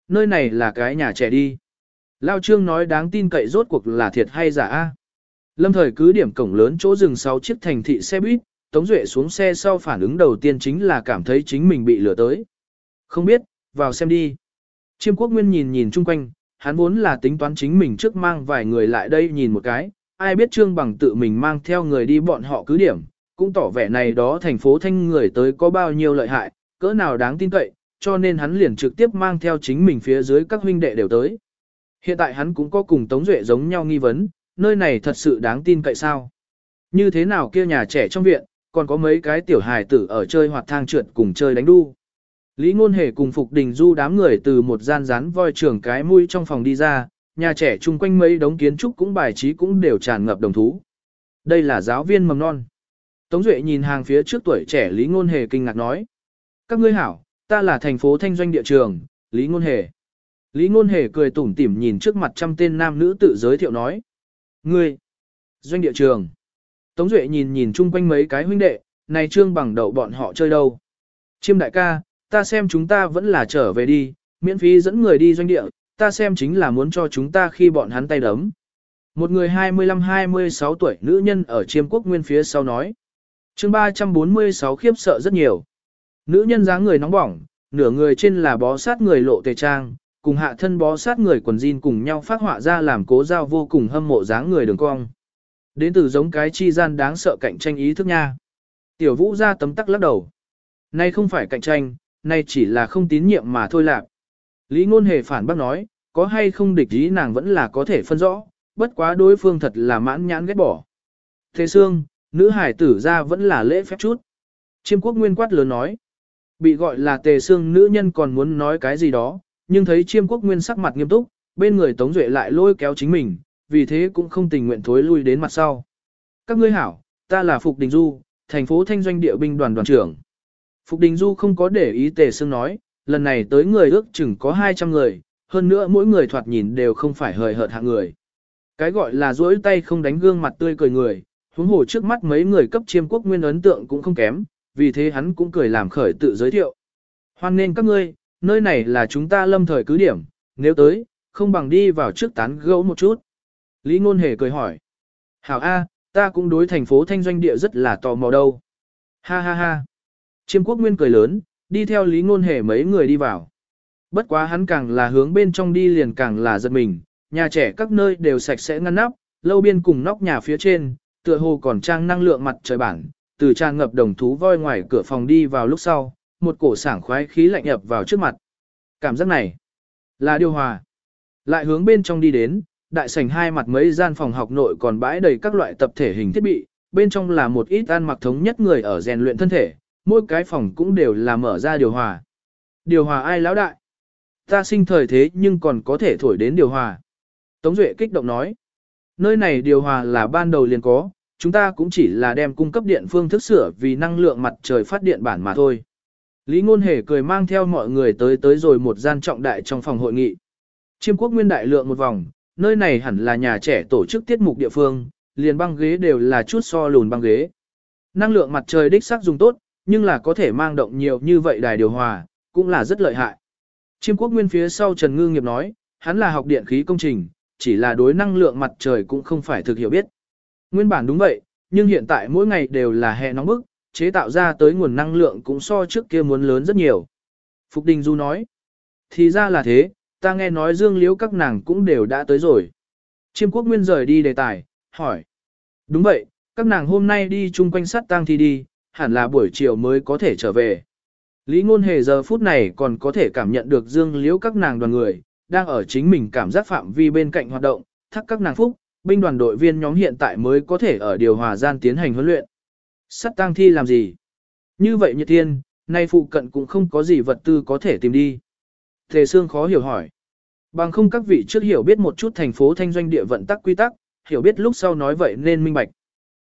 Nơi này là cái nhà trẻ đi. Lao trương nói đáng tin cậy rốt cuộc là thiệt hay giả a Lâm thời cứ điểm cổng lớn chỗ dừng 6 chiếc thành thị xe buýt, Tống Duệ xuống xe sau phản ứng đầu tiên chính là cảm thấy chính mình bị lừa tới. Không biết, vào xem đi. Chiêm quốc nguyên nhìn nhìn chung quanh, hắn vốn là tính toán chính mình trước mang vài người lại đây nhìn một cái, ai biết trương bằng tự mình mang theo người đi bọn họ cứ điểm, cũng tỏ vẻ này đó thành phố thanh người tới có bao nhiêu lợi hại, cỡ nào đáng tin cậy, cho nên hắn liền trực tiếp mang theo chính mình phía dưới các huynh đệ đều tới. Hiện tại hắn cũng có cùng Tống Duệ giống nhau nghi vấn, nơi này thật sự đáng tin cậy sao? Như thế nào kia nhà trẻ trong viện, còn có mấy cái tiểu hài tử ở chơi hoạt thang trượt cùng chơi đánh đu. Lý Ngôn Hề cùng Phục Đình Du đám người từ một gian rán voi trưởng cái mũi trong phòng đi ra, nhà trẻ chung quanh mấy đống kiến trúc cũng bài trí cũng đều tràn ngập đồng thú. Đây là giáo viên mầm non. Tống Duệ nhìn hàng phía trước tuổi trẻ Lý Ngôn Hề kinh ngạc nói. Các ngươi hảo, ta là thành phố thanh doanh địa trường, Lý Ngôn Hề. Lý Ngôn Hề cười tủm tỉm nhìn trước mặt trăm tên nam nữ tự giới thiệu nói. Ngươi, doanh địa trường. Tống Duệ nhìn nhìn chung quanh mấy cái huynh đệ, này trương bằng đậu bọn họ chơi đâu. Chiêm đại ca, ta xem chúng ta vẫn là trở về đi, miễn phí dẫn người đi doanh địa, ta xem chính là muốn cho chúng ta khi bọn hắn tay đấm. Một người 25-26 tuổi nữ nhân ở chiêm quốc nguyên phía sau nói. chương 346 khiếp sợ rất nhiều. Nữ nhân dáng người nóng bỏng, nửa người trên là bó sát người lộ tề trang, cùng hạ thân bó sát người quần jean cùng nhau phát họa ra làm cố giao vô cùng hâm mộ dáng người đường cong. Đến từ giống cái chi gian đáng sợ cạnh tranh ý thức nha. Tiểu vũ ra tấm tắc lắc đầu. Nay không phải cạnh tranh, nay chỉ là không tín nhiệm mà thôi lạc. Lý ngôn hề phản bác nói, có hay không địch ý nàng vẫn là có thể phân rõ, bất quá đối phương thật là mãn nhãn ghét bỏ. Thế xương, nữ hải tử ra vẫn là lễ phép chút. Chiêm quốc nguyên quát lớn nói. Bị gọi là tề xương nữ nhân còn muốn nói cái gì đó, nhưng thấy chiêm quốc nguyên sắc mặt nghiêm túc, bên người Tống Duệ lại lôi kéo chính mình, vì thế cũng không tình nguyện thối lui đến mặt sau. Các ngươi hảo, ta là Phục Đình Du, thành phố thanh doanh địa binh đoàn đoàn trưởng. Phục Đình Du không có để ý tề xương nói, lần này tới người ước chừng có 200 người, hơn nữa mỗi người thoạt nhìn đều không phải hời hợt hạng người. Cái gọi là duỗi tay không đánh gương mặt tươi cười người, huống hồ trước mắt mấy người cấp chiêm quốc nguyên ấn tượng cũng không kém, vì thế hắn cũng cười làm khởi tự giới thiệu. Hoan nên các ngươi, nơi này là chúng ta lâm thời cứ điểm, nếu tới, không bằng đi vào trước tán gẫu một chút. Lý Ngôn Hề cười hỏi. Hảo A, ta cũng đối thành phố thanh doanh địa rất là tò mò đâu. Ha ha ha. Chiêm quốc nguyên cười lớn, đi theo Lý Ngôn Hề mấy người đi vào. Bất quá hắn càng là hướng bên trong đi liền càng là giật mình, nhà trẻ các nơi đều sạch sẽ ngăn nắp, lâu biên cùng nóc nhà phía trên, tựa hồ còn trang năng lượng mặt trời bản, từ trang ngập đồng thú voi ngoài cửa phòng đi vào lúc sau, một cổ sảng khoái khí lạnh ập vào trước mặt. Cảm giác này là điều hòa. Lại hướng bên trong đi đến, đại sảnh hai mặt mấy gian phòng học nội còn bãi đầy các loại tập thể hình thiết bị, bên trong là một ít ăn mặc thống nhất người ở rèn luyện thân thể, mỗi cái phòng cũng đều là mở ra điều hòa. Điều hòa ai lão đại? Ta sinh thời thế nhưng còn có thể thổi đến điều hòa. Tống Duệ kích động nói. Nơi này điều hòa là ban đầu liền có, chúng ta cũng chỉ là đem cung cấp điện phương thức sửa vì năng lượng mặt trời phát điện bản mà thôi. Lý Ngôn Hề cười mang theo mọi người tới tới rồi một gian trọng đại trong phòng hội nghị. Chiêm quốc nguyên đại lượng một vòng, nơi này hẳn là nhà trẻ tổ chức tiết mục địa phương, liền băng ghế đều là chút so lùn băng ghế. Năng lượng mặt trời đích xác dùng tốt, nhưng là có thể mang động nhiều như vậy đài điều hòa, cũng là rất lợi hại. Chiêm quốc nguyên phía sau Trần Ngư Nghiệp nói, hắn là học điện khí công trình, chỉ là đối năng lượng mặt trời cũng không phải thực hiểu biết. Nguyên bản đúng vậy, nhưng hiện tại mỗi ngày đều là hè nóng bức, chế tạo ra tới nguồn năng lượng cũng so trước kia muốn lớn rất nhiều. Phục Đình Du nói, thì ra là thế, ta nghe nói dương liễu các nàng cũng đều đã tới rồi. Chiêm quốc nguyên rời đi đề tài, hỏi. Đúng vậy, các nàng hôm nay đi chung quanh sát tang thi đi, hẳn là buổi chiều mới có thể trở về. Lý ngôn hề giờ phút này còn có thể cảm nhận được dương liễu các nàng đoàn người, đang ở chính mình cảm giác phạm vi bên cạnh hoạt động, thắc các nàng phúc, binh đoàn đội viên nhóm hiện tại mới có thể ở điều hòa gian tiến hành huấn luyện. Sắt tang thi làm gì? Như vậy nhiệt thiên, nay phụ cận cũng không có gì vật tư có thể tìm đi. Thề Sương khó hiểu hỏi. Bằng không các vị trước hiểu biết một chút thành phố thanh doanh địa vận tắc quy tắc, hiểu biết lúc sau nói vậy nên minh bạch.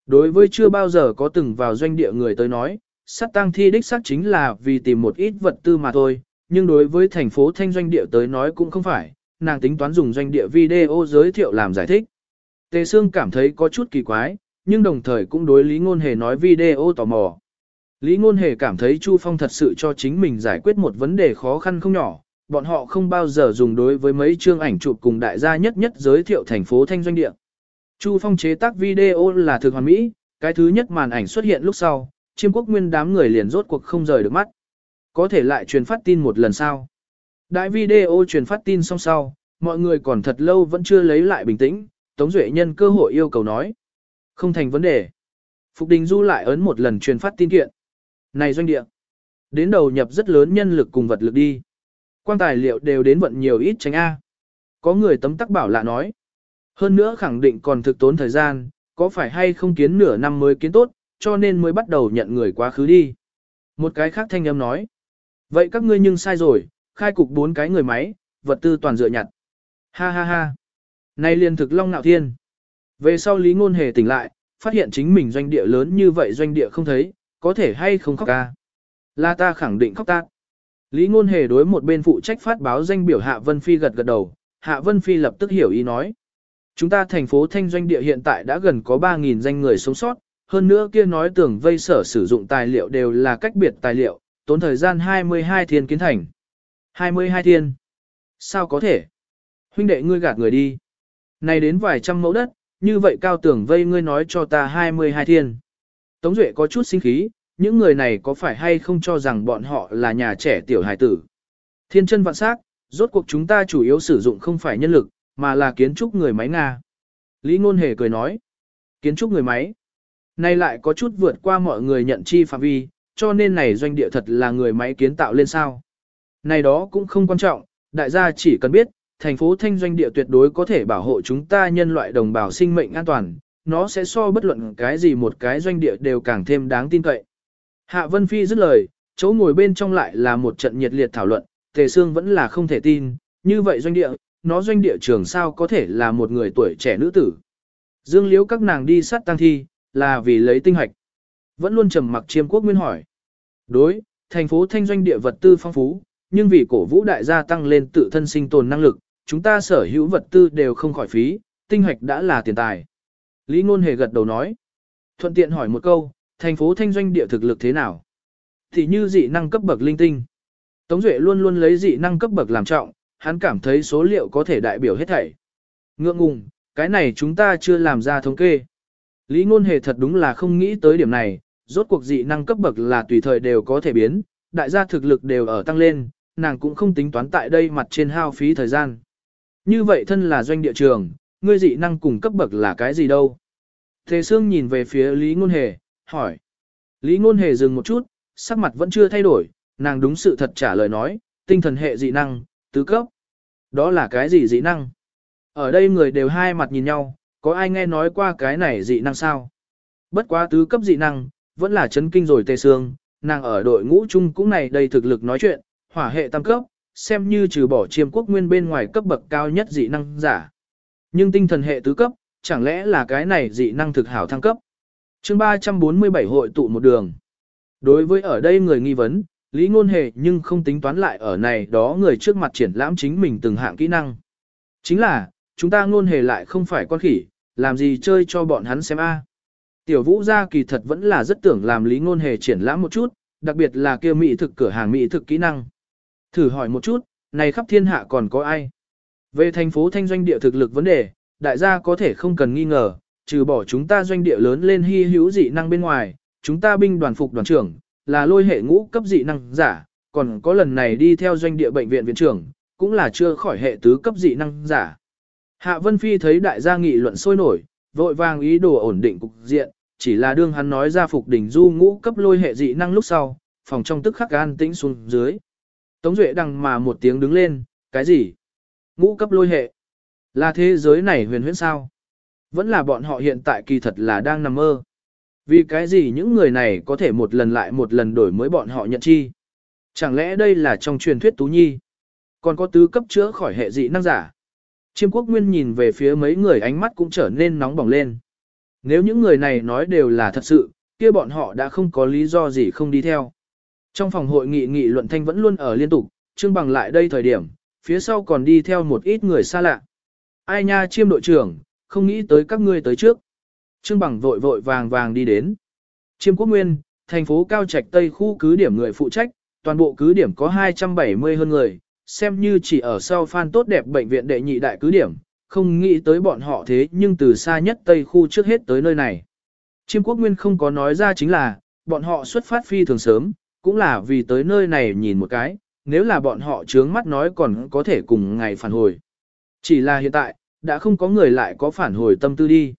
Đối với chưa bao giờ có từng vào doanh địa người tới nói, sát tang thi đích xác chính là vì tìm một ít vật tư mà thôi, nhưng đối với thành phố thanh doanh địa tới nói cũng không phải, nàng tính toán dùng doanh địa video giới thiệu làm giải thích. Tề Sương cảm thấy có chút kỳ quái, nhưng đồng thời cũng đối Lý Ngôn Hề nói video tò mò. Lý Ngôn Hề cảm thấy Chu Phong thật sự cho chính mình giải quyết một vấn đề khó khăn không nhỏ, bọn họ không bao giờ dùng đối với mấy chương ảnh chụp cùng đại gia nhất nhất giới thiệu thành phố thanh doanh địa. Chu Phong chế tác video là thực hoàn mỹ, cái thứ nhất màn ảnh xuất hiện lúc sau, chiêm quốc nguyên đám người liền rốt cuộc không rời được mắt. Có thể lại truyền phát tin một lần sau. Đại video truyền phát tin xong sau, mọi người còn thật lâu vẫn chưa lấy lại bình tĩnh, Tống Duệ nhân cơ hội yêu cầu nói. Không thành vấn đề. Phục Đình Du lại ấn một lần truyền phát tin kiện. Này doanh địa. Đến đầu nhập rất lớn nhân lực cùng vật lực đi. Quan tài liệu đều đến vận nhiều ít tránh A. Có người tấm tắc bảo lạ nói. Hơn nữa khẳng định còn thực tốn thời gian, có phải hay không kiến nửa năm mới kiến tốt, cho nên mới bắt đầu nhận người quá khứ đi. Một cái khác thanh âm nói. Vậy các ngươi nhưng sai rồi, khai cục bốn cái người máy, vật tư toàn dựa nhặt. Ha ha ha. Này liền thực long nạo thiên. Về sau Lý Ngôn Hề tỉnh lại, phát hiện chính mình doanh địa lớn như vậy doanh địa không thấy, có thể hay không khóc ca. Là ta khẳng định khóc ta. Lý Ngôn Hề đối một bên phụ trách phát báo danh biểu Hạ Vân Phi gật gật đầu, Hạ Vân Phi lập tức hiểu ý nói. Chúng ta thành phố Thanh Doanh địa hiện tại đã gần có 3.000 danh người sống sót, hơn nữa kia nói tưởng vây sở sử dụng tài liệu đều là cách biệt tài liệu, tốn thời gian 22 thiên kiến thành. 22 thiên. Sao có thể? Huynh đệ ngươi gạt người đi. Này đến vài trăm mẫu đất, như vậy cao tưởng vây ngươi nói cho ta 22 thiên. Tống Duệ có chút sinh khí, những người này có phải hay không cho rằng bọn họ là nhà trẻ tiểu hài tử. Thiên chân vạn sắc, rốt cuộc chúng ta chủ yếu sử dụng không phải nhân lực, mà là kiến trúc người máy Nga. Lý Ngôn Hề cười nói, kiến trúc người máy. Nay lại có chút vượt qua mọi người nhận chi phạm vi, cho nên này doanh địa thật là người máy kiến tạo lên sao. Này đó cũng không quan trọng, đại gia chỉ cần biết, thành phố thanh doanh địa tuyệt đối có thể bảo hộ chúng ta nhân loại đồng bào sinh mệnh an toàn, nó sẽ so bất luận cái gì một cái doanh địa đều càng thêm đáng tin cậy. Hạ Vân Phi dứt lời, chỗ ngồi bên trong lại là một trận nhiệt liệt thảo luận, Tề Sương vẫn là không thể tin, như vậy doanh địa, nó doanh địa trường sao có thể là một người tuổi trẻ nữ tử. Dương Liễu các nàng đi sát tăng thi, là vì lấy tinh hạch. Vẫn luôn trầm mặc chiêm quốc nguyên hỏi. Đối, thành phố thanh doanh địa vật tư phong phú, nhưng vì cổ vũ đại gia tăng lên tự thân sinh tồn năng lực, chúng ta sở hữu vật tư đều không khỏi phí, tinh hạch đã là tiền tài. Lý Ngôn Hề gật đầu nói. Thuận tiện hỏi một câu, thành phố thanh doanh địa thực lực thế nào? Thì như dị năng cấp bậc linh tinh. Tống Duệ luôn luôn lấy dị năng cấp bậc làm trọng, hắn cảm thấy số liệu có thể đại biểu hết thảy. Ngượng ngùng, cái này chúng ta chưa làm ra thống kê. Lý Ngôn Hề thật đúng là không nghĩ tới điểm này, rốt cuộc dị năng cấp bậc là tùy thời đều có thể biến, đại gia thực lực đều ở tăng lên, nàng cũng không tính toán tại đây mặt trên hao phí thời gian. Như vậy thân là doanh địa trường, ngươi dị năng cùng cấp bậc là cái gì đâu? Thế Sương nhìn về phía Lý Ngôn Hề, hỏi. Lý Ngôn Hề dừng một chút, sắc mặt vẫn chưa thay đổi, nàng đúng sự thật trả lời nói, tinh thần hệ dị năng, tứ cấp. Đó là cái gì dị năng? Ở đây người đều hai mặt nhìn nhau, có ai nghe nói qua cái này dị năng sao? Bất quá tứ cấp dị năng, vẫn là chấn kinh rồi tề xương, nàng ở đội ngũ chung cũng này đầy thực lực nói chuyện, hỏa hệ tam cấp, xem như trừ bỏ chiêm quốc nguyên bên ngoài cấp bậc cao nhất dị năng giả. Nhưng tinh thần hệ tứ cấp, chẳng lẽ là cái này dị năng thực hảo thăng cấp? chương 347 hội tụ một đường. Đối với ở đây người nghi vấn, Lý Ngôn Hề nhưng không tính toán lại ở này đó người trước mặt triển lãm chính mình từng hạng kỹ năng. Chính là, chúng ta Ngôn Hề lại không phải con khỉ, làm gì chơi cho bọn hắn xem a. Tiểu vũ gia kỳ thật vẫn là rất tưởng làm Lý Ngôn Hề triển lãm một chút, đặc biệt là kia mỹ thực cửa hàng mỹ thực kỹ năng. Thử hỏi một chút, này khắp thiên hạ còn có ai? Về thành phố thanh doanh địa thực lực vấn đề, đại gia có thể không cần nghi ngờ, trừ bỏ chúng ta doanh địa lớn lên hy hữu dị năng bên ngoài, chúng ta binh đoàn phục đoàn trưởng, là lôi hệ ngũ cấp dị năng giả, còn có lần này đi theo doanh địa bệnh viện viện trưởng, cũng là chưa khỏi hệ tứ cấp dị năng giả. Hạ Vân Phi thấy đại gia nghị luận sôi nổi, vội vàng ý đồ ổn định cục diện, chỉ là đương hắn nói ra phục đỉnh du ngũ cấp lôi hệ dị năng lúc sau, phòng trong tức khắc an tĩnh xuống dưới. Tống Duệ đằng mà một tiếng đứng lên, cái gì? Ngũ cấp lôi hệ? Là thế giới này huyền huyễn sao? Vẫn là bọn họ hiện tại kỳ thật là đang nằm mơ. Vì cái gì những người này có thể một lần lại một lần đổi mới bọn họ nhận chi? Chẳng lẽ đây là trong truyền thuyết Tú Nhi? Còn có tứ cấp chữa khỏi hệ dị năng giả? Chiêm quốc nguyên nhìn về phía mấy người ánh mắt cũng trở nên nóng bỏng lên. Nếu những người này nói đều là thật sự, kia bọn họ đã không có lý do gì không đi theo. Trong phòng hội nghị nghị luận thanh vẫn luôn ở liên tục, trương bằng lại đây thời điểm, phía sau còn đi theo một ít người xa lạ. Ai nha chiêm đội trưởng, không nghĩ tới các ngươi tới trước. Trương bằng vội vội vàng vàng đi đến. Chiêm quốc nguyên, thành phố Cao Trạch Tây khu cứ điểm người phụ trách, toàn bộ cứ điểm có 270 hơn người, xem như chỉ ở sau phan tốt đẹp bệnh viện đệ nhị đại cứ điểm, không nghĩ tới bọn họ thế nhưng từ xa nhất Tây khu trước hết tới nơi này. Chiêm quốc nguyên không có nói ra chính là, bọn họ xuất phát phi thường sớm, cũng là vì tới nơi này nhìn một cái, nếu là bọn họ trướng mắt nói còn có thể cùng ngày phản hồi. Chỉ là hiện tại, đã không có người lại có phản hồi tâm tư đi.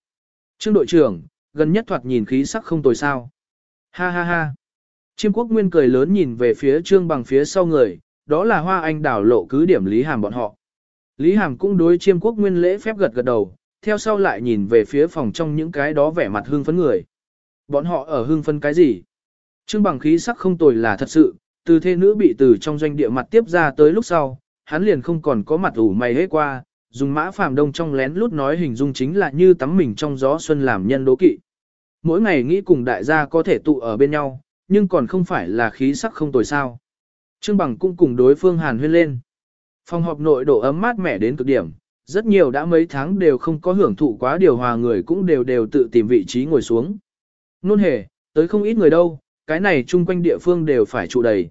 Trương đội trưởng, gần nhất thoạt nhìn khí sắc không tồi sao. Ha ha ha. Chiêm quốc nguyên cười lớn nhìn về phía trương bằng phía sau người, đó là hoa anh đảo lộ cứ điểm Lý Hàm bọn họ. Lý Hàm cũng đối chiêm quốc nguyên lễ phép gật gật đầu, theo sau lại nhìn về phía phòng trong những cái đó vẻ mặt hương phấn người. Bọn họ ở hương phấn cái gì? Trương bằng khí sắc không tồi là thật sự, từ thê nữ bị từ trong doanh địa mặt tiếp ra tới lúc sau, hắn liền không còn có mặt ủ mày hết qua, dùng mã phàm đông trong lén lút nói hình dung chính là như tắm mình trong gió xuân làm nhân đố kỵ. Mỗi ngày nghĩ cùng đại gia có thể tụ ở bên nhau, nhưng còn không phải là khí sắc không tồi sao. Trương Bằng cũng cùng đối phương hàn huyên lên. Phòng họp nội độ ấm mát mẻ đến cực điểm, rất nhiều đã mấy tháng đều không có hưởng thụ quá điều hòa người cũng đều đều tự tìm vị trí ngồi xuống. Nôn hề, tới không ít người đâu, cái này chung quanh địa phương đều phải trụ đầy.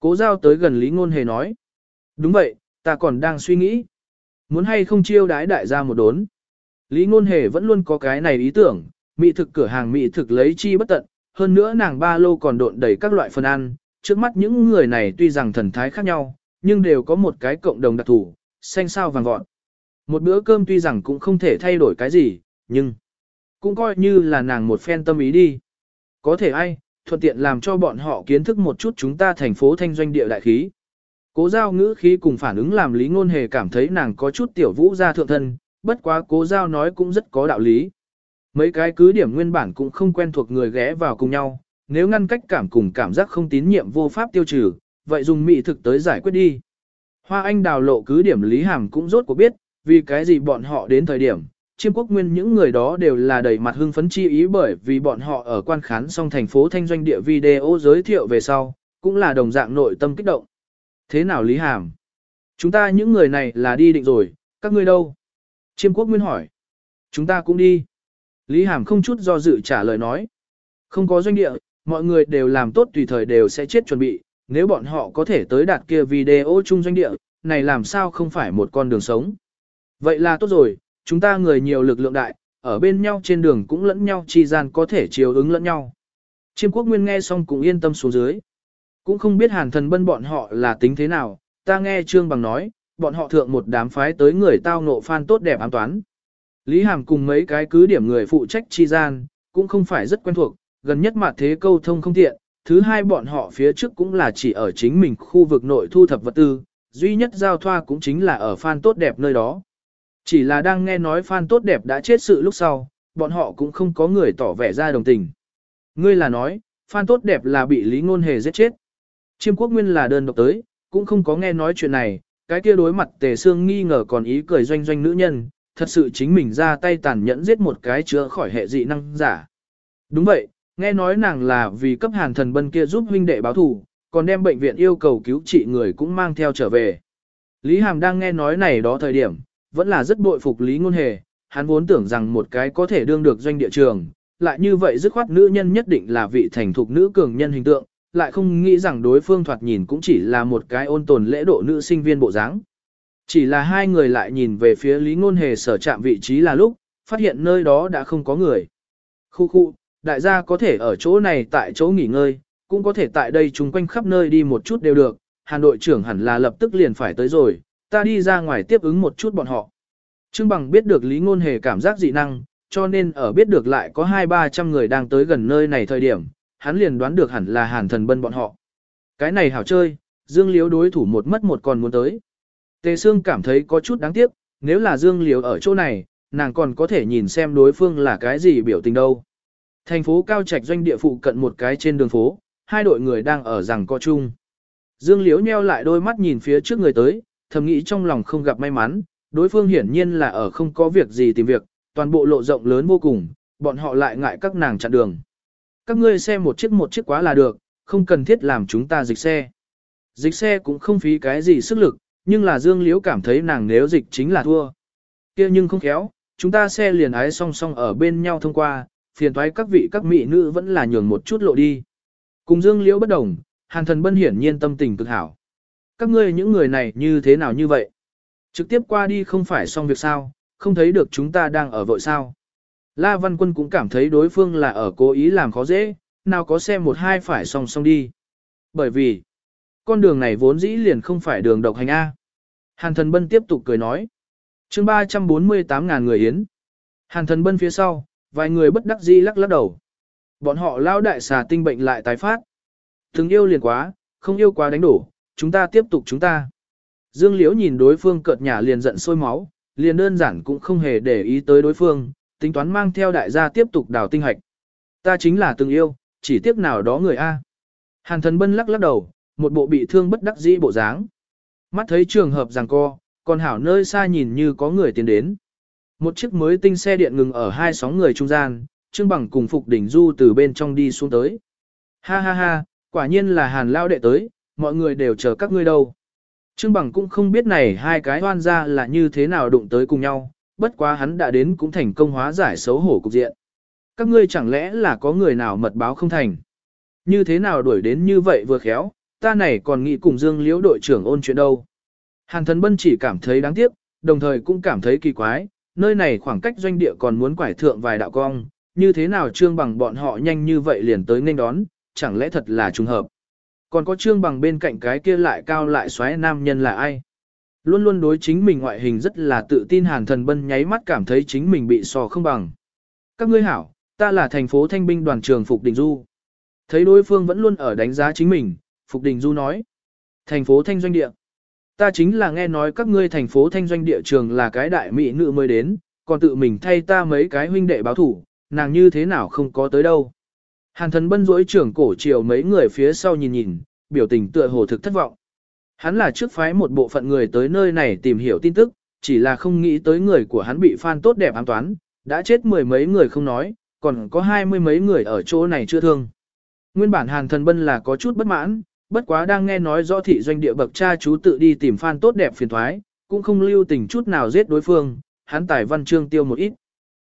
Cố giao tới gần Lý Ngôn hề nói. Đúng vậy, ta còn đang suy nghĩ. Muốn hay không chiêu đái đại gia một đốn. Lý Ngôn hề vẫn luôn có cái này ý tưởng, mỹ thực cửa hàng mỹ thực lấy chi bất tận, hơn nữa nàng ba lô còn độn đầy các loại phần ăn, trước mắt những người này tuy rằng thần thái khác nhau, nhưng đều có một cái cộng đồng đặc thù, xanh sao vàng vọt. Một bữa cơm tuy rằng cũng không thể thay đổi cái gì, nhưng cũng coi như là nàng một phen tâm ý đi. Có thể ai, thuận tiện làm cho bọn họ kiến thức một chút chúng ta thành phố thanh doanh địa đại khí. Cố giao ngữ khí cùng phản ứng làm lý ngôn hề cảm thấy nàng có chút tiểu vũ ra thượng thân, bất quá cố giao nói cũng rất có đạo lý. Mấy cái cứ điểm nguyên bản cũng không quen thuộc người ghé vào cùng nhau, nếu ngăn cách cảm cùng cảm giác không tín nhiệm vô pháp tiêu trừ, vậy dùng mị thực tới giải quyết đi. Hoa Anh đào lộ cứ điểm Lý Hàm cũng rốt cuộc biết, vì cái gì bọn họ đến thời điểm, chiêm quốc nguyên những người đó đều là đầy mặt hưng phấn chi ý bởi vì bọn họ ở quan khán xong thành phố thanh doanh địa video giới thiệu về sau, cũng là đồng dạng nội tâm kích động. Thế nào Lý Hàm? Chúng ta những người này là đi định rồi, các ngươi đâu? Chiêm quốc nguyên hỏi. Chúng ta cũng đi. Lý Hàm không chút do dự trả lời nói. Không có doanh địa, mọi người đều làm tốt tùy thời đều sẽ chết chuẩn bị, nếu bọn họ có thể tới đạt kia video chung doanh địa, này làm sao không phải một con đường sống. Vậy là tốt rồi, chúng ta người nhiều lực lượng đại, ở bên nhau trên đường cũng lẫn nhau chi gian có thể chiều ứng lẫn nhau. Chiêm quốc nguyên nghe xong cũng yên tâm xuống dưới. Cũng không biết hàn thần bân bọn họ là tính thế nào, ta nghe Trương Bằng nói, bọn họ thượng một đám phái tới người tao nộ phan tốt đẹp ám toán. Lý Hàm cùng mấy cái cứ điểm người phụ trách chi gian, cũng không phải rất quen thuộc, gần nhất mà thế câu thông không tiện, thứ hai bọn họ phía trước cũng là chỉ ở chính mình khu vực nội thu thập vật tư, duy nhất giao thoa cũng chính là ở Phan Tốt Đẹp nơi đó. Chỉ là đang nghe nói Phan Tốt Đẹp đã chết sự lúc sau, bọn họ cũng không có người tỏ vẻ ra đồng tình. Ngươi là nói, Phan Tốt Đẹp là bị Lý Ngôn Hề giết chết. Chiêm quốc nguyên là đơn độc tới, cũng không có nghe nói chuyện này, cái kia đối mặt tề xương nghi ngờ còn ý cười doanh doanh nữ nhân, thật sự chính mình ra tay tàn nhẫn giết một cái chữa khỏi hệ dị năng giả. Đúng vậy, nghe nói nàng là vì cấp hàn thần bân kia giúp huynh đệ báo thù, còn đem bệnh viện yêu cầu cứu trị người cũng mang theo trở về. Lý Hàm đang nghe nói này đó thời điểm, vẫn là rất bội phục Lý Ngôn Hề, hắn vốn tưởng rằng một cái có thể đương được doanh địa trường, lại như vậy dứt khoát nữ nhân nhất định là vị thành thục nữ cường nhân hình tượng, lại không nghĩ rằng đối phương thoạt nhìn cũng chỉ là một cái ôn tồn lễ độ nữ sinh viên bộ dáng. Chỉ là hai người lại nhìn về phía Lý Ngôn Hề sở chạm vị trí là lúc, phát hiện nơi đó đã không có người. Khu khu, đại gia có thể ở chỗ này tại chỗ nghỉ ngơi, cũng có thể tại đây chung quanh khắp nơi đi một chút đều được, Hàn đội trưởng hẳn là lập tức liền phải tới rồi, ta đi ra ngoài tiếp ứng một chút bọn họ. Trương Bằng biết được Lý Ngôn Hề cảm giác dị năng, cho nên ở biết được lại có hai ba trăm người đang tới gần nơi này thời điểm, hắn liền đoán được hẳn là Hàn thần bân bọn họ. Cái này hảo chơi, Dương Liếu đối thủ một mất một còn muốn tới. Tề Sương cảm thấy có chút đáng tiếc, nếu là Dương Liếu ở chỗ này, nàng còn có thể nhìn xem đối phương là cái gì biểu tình đâu. Thành phố Cao Trạch doanh địa phụ cận một cái trên đường phố, hai đội người đang ở rằng co chung. Dương Liễu nheo lại đôi mắt nhìn phía trước người tới, thầm nghĩ trong lòng không gặp may mắn, Đối phương hiển nhiên là ở không có việc gì tìm việc, toàn bộ lộ rộng lớn vô cùng, bọn họ lại ngại các nàng chặn đường. Các ngươi xem một chiếc một chiếc quá là được, không cần thiết làm chúng ta dịch xe. Dịch xe cũng không phí cái gì sức lực, nhưng là Dương Liễu cảm thấy nàng nếu dịch chính là thua. kia nhưng không khéo, chúng ta xe liền ái song song ở bên nhau thông qua, phiền thoái các vị các mỹ nữ vẫn là nhường một chút lộ đi. Cùng Dương Liễu bất đồng, Hàn Thần Bân hiển nhiên tâm tình cực hảo. Các ngươi những người này như thế nào như vậy? Trực tiếp qua đi không phải xong việc sao, không thấy được chúng ta đang ở vội sao. La Văn Quân cũng cảm thấy đối phương là ở cố ý làm khó dễ, nào có xem một hai phải song song đi. Bởi vì, con đường này vốn dĩ liền không phải đường độc hành A. Hàn thần bân tiếp tục cười nói. chương 348 ngàn người yến. Hàn thần bân phía sau, vài người bất đắc dĩ lắc lắc đầu. Bọn họ lao đại xà tinh bệnh lại tái phát. Từng yêu liền quá, không yêu quá đánh đổ, chúng ta tiếp tục chúng ta. Dương Liễu nhìn đối phương cợt nhả liền giận sôi máu, liền đơn giản cũng không hề để ý tới đối phương, tính toán mang theo đại gia tiếp tục đào tinh hạch. Ta chính là từng yêu, chỉ tiếc nào đó người A. Hàn thần bân lắc lắc đầu, một bộ bị thương bất đắc dĩ bộ dáng. Mắt thấy trường hợp rằng co, còn hảo nơi xa nhìn như có người tiến đến. Một chiếc mới tinh xe điện ngừng ở hai sóng người trung gian, Trương Bằng cùng Phục Đỉnh Du từ bên trong đi xuống tới. Ha ha ha, quả nhiên là hàn lao đệ tới, mọi người đều chờ các ngươi đâu. Trương Bằng cũng không biết này hai cái hoan ra là như thế nào đụng tới cùng nhau, bất quá hắn đã đến cũng thành công hóa giải xấu hổ cục diện. Các ngươi chẳng lẽ là có người nào mật báo không thành? Như thế nào đuổi đến như vậy vừa khéo, ta này còn nghĩ cùng Dương Liễu đội trưởng ôn chuyện đâu. Hàn thần bân chỉ cảm thấy đáng tiếc, đồng thời cũng cảm thấy kỳ quái, nơi này khoảng cách doanh địa còn muốn quải thượng vài đạo cong, như thế nào trương bằng bọn họ nhanh như vậy liền tới nên đón, chẳng lẽ thật là trùng hợp. Còn có trương bằng bên cạnh cái kia lại cao lại xoáy nam nhân là ai? Luôn luôn đối chính mình ngoại hình rất là tự tin hàn thần bân nháy mắt cảm thấy chính mình bị sò không bằng. Các ngươi hảo, ta là thành phố thanh binh đoàn trường Phục Đình Du. Thấy đối phương vẫn luôn ở đánh giá chính mình, Phục Đình Du nói. Thành phố thanh doanh địa. Ta chính là nghe nói các ngươi thành phố thanh doanh địa trường là cái đại mỹ nữ mới đến, còn tự mình thay ta mấy cái huynh đệ báo thủ, nàng như thế nào không có tới đâu. Hàn thần bân rỗi trưởng cổ chiều mấy người phía sau nhìn nhìn, biểu tình tựa hồ thực thất vọng. Hắn là trước phái một bộ phận người tới nơi này tìm hiểu tin tức, chỉ là không nghĩ tới người của hắn bị phan tốt đẹp ám toán, đã chết mười mấy người không nói, còn có hai mươi mấy người ở chỗ này chưa thương. Nguyên bản hàn thần bân là có chút bất mãn, bất quá đang nghe nói rõ thị doanh địa bậc cha chú tự đi tìm phan tốt đẹp phiền thoái, cũng không lưu tình chút nào giết đối phương, hắn tài văn chương tiêu một ít.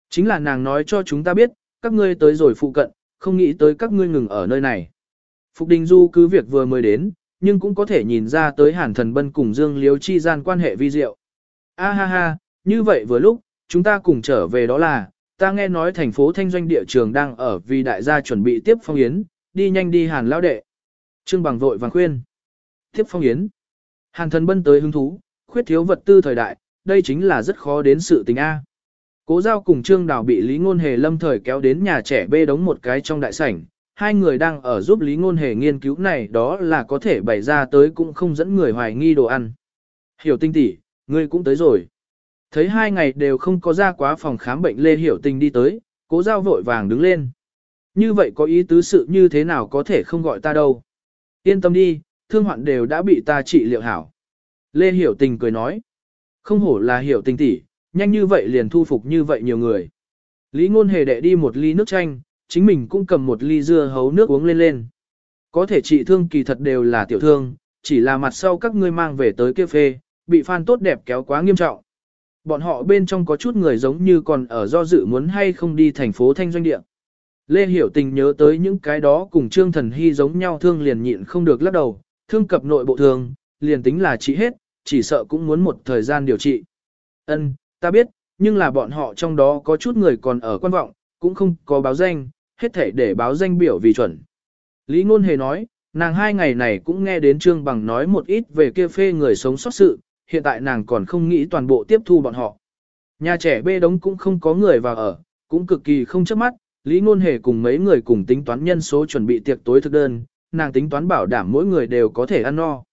Chính là nàng nói cho chúng ta biết, các ngươi tới rồi phụ cận, không nghĩ tới các ngươi ngừng ở nơi này. Phục Đình Du cứ việc vừa mới đến, nhưng cũng có thể nhìn ra tới hàn thần bân cùng Dương Liếu chi gian quan hệ vi diệu. A ha ha, như vậy vừa lúc, chúng ta cùng trở về đó là, ta nghe nói thành phố thanh doanh địa trường đang ở vì đại gia chuẩn bị tiếp phong yến, đi nhanh đi hàn lão đệ. Trương bằng vội vàng khuyên. Tiếp phong yến. Hàn thần bân tới hứng thú, khuyết thiếu vật tư thời đại, đây chính là rất khó đến sự tình A. Cố giao cùng Trương Đào bị Lý Ngôn Hề lâm thời kéo đến nhà trẻ bê đống một cái trong đại sảnh, hai người đang ở giúp Lý Ngôn Hề nghiên cứu này đó là có thể bày ra tới cũng không dẫn người hoài nghi đồ ăn. Hiểu tinh tỷ, ngươi cũng tới rồi. Thấy hai ngày đều không có ra quá phòng khám bệnh Lê Hiểu Tinh đi tới, cố giao vội vàng đứng lên. Như vậy có ý tứ sự như thế nào có thể không gọi ta đâu. Yên tâm đi, thương hoạn đều đã bị ta trị liệu hảo. Lê Hiểu Tình cười nói. Không hổ là Hiểu Tình tỷ, nhanh như vậy liền thu phục như vậy nhiều người. Lý ngôn hề đệ đi một ly nước chanh, chính mình cũng cầm một ly dưa hấu nước uống lên lên. Có thể trị thương kỳ thật đều là tiểu thương, chỉ là mặt sau các ngươi mang về tới kia phê, bị phan tốt đẹp kéo quá nghiêm trọng. Bọn họ bên trong có chút người giống như còn ở do dự muốn hay không đi thành phố thanh doanh địa. Lê Hiểu Tình nhớ tới những cái đó cùng Trương Thần Hy giống nhau thương liền nhịn không được lắc đầu, thương cập nội bộ thương, liền tính là trị hết, chỉ sợ cũng muốn một thời gian điều trị. Ân, ta biết, nhưng là bọn họ trong đó có chút người còn ở quan vọng, cũng không có báo danh, hết thể để báo danh biểu vì chuẩn. Lý Ngôn Hề nói, nàng hai ngày này cũng nghe đến Trương Bằng nói một ít về kia phê người sống sót sự, hiện tại nàng còn không nghĩ toàn bộ tiếp thu bọn họ. Nhà trẻ bê đống cũng không có người vào ở, cũng cực kỳ không chấp mắt, Lý Ngôn Hề cùng mấy người cùng tính toán nhân số chuẩn bị tiệc tối thực đơn, nàng tính toán bảo đảm mỗi người đều có thể ăn no.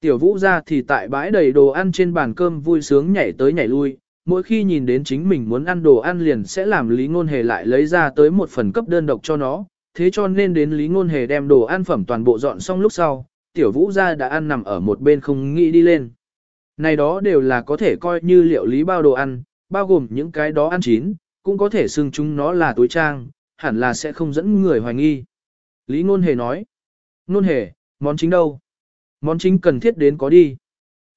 Tiểu vũ ra thì tại bãi đầy đồ ăn trên bàn cơm vui sướng nhảy tới nhảy lui, mỗi khi nhìn đến chính mình muốn ăn đồ ăn liền sẽ làm Lý Ngôn Hề lại lấy ra tới một phần cấp đơn độc cho nó, thế cho nên đến Lý Ngôn Hề đem đồ ăn phẩm toàn bộ dọn xong lúc sau, tiểu vũ gia đã ăn nằm ở một bên không nghĩ đi lên. Này đó đều là có thể coi như liệu lý bao đồ ăn, bao gồm những cái đó ăn chín, cũng có thể xưng chúng nó là túi trang, hẳn là sẽ không dẫn người hoài nghi. Lý Ngôn Hề nói, Ngôn Hề, món chính đâu? Món chính cần thiết đến có đi.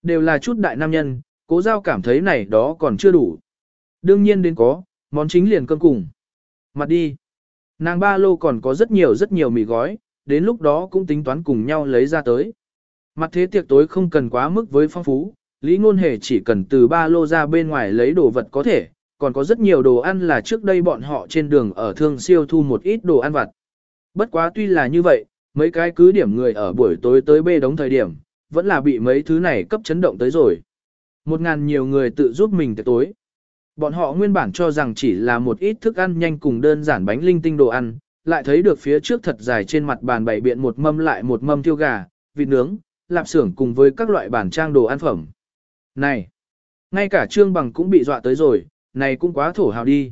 Đều là chút đại nam nhân, cố giao cảm thấy này đó còn chưa đủ. Đương nhiên đến có, món chính liền cơm cùng. Mặt đi. Nàng ba lô còn có rất nhiều rất nhiều mì gói, đến lúc đó cũng tính toán cùng nhau lấy ra tới. Mặt thế tiệc tối không cần quá mức với phong phú, Lý Ngôn Hề chỉ cần từ ba lô ra bên ngoài lấy đồ vật có thể, còn có rất nhiều đồ ăn là trước đây bọn họ trên đường ở thương siêu thu một ít đồ ăn vặt. Bất quá tuy là như vậy, mấy cái cứ điểm người ở buổi tối tới bê đống thời điểm, vẫn là bị mấy thứ này cấp chấn động tới rồi. Một ngàn nhiều người tự giúp mình tới tối. Bọn họ nguyên bản cho rằng chỉ là một ít thức ăn nhanh cùng đơn giản bánh linh tinh đồ ăn, lại thấy được phía trước thật dài trên mặt bàn bày biện một mâm lại một mâm tiêu gà, vịt nướng, lạp xưởng cùng với các loại bản trang đồ ăn phẩm. Này, ngay cả Trương Bằng cũng bị dọa tới rồi, này cũng quá thổ hào đi.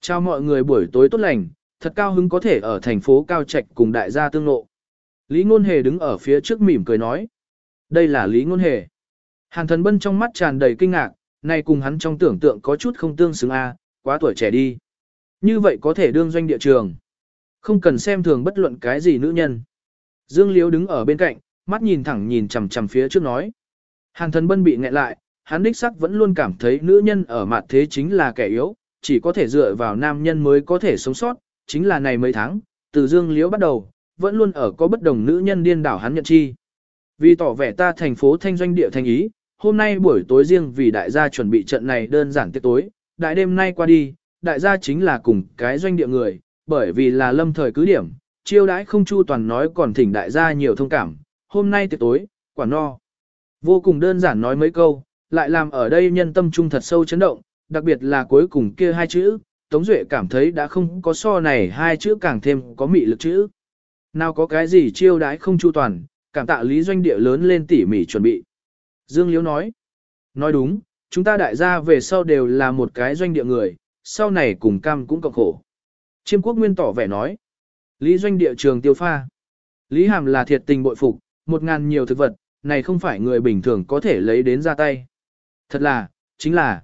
Chào mọi người buổi tối tốt lành, thật cao hứng có thể ở thành phố Cao Trạch cùng đại gia tương lộ. Lý Ngôn Hề đứng ở phía trước mỉm cười nói. Đây là Lý Ngôn Hề. Hàn thần bân trong mắt tràn đầy kinh ngạc, này cùng hắn trong tưởng tượng có chút không tương xứng a, quá tuổi trẻ đi. Như vậy có thể đương doanh địa trường. Không cần xem thường bất luận cái gì nữ nhân. Dương Liễu đứng ở bên cạnh, mắt nhìn thẳng nhìn chằm chằm phía trước nói. Hàn thần bân bị nghẹn lại, hắn đích sắc vẫn luôn cảm thấy nữ nhân ở mặt thế chính là kẻ yếu, chỉ có thể dựa vào nam nhân mới có thể sống sót, chính là này mấy tháng, từ Dương Liễu bắt đầu, vẫn luôn ở có bất đồng nữ nhân điên đảo hắn nhận chi. Vì tỏ vẻ ta thành phố thanh doanh địa thành ý, hôm nay buổi tối riêng vì đại gia chuẩn bị trận này đơn giản tiệc tối, đại đêm nay qua đi, đại gia chính là cùng cái doanh địa người, bởi vì là lâm thời cứ điểm, chiêu đãi không chu toàn nói còn thỉnh đại gia nhiều thông cảm, hôm nay tiệc tối, quả no. Vô cùng đơn giản nói mấy câu, lại làm ở đây nhân tâm trung thật sâu chấn động, đặc biệt là cuối cùng kia hai chữ, Tống Duệ cảm thấy đã không có so này hai chữ càng thêm có mị lực chữ. Nào có cái gì chiêu đãi không chu toàn, cảm tạ lý doanh địa lớn lên tỉ mỉ chuẩn bị. Dương Liễu nói, nói đúng, chúng ta đại gia về sau đều là một cái doanh địa người, sau này cùng cam cũng cộng khổ. Chiêm quốc nguyên tỏ vẻ nói, lý doanh địa trường tiêu pha. Lý hàm là thiệt tình bội phục, một ngàn nhiều thực vật, này không phải người bình thường có thể lấy đến ra tay. Thật là, chính là,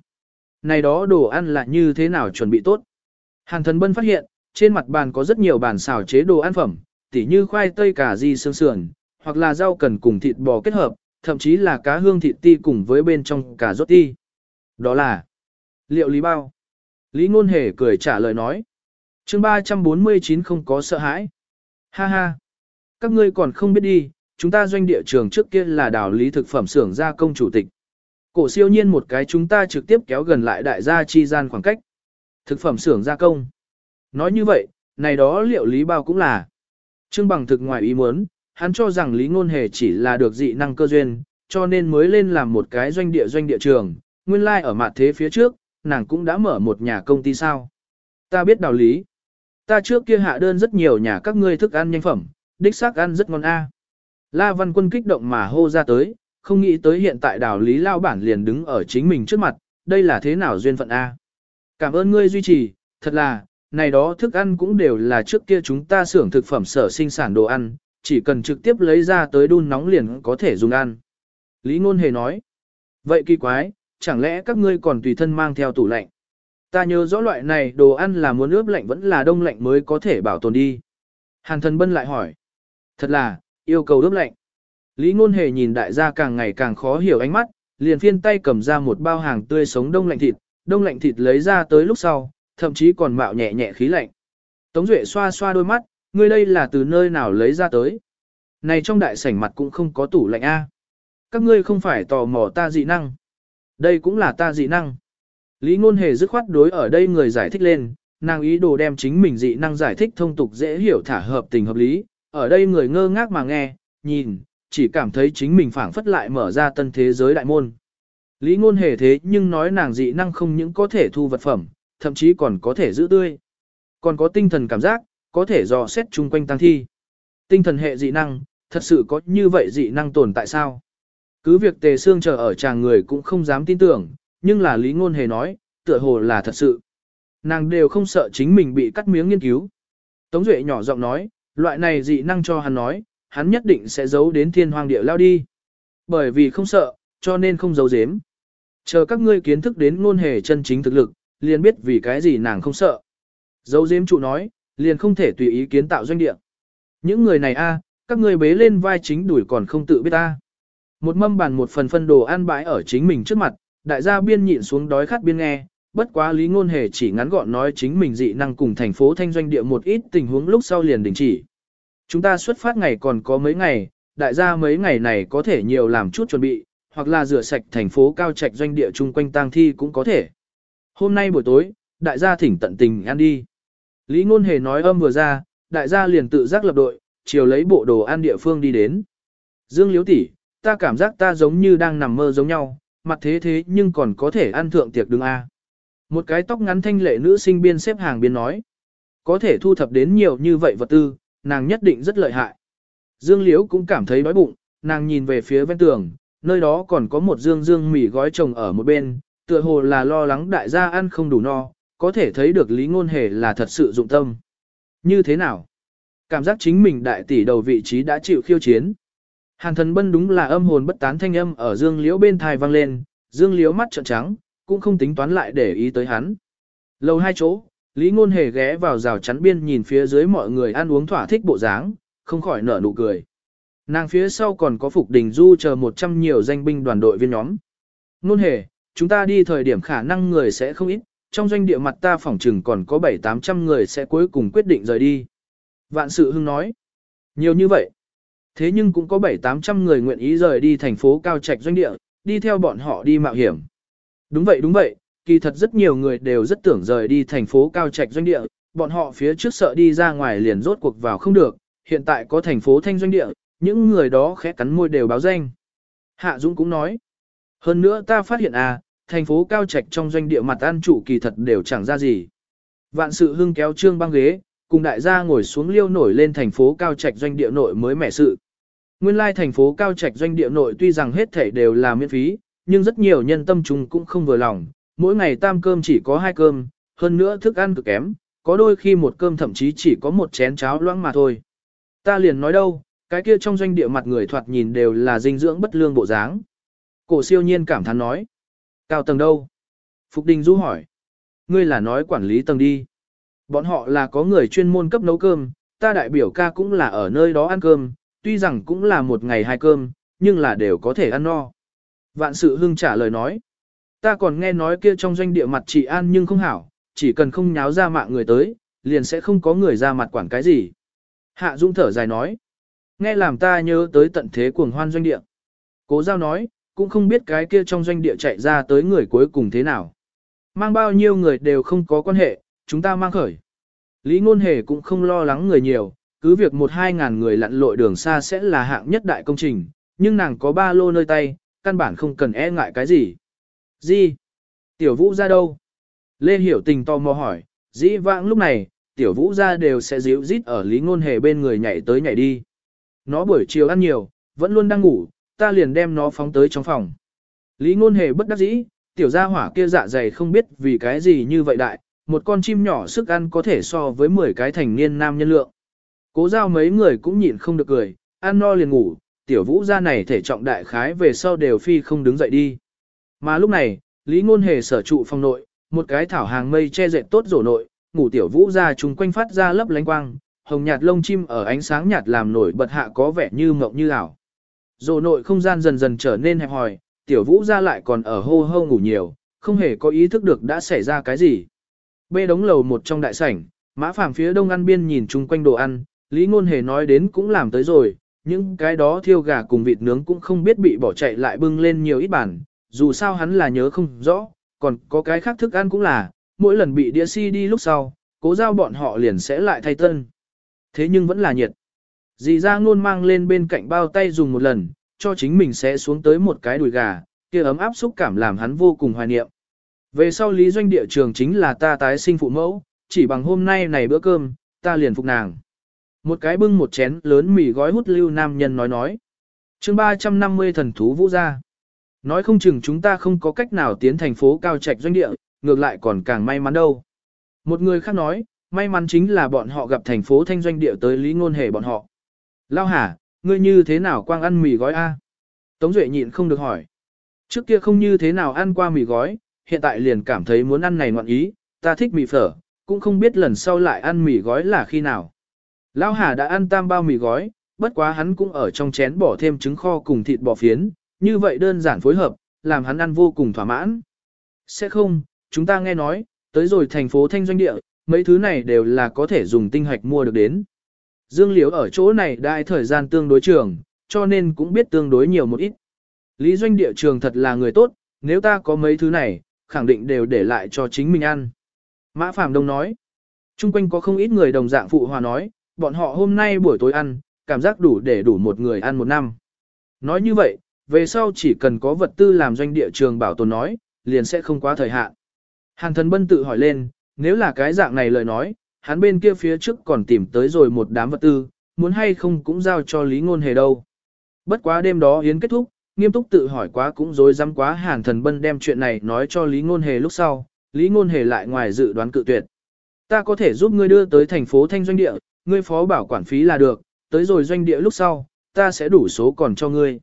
này đó đồ ăn là như thế nào chuẩn bị tốt. Hàn thần bân phát hiện, trên mặt bàn có rất nhiều bàn xào chế đồ ăn phẩm, tỉ như khoai tây cà ri xương sườn, hoặc là rau cần cùng thịt bò kết hợp, thậm chí là cá hương thịt ti cùng với bên trong cà rốt ti. Đó là liệu lý bao. Lý ngôn hề cười trả lời nói. chương 349 không có sợ hãi. Ha ha. Các ngươi còn không biết đi, chúng ta doanh địa trường trước kia là đảo lý thực phẩm xưởng gia công chủ tịch. Cổ siêu nhiên một cái chúng ta trực tiếp kéo gần lại đại gia chi gian khoảng cách. Thực phẩm xưởng gia công. Nói như vậy, này đó liệu lý bao cũng là. Trương bằng thực ngoài ý muốn, hắn cho rằng lý ngôn hề chỉ là được dị năng cơ duyên, cho nên mới lên làm một cái doanh địa doanh địa trường. Nguyên lai like ở mặt thế phía trước, nàng cũng đã mở một nhà công ty sao. Ta biết đạo lý. Ta trước kia hạ đơn rất nhiều nhà các ngươi thức ăn nhanh phẩm, đích xác ăn rất ngon a. La Văn Quân kích động mà hô ra tới, không nghĩ tới hiện tại đào lý lao bản liền đứng ở chính mình trước mặt, đây là thế nào duyên phận A. Cảm ơn ngươi duy trì, thật là, này đó thức ăn cũng đều là trước kia chúng ta xưởng thực phẩm sở sinh sản đồ ăn, chỉ cần trực tiếp lấy ra tới đun nóng liền có thể dùng ăn. Lý Ngôn Hề nói, vậy kỳ quái, chẳng lẽ các ngươi còn tùy thân mang theo tủ lạnh? Ta nhớ rõ loại này đồ ăn là muốn ướp lạnh vẫn là đông lạnh mới có thể bảo tồn đi. Hàn thần bân lại hỏi, thật là, yêu cầu ướp lạnh. Lý Ngôn Hề nhìn đại gia càng ngày càng khó hiểu ánh mắt, liền phiên tay cầm ra một bao hàng tươi sống đông lạnh thịt, đông lạnh thịt lấy ra tới lúc sau, thậm chí còn mạo nhẹ nhẹ khí lạnh. Tống Duệ xoa xoa đôi mắt, ngươi đây là từ nơi nào lấy ra tới. Này trong đại sảnh mặt cũng không có tủ lạnh A. Các ngươi không phải tò mò ta dị năng. Đây cũng là ta dị năng. Lý Ngôn Hề dứt khoát đối ở đây người giải thích lên, nàng ý đồ đem chính mình dị năng giải thích thông tục dễ hiểu thả hợp tình hợp lý. Ở đây người ngơ ngác mà nghe, nhìn, chỉ cảm thấy chính mình phảng phất lại mở ra tân thế giới đại môn. Lý ngôn hề thế nhưng nói nàng dị năng không những có thể thu vật phẩm, thậm chí còn có thể giữ tươi. Còn có tinh thần cảm giác, có thể dò xét chung quanh tăng thi. Tinh thần hệ dị năng, thật sự có như vậy dị năng tồn tại sao? Cứ việc tề xương chờ ở chàng người cũng không dám tin tưởng, nhưng là lý ngôn hề nói, tựa hồ là thật sự. Nàng đều không sợ chính mình bị cắt miếng nghiên cứu. Tống Duệ nhỏ giọng nói, loại này dị năng cho hắn nói, hắn nhất định sẽ giấu đến thiên hoàng địa lao đi. Bởi vì không sợ, cho nên không giấu giếm. Chờ các ngươi kiến thức đến ngôn hề chân chính thực lực, liền biết vì cái gì nàng không sợ. Giấu giếm trụ nói, liền không thể tùy ý kiến tạo doanh địa. Những người này a, các ngươi bế lên vai chính đuổi còn không tự biết ta. Một mâm bàn một phần phân đồ ăn bãi ở chính mình trước mặt, đại gia biên nhịn xuống đói khát biên nghe, bất quá lý ngôn hề chỉ ngắn gọn nói chính mình dị năng cùng thành phố thanh doanh địa một ít tình huống lúc sau liền đình chỉ. Chúng ta xuất phát ngày còn có mấy ngày, đại gia mấy ngày này có thể nhiều làm chút chuẩn bị, hoặc là rửa sạch thành phố cao trạch doanh địa chung quanh tang thi cũng có thể. Hôm nay buổi tối, đại gia thỉnh tận tình ăn đi. Lý ngôn hề nói âm vừa ra, đại gia liền tự giác lập đội, chiều lấy bộ đồ ăn địa phương đi đến. Dương Liếu tỷ, ta cảm giác ta giống như đang nằm mơ giống nhau, mặt thế thế nhưng còn có thể ăn thượng tiệc đứng A. Một cái tóc ngắn thanh lệ nữ sinh biên xếp hàng biên nói. Có thể thu thập đến nhiều như vậy vật tư, nàng nhất định rất lợi hại. Dương Liễu cũng cảm thấy đói bụng, nàng nhìn về phía ven tường, nơi đó còn có một dương dương mì gói trồng ở một bên, tựa hồ là lo lắng đại gia ăn không đủ no, có thể thấy được lý ngôn hề là thật sự dụng tâm. Như thế nào? Cảm giác chính mình đại tỷ đầu vị trí đã chịu khiêu chiến. Hàn thần bân đúng là âm hồn bất tán thanh âm ở dương liễu bên thai vang lên, dương liễu mắt trợn trắng, cũng không tính toán lại để ý tới hắn. Lầu hai chỗ, Lý Ngôn Hề ghé vào rào chắn biên nhìn phía dưới mọi người ăn uống thỏa thích bộ dáng, không khỏi nở nụ cười. Nàng phía sau còn có Phục Đình Du chờ một trăm nhiều danh binh đoàn đội viên nhóm. Ngôn Hề, chúng ta đi thời điểm khả năng người sẽ không ít, trong doanh địa mặt ta phỏng chừng còn có 7-800 người sẽ cuối cùng quyết định rời đi. Vạn sự hưng nói, nhiều như vậy. Thế nhưng cũng có 7-800 người nguyện ý rời đi thành phố cao trạch doanh địa, đi theo bọn họ đi mạo hiểm. Đúng vậy đúng vậy, kỳ thật rất nhiều người đều rất tưởng rời đi thành phố cao trạch doanh địa, bọn họ phía trước sợ đi ra ngoài liền rốt cuộc vào không được, hiện tại có thành phố thanh doanh địa, những người đó khẽ cắn môi đều báo danh. Hạ Dũng cũng nói, hơn nữa ta phát hiện à, thành phố cao trạch trong doanh địa mặt ăn chủ kỳ thật đều chẳng ra gì. Vạn sự hưng kéo trương băng ghế, cùng đại gia ngồi xuống liêu nổi lên thành phố cao trạch doanh địa nội mới mẻ sự. Nguyên lai thành phố cao trạch doanh địa nội tuy rằng hết thể đều là miễn phí, nhưng rất nhiều nhân tâm chúng cũng không vừa lòng, mỗi ngày tam cơm chỉ có hai cơm, hơn nữa thức ăn cực kém, có đôi khi một cơm thậm chí chỉ có một chén cháo loãng mà thôi. Ta liền nói đâu, cái kia trong doanh địa mặt người thoạt nhìn đều là dinh dưỡng bất lương bộ dáng. Cổ siêu nhiên cảm thán nói. Cao tầng đâu? Phục Đình Du hỏi. Ngươi là nói quản lý tầng đi. Bọn họ là có người chuyên môn cấp nấu cơm, ta đại biểu ca cũng là ở nơi đó ăn cơm, tuy rằng cũng là một ngày hai cơm, nhưng là đều có thể ăn no. Vạn sự hưng trả lời nói. Ta còn nghe nói kia trong doanh địa mặt chị an nhưng không hảo, chỉ cần không nháo ra mạng người tới, liền sẽ không có người ra mặt quản cái gì. Hạ Dung thở dài nói. Nghe làm ta nhớ tới tận thế cuồng hoan doanh địa. Cố giao nói, cũng không biết cái kia trong doanh địa chạy ra tới người cuối cùng thế nào. Mang bao nhiêu người đều không có quan hệ, chúng ta mang khởi. Lý Ngôn Hề cũng không lo lắng người nhiều, cứ việc một hai ngàn người lặn lội đường xa sẽ là hạng nhất đại công trình, nhưng nàng có ba lô nơi tay, căn bản không cần e ngại cái gì. Gì? Tiểu vũ ra đâu? Lê Hiểu Tình tò mò hỏi, dĩ vãng lúc này, tiểu vũ ra đều sẽ díu rít ở lý ngôn hề bên người nhảy tới nhảy đi. Nó buổi chiều ăn nhiều, vẫn luôn đang ngủ, ta liền đem nó phóng tới trong phòng. Lý ngôn hề bất đắc dĩ, tiểu gia hỏa kia dạ dày không biết vì cái gì như vậy đại, một con chim nhỏ sức ăn có thể so với 10 cái thành niên nam nhân lượng. Cố giao mấy người cũng nhịn không được cười, ăn no liền ngủ, tiểu vũ gia này thể trọng đại khái về sau đều phi không đứng dậy đi. Mà lúc này, Lý Ngôn Hề sở trụ phòng nội, một cái thảo hàng mây che dệt tốt rổ nội, ngủ tiểu vũ ra chúng quanh phát ra lấp lánh quang, hồng nhạt lông chim ở ánh sáng nhạt làm nổi bật hạ có vẻ như mộng như ảo. Rổ nội không gian dần dần trở nên hẹp hòi, tiểu vũ ra lại còn ở hô hô ngủ nhiều, không hề có ý thức được đã xảy ra cái gì. Bê đóng lầu một trong đại sảnh, mã phàm phía đông ăn biên nhìn chung quanh đồ ăn, Lý Ngôn Hề nói đến cũng làm tới rồi, những cái đó thiêu gà cùng vịt nướng cũng không biết bị bỏ chạy lại bưng lên nhiều ít bản, dù sao hắn là nhớ không rõ, còn có cái khác thức ăn cũng là, mỗi lần bị đĩa si đi lúc sau, cố giao bọn họ liền sẽ lại thay tân. Thế nhưng vẫn là nhiệt. Dì ra luôn mang lên bên cạnh bao tay dùng một lần, cho chính mình sẽ xuống tới một cái đùi gà, kia ấm áp xúc cảm làm hắn vô cùng hoài niệm. Về sau lý doanh địa trường chính là ta tái sinh phụ mẫu, chỉ bằng hôm nay này bữa cơm, ta liền phục nàng. Một cái bưng một chén lớn mì gói hút lưu nam nhân nói nói. chương 350 thần thú vũ gia. Nói không chừng chúng ta không có cách nào tiến thành phố cao trạch doanh địa, ngược lại còn càng may mắn đâu. Một người khác nói, may mắn chính là bọn họ gặp thành phố thanh doanh địa tới lý ngôn hề bọn họ. Lao hả, ngươi như thế nào quang ăn mì gói A? Tống Duệ nhịn không được hỏi. Trước kia không như thế nào ăn qua mì gói, hiện tại liền cảm thấy muốn ăn này ngoạn ý, ta thích mì phở, cũng không biết lần sau lại ăn mì gói là khi nào. Lão Hà đã ăn tam bao mì gói, bất quá hắn cũng ở trong chén bỏ thêm trứng kho cùng thịt bò phiến, như vậy đơn giản phối hợp, làm hắn ăn vô cùng thỏa mãn. Sẽ không, chúng ta nghe nói, tới rồi thành phố Thanh Doanh Địa, mấy thứ này đều là có thể dùng tinh hạch mua được đến. Dương Liễu ở chỗ này đại thời gian tương đối trường, cho nên cũng biết tương đối nhiều một ít. Lý Doanh Địa trường thật là người tốt, nếu ta có mấy thứ này, khẳng định đều để lại cho chính mình ăn. Mã Phạm Đông nói, chung quanh có không ít người đồng dạng phụ hòa nói, bọn họ hôm nay buổi tối ăn, cảm giác đủ để đủ một người ăn một năm. Nói như vậy, về sau chỉ cần có vật tư làm doanh địa trường bảo tồn nói, liền sẽ không quá thời hạn. Hàn thần bân tự hỏi lên, nếu là cái dạng này lời nói, hắn bên kia phía trước còn tìm tới rồi một đám vật tư, muốn hay không cũng giao cho Lý Ngôn Hề đâu. Bất quá đêm đó yến kết thúc, nghiêm túc tự hỏi quá cũng dối rắm quá Hàn thần bân đem chuyện này nói cho Lý Ngôn Hề lúc sau, Lý Ngôn Hề lại ngoài dự đoán cự tuyệt. Ta có thể giúp ngươi đưa tới thành phố Thanh Doanh Địa, ngươi phó bảo quản phí là được, tới rồi doanh địa lúc sau, ta sẽ đủ số còn cho ngươi.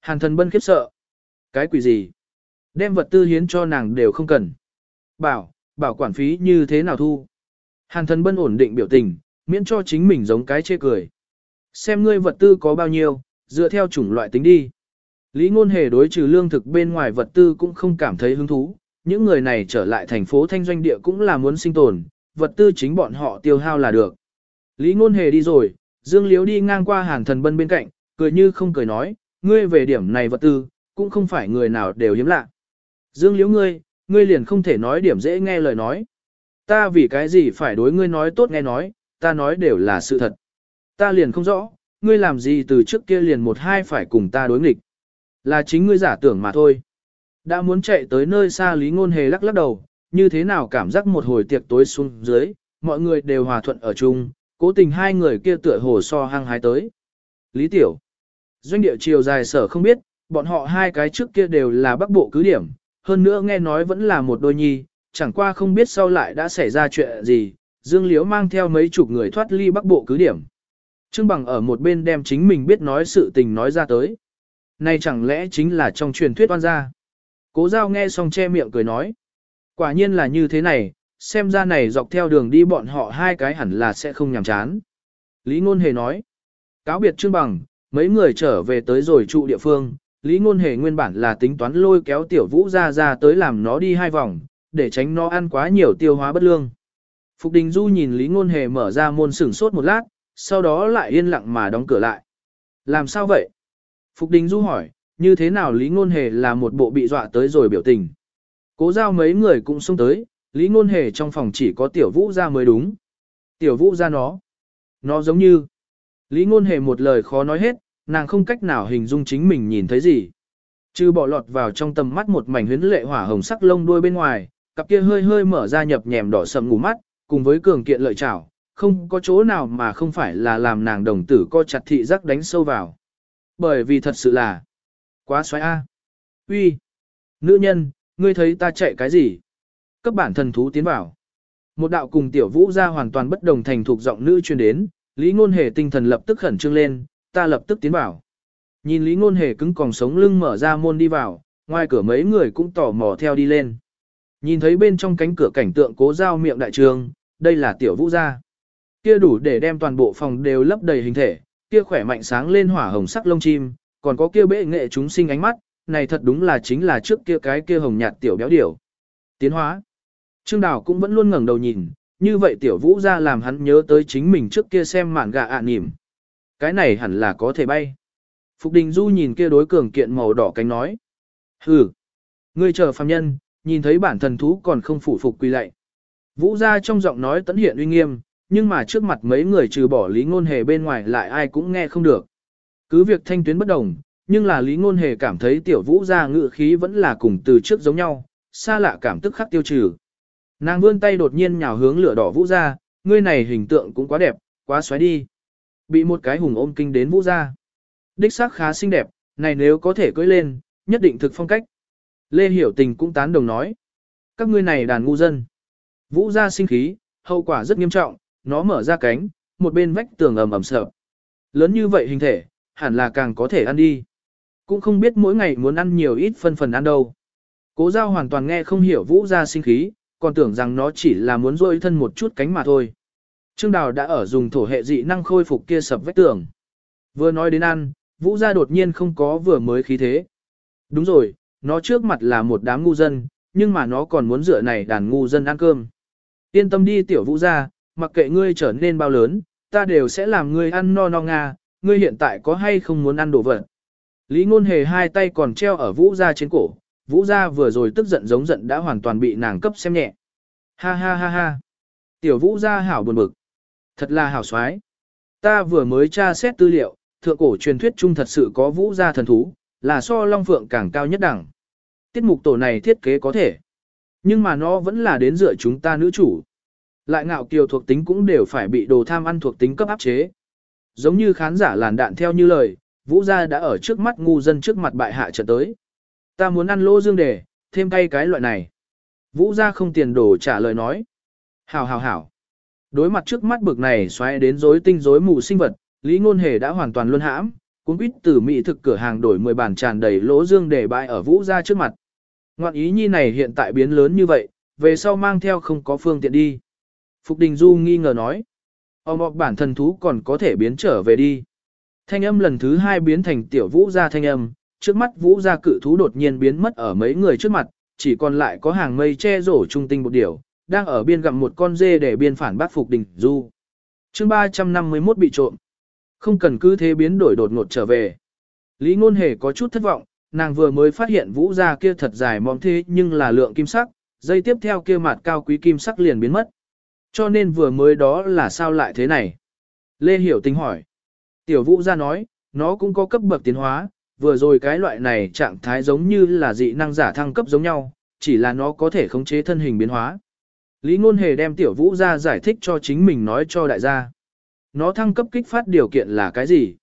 Hàn thần bân khiếp sợ. Cái quỷ gì? Đem vật tư hiến cho nàng đều không cần. Bảo, bảo quản phí như thế nào thu? Hàn thần bân ổn định biểu tình, miễn cho chính mình giống cái chê cười. Xem ngươi vật tư có bao nhiêu, dựa theo chủng loại tính đi. Lý ngôn hề đối trừ lương thực bên ngoài vật tư cũng không cảm thấy hứng thú. Những người này trở lại thành phố thanh doanh địa cũng là muốn sinh tồn, vật tư chính bọn họ tiêu hao là được. Lý ngôn hề đi rồi, Dương Liếu đi ngang qua hàn thần bân bên cạnh, cười như không cười nói, ngươi về điểm này vật tư, cũng không phải người nào đều hiếm lạ. Dương Liếu ngươi, ngươi liền không thể nói điểm dễ nghe lời nói. Ta vì cái gì phải đối ngươi nói tốt nghe nói, ta nói đều là sự thật. Ta liền không rõ, ngươi làm gì từ trước kia liền một hai phải cùng ta đối nghịch. Là chính ngươi giả tưởng mà thôi. Đã muốn chạy tới nơi xa Lý Ngôn Hề lắc lắc đầu, như thế nào cảm giác một hồi tiệc tối xuống dưới, mọi người đều hòa thuận ở chung, cố tình hai người kia tựa hồ so hăng hái tới. Lý Tiểu Doanh địa chiều dài sở không biết, bọn họ hai cái trước kia đều là bắc bộ cứ điểm, hơn nữa nghe nói vẫn là một đôi nhi, chẳng qua không biết sau lại đã xảy ra chuyện gì, Dương Liễu mang theo mấy chục người thoát ly bắc bộ cứ điểm. Trương Bằng ở một bên đem chính mình biết nói sự tình nói ra tới. Này chẳng lẽ chính là trong truyền thuyết oan gia? Cố giao nghe xong che miệng cười nói. Quả nhiên là như thế này, xem ra này dọc theo đường đi bọn họ hai cái hẳn là sẽ không nhàm chán. Lý Ngôn Hề nói. Cáo biệt Trương Bằng, mấy người trở về tới rồi trụ địa phương, Lý Ngôn Hề nguyên bản là tính toán lôi kéo tiểu vũ ra ra tới làm nó đi hai vòng, để tránh nó ăn quá nhiều tiêu hóa bất lương. Phục Đình Du nhìn Lý Ngôn Hề mở ra môn sửng sốt một lát, sau đó lại yên lặng mà đóng cửa lại. Làm sao vậy? Phục Đình Du hỏi, như thế nào Lý Ngôn Hề là một bộ bị dọa tới rồi biểu tình. Cố giao mấy người cũng xông tới, Lý Ngôn Hề trong phòng chỉ có tiểu vũ ra mới đúng. Tiểu vũ ra nó. Nó giống như. Lý Ngôn Hề một lời khó nói hết, nàng không cách nào hình dung chính mình nhìn thấy gì. Trừ bỏ lọt vào trong tầm mắt một mảnh huyến lệ hỏa hồng sắc lông đuôi bên ngoài, cặp kia hơi hơi mở ra nhập nhèm đỏ sầm ngủ mắt, cùng với cường kiện lợi chảo, không có chỗ nào mà không phải là làm nàng đồng tử co chặt thị giác đánh sâu vào. Bởi vì thật sự là quá xoáy a. Uy, nữ nhân, ngươi thấy ta chạy cái gì? Cấp bản thần thú tiến vào. Một đạo cùng tiểu vũ ra hoàn toàn bất đồng thành thuộc giọng nữ truyền đến, Lý Ngôn Hề tinh thần lập tức khẩn trương lên, ta lập tức tiến vào. Nhìn Lý Ngôn Hề cứng còng sống lưng mở ra môn đi vào, ngoài cửa mấy người cũng tò mò theo đi lên. Nhìn thấy bên trong cánh cửa cảnh tượng cố giao miệng đại trường, đây là tiểu vũ gia. Kia đủ để đem toàn bộ phòng đều lấp đầy hình thể, kia khỏe mạnh sáng lên hỏa hồng sắc lông chim, còn có kia bệ nghệ chúng sinh ánh mắt, này thật đúng là chính là trước kia cái kia hồng nhạt tiểu béo điểu. Tiến hóa. Trương Đào cũng vẫn luôn ngẩng đầu nhìn, như vậy tiểu vũ gia làm hắn nhớ tới chính mình trước kia xem mạn gà ạ à nỉm. Cái này hẳn là có thể bay. Phục Đình Du nhìn kia đối cường kiện màu đỏ cánh nói. Hừ, ngươi chờ phàm nhân, nhìn thấy bản thần thú còn không phủ phục quy lạy. Vũ gia trong giọng nói tấn hiện uy nghiêm, nhưng mà trước mặt mấy người trừ bỏ lý ngôn hề bên ngoài lại ai cũng nghe không được. Cứ việc thanh tuyến bất đồng, nhưng là lý ngôn hề cảm thấy tiểu vũ gia ngự khí vẫn là cùng từ trước giống nhau, xa lạ cảm tức khắc tiêu trừ. Nàng vươn tay đột nhiên nhào hướng lửa đỏ vũ gia, ngươi này hình tượng cũng quá đẹp, quá xoáy đi. Bị một cái hùng ôm kinh đến vũ gia. Đích xác khá xinh đẹp, này nếu có thể cưỡi lên, nhất định thực phong cách. Lê Hiểu Tình cũng tán đồng nói. Các ngươi này đàn ngu dân. Vũ gia sinh khí, hậu quả rất nghiêm trọng, nó mở ra cánh, một bên vách tường ầm ầm sợ. Lớn như vậy hình thể, hẳn là càng có thể ăn đi. Cũng không biết mỗi ngày muốn ăn nhiều ít phân phần ăn đâu. Cố giao hoàn toàn nghe không hiểu vũ ra sinh khí, còn tưởng rằng nó chỉ là muốn rôi thân một chút cánh mà thôi. Trương Đào đã ở dùng thổ hệ dị năng khôi phục kia sập vách tường. Vừa nói đến ăn, vũ ra đột nhiên không có vừa mới khí thế. Đúng rồi, nó trước mặt là một đám ngu dân, nhưng mà nó còn muốn dựa này đàn ngu dân ăn cơm. Yên tâm đi tiểu vũ ra, mặc kệ ngươi trở nên bao lớn, ta đều sẽ làm ngươi ăn no no nga, ngươi hiện tại có hay không muốn ăn đồ vật. Lý ngôn hề hai tay còn treo ở vũ ra trên cổ, vũ ra vừa rồi tức giận giống giận đã hoàn toàn bị nàng cấp xem nhẹ. Ha ha ha ha. Tiểu vũ ra hảo buồn bực. Thật là hảo xoái. Ta vừa mới tra xét tư liệu, thượng cổ truyền thuyết chung thật sự có vũ gia thần thú, là so long phượng càng cao nhất đẳng. Tiết mục tổ này thiết kế có thể. Nhưng mà nó vẫn là đến dựa chúng ta nữ chủ. Lại ngạo kiều thuộc tính cũng đều phải bị đồ tham ăn thuộc tính cấp áp chế. Giống như khán giả làn đạn theo như lời, vũ gia đã ở trước mắt ngu dân trước mặt bại hạ trận tới. Ta muốn ăn lô dương đề, thêm cay cái loại này. Vũ gia không tiền đồ trả lời nói. Hảo hảo hảo. Đối mặt trước mắt bực này xoáy đến rối tinh rối mù sinh vật, Lý Ngôn Hề đã hoàn toàn luân hãm, cuốn quýt từ mỹ thực cửa hàng đổi 10 bản tràn đầy lỗ dương để bại ở Vũ gia trước mặt. Ngoạn ý nhi này hiện tại biến lớn như vậy, về sau mang theo không có phương tiện đi. Phục Đình Du nghi ngờ nói. Ông bọc bản thần thú còn có thể biến trở về đi. Thanh âm lần thứ hai biến thành tiểu vũ gia thanh âm, trước mắt vũ gia cự thú đột nhiên biến mất ở mấy người trước mặt, chỉ còn lại có hàng mây che rổ trung tinh một điều, đang ở biên gặm một con dê để biên phản bác Phục Đình Du. chương 351 bị trộm. Không cần cứ thế biến đổi đột ngột trở về. Lý Ngôn Hề có chút thất vọng, nàng vừa mới phát hiện vũ gia kia thật dài mong thế nhưng là lượng kim sắc, dây tiếp theo kia mặt cao quý kim sắc liền biến mất. Cho nên vừa mới đó là sao lại thế này? Lê Hiểu Tình hỏi. Tiểu vũ gia nói, nó cũng có cấp bậc tiến hóa, vừa rồi cái loại này trạng thái giống như là dị năng giả thăng cấp giống nhau, chỉ là nó có thể khống chế thân hình biến hóa. Lý Ngôn Hề đem tiểu vũ gia giải thích cho chính mình nói cho đại gia. Nó thăng cấp kích phát điều kiện là cái gì?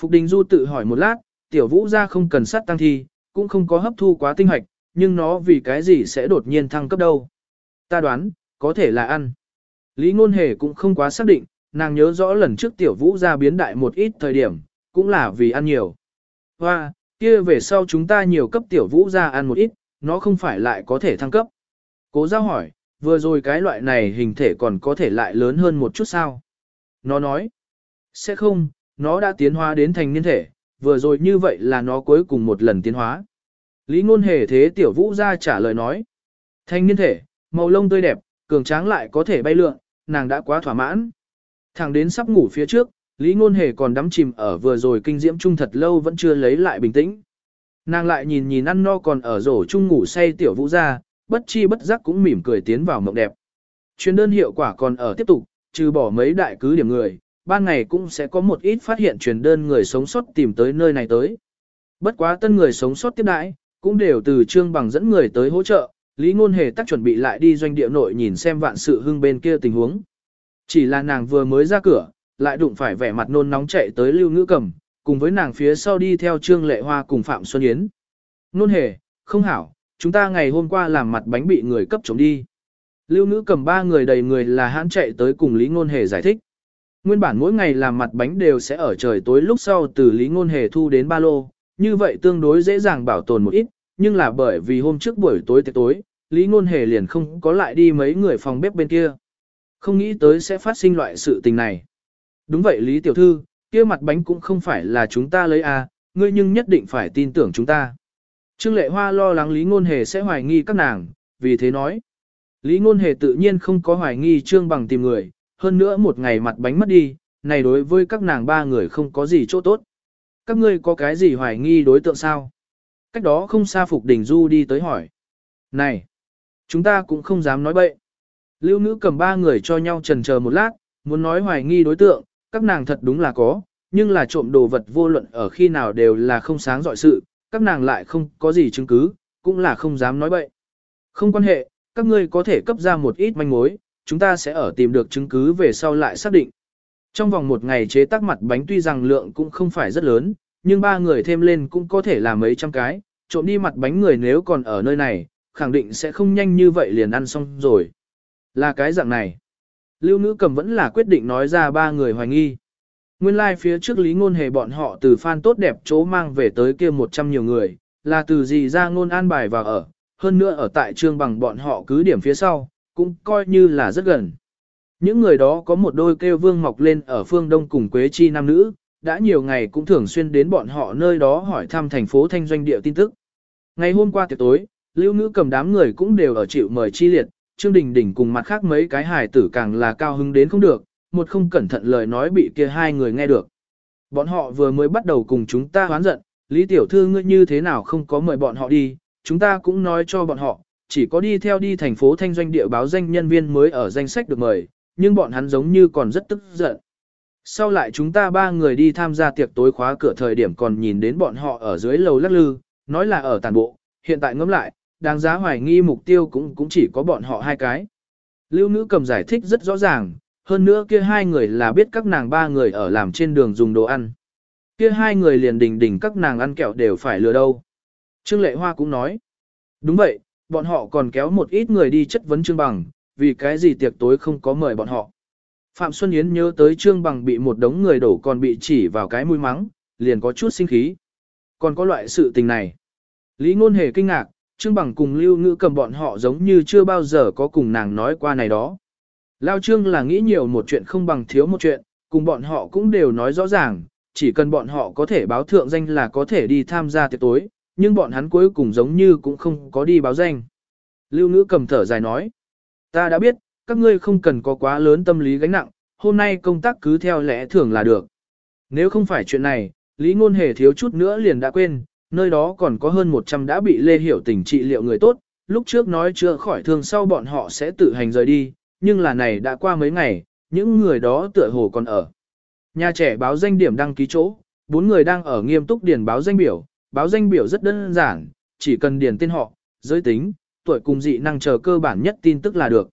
Phục Đình Du tự hỏi một lát, tiểu vũ gia không cần sát tăng thi, cũng không có hấp thu quá tinh hoạch, nhưng nó vì cái gì sẽ đột nhiên thăng cấp đâu? Ta đoán, có thể là ăn. Lý Ngôn Hề cũng không quá xác định, nàng nhớ rõ lần trước tiểu vũ gia biến đại một ít thời điểm, cũng là vì ăn nhiều. Hoa, kia về sau chúng ta nhiều cấp tiểu vũ gia ăn một ít, nó không phải lại có thể thăng cấp. Cố giao hỏi, vừa rồi cái loại này hình thể còn có thể lại lớn hơn một chút sao? Nó nói, sẽ không, nó đã tiến hóa đến thành niên thể, vừa rồi như vậy là nó cuối cùng một lần tiến hóa. Lý ngôn hề thế tiểu vũ ra trả lời nói, thanh niên thể, màu lông tươi đẹp, cường tráng lại có thể bay lượn, nàng đã quá thỏa mãn. thằng đến sắp ngủ phía trước, Lý ngôn hề còn đắm chìm ở vừa rồi kinh diễm chung thật lâu vẫn chưa lấy lại bình tĩnh. Nàng lại nhìn nhìn ăn no còn ở rổ chung ngủ say tiểu vũ ra, bất chi bất giác cũng mỉm cười tiến vào mộng đẹp. Chuyên đơn hiệu quả còn ở tiếp tục, trừ bỏ mấy đại cứ điểm người, ban ngày cũng sẽ có một ít phát hiện truyền đơn người sống sót tìm tới nơi này tới. Bất quá tân người sống sót tiếp đãi, cũng đều từ trương bằng dẫn người tới hỗ trợ, Lý Ngôn Hề tắc chuẩn bị lại đi doanh địa nội nhìn xem vạn sự hưng bên kia tình huống. Chỉ là nàng vừa mới ra cửa, lại đụng phải vẻ mặt nôn nóng chạy tới Lưu Ngữ Cầm, cùng với nàng phía sau đi theo Trương Lệ Hoa cùng Phạm Xuân Yến. Nôn Hề, không hảo, chúng ta ngày hôm qua làm mặt bánh bị người cấp chống đi. Lưu Ngữ cầm ba người đầy người là hãn chạy tới cùng Lý Ngôn Hề giải thích. Nguyên bản mỗi ngày làm mặt bánh đều sẽ ở trời tối lúc sau từ Lý Ngôn Hề thu đến ba lô, như vậy tương đối dễ dàng bảo tồn một ít, nhưng là bởi vì hôm trước buổi tối tới tối, Lý Ngôn Hề liền không có lại đi mấy người phòng bếp bên kia. Không nghĩ tới sẽ phát sinh loại sự tình này. Đúng vậy Lý Tiểu Thư, kia mặt bánh cũng không phải là chúng ta lấy à, ngươi nhưng nhất định phải tin tưởng chúng ta. Trương Lệ Hoa lo lắng Lý Ngôn Hề sẽ hoài nghi các nàng, vì thế nói. Lý Ngôn Hề tự nhiên không có hoài nghi Trương Bằng tìm người, hơn nữa một ngày mặt bánh mất đi, này đối với các nàng ba người không có gì chỗ tốt. Các ngươi có cái gì hoài nghi đối tượng sao? Cách đó không xa Phục Đình Du đi tới hỏi. Này, chúng ta cũng không dám nói bậy. Lưu nữ cầm ba người cho nhau trần chờ một lát, muốn nói hoài nghi đối tượng, các nàng thật đúng là có, nhưng là trộm đồ vật vô luận ở khi nào đều là không sáng dọi sự, các nàng lại không có gì chứng cứ, cũng là không dám nói bậy. Không quan hệ, các ngươi có thể cấp ra một ít manh mối, chúng ta sẽ ở tìm được chứng cứ về sau lại xác định. Trong vòng một ngày chế tác mặt bánh tuy rằng lượng cũng không phải rất lớn, nhưng ba người thêm lên cũng có thể là mấy trăm cái, trộm đi mặt bánh người nếu còn ở nơi này, khẳng định sẽ không nhanh như vậy liền ăn xong rồi. Là cái dạng này. Lưu nữ cầm vẫn là quyết định nói ra ba người hoài nghi. Nguyên lai like phía trước lý ngôn hề bọn họ từ phan tốt đẹp chỗ mang về tới kia 100 nhiều người, là từ gì ra ngôn an bài vào ở, hơn nữa ở tại trương bằng bọn họ cứ điểm phía sau, cũng coi như là rất gần. Những người đó có một đôi kêu vương mọc lên ở phương đông cùng Quế Chi nam nữ, đã nhiều ngày cũng thường xuyên đến bọn họ nơi đó hỏi thăm thành phố thanh doanh địa tin tức. Ngày hôm qua tiệc tối, lưu ngữ cầm đám người cũng đều ở chịu mời chi liệt, Trương Đình Đình cùng mặt khác mấy cái hài tử càng là cao hứng đến không được, một không cẩn thận lời nói bị kia hai người nghe được. Bọn họ vừa mới bắt đầu cùng chúng ta hoán giận, Lý Tiểu Thư ngươi như thế nào không có mời bọn họ đi, chúng ta cũng nói cho bọn họ, chỉ có đi theo đi thành phố thanh doanh địa báo danh nhân viên mới ở danh sách được mời, nhưng bọn hắn giống như còn rất tức giận. Sau lại chúng ta ba người đi tham gia tiệc tối khóa cửa thời điểm còn nhìn đến bọn họ ở dưới lầu lắc lư, nói là ở tàn bộ, hiện tại ngẫm lại, đáng giá hoài nghi mục tiêu cũng cũng chỉ có bọn họ hai cái. Lưu nữ cầm giải thích rất rõ ràng, hơn nữa kia hai người là biết các nàng ba người ở làm trên đường dùng đồ ăn. Kia hai người liền đình đình các nàng ăn kẹo đều phải lừa đâu. Trương Lệ Hoa cũng nói. Đúng vậy, bọn họ còn kéo một ít người đi chất vấn Trương Bằng, vì cái gì tiệc tối không có mời bọn họ. Phạm Xuân Yến nhớ tới Trương Bằng bị một đống người đổ còn bị chỉ vào cái mũi mắng, liền có chút sinh khí. Còn có loại sự tình này. Lý Ngôn Hề kinh ngạc, Trương Bằng cùng Lưu Ngữ cầm bọn họ giống như chưa bao giờ có cùng nàng nói qua này đó. Lao Trương là nghĩ nhiều một chuyện không bằng thiếu một chuyện, cùng bọn họ cũng đều nói rõ ràng, chỉ cần bọn họ có thể báo thượng danh là có thể đi tham gia tiệc tối, nhưng bọn hắn cuối cùng giống như cũng không có đi báo danh. Lưu Ngữ cầm thở dài nói, ta đã biết, các ngươi không cần có quá lớn tâm lý gánh nặng, hôm nay công tác cứ theo lẽ thường là được. Nếu không phải chuyện này, Lý Ngôn Hề thiếu chút nữa liền đã quên, nơi đó còn có hơn 100 đã bị Lê Hiểu Tình trị liệu người tốt, lúc trước nói chưa khỏi thương sau bọn họ sẽ tự hành rời đi, nhưng là này đã qua mấy ngày, những người đó tựa hồ còn ở. Nhà trẻ báo danh điểm đăng ký chỗ, bốn người đang ở nghiêm túc điền báo danh biểu, báo danh biểu rất đơn giản, chỉ cần điền tên họ, giới tính, tuổi cùng dị năng chờ cơ bản nhất tin tức là được.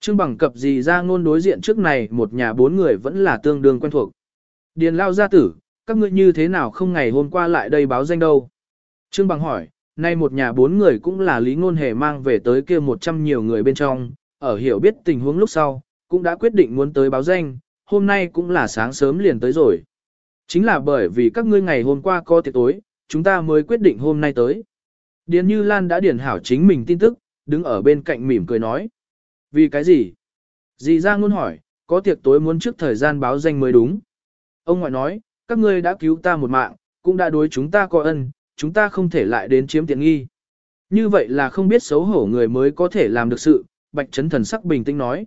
Trương bằng cập gì ra ngôn đối diện trước này một nhà bốn người vẫn là tương đương quen thuộc. Điền lao gia tử, các ngươi như thế nào không ngày hôm qua lại đây báo danh đâu? Trương bằng hỏi, nay một nhà bốn người cũng là lý ngôn hề mang về tới kia một trăm nhiều người bên trong, ở hiểu biết tình huống lúc sau, cũng đã quyết định muốn tới báo danh, hôm nay cũng là sáng sớm liền tới rồi. Chính là bởi vì các ngươi ngày hôm qua có tiệc tối, chúng ta mới quyết định hôm nay tới. Điền Như Lan đã điền hảo chính mình tin tức, đứng ở bên cạnh mỉm cười nói. Vì cái gì? Dì ra ngôn hỏi, có tiệc tối muốn trước thời gian báo danh mới đúng. Ông ngoại nói, các ngươi đã cứu ta một mạng, cũng đã đối chúng ta có ân, chúng ta không thể lại đến chiếm tiện nghi. Như vậy là không biết xấu hổ người mới có thể làm được sự, Bạch Trấn Thần sắc bình tĩnh nói.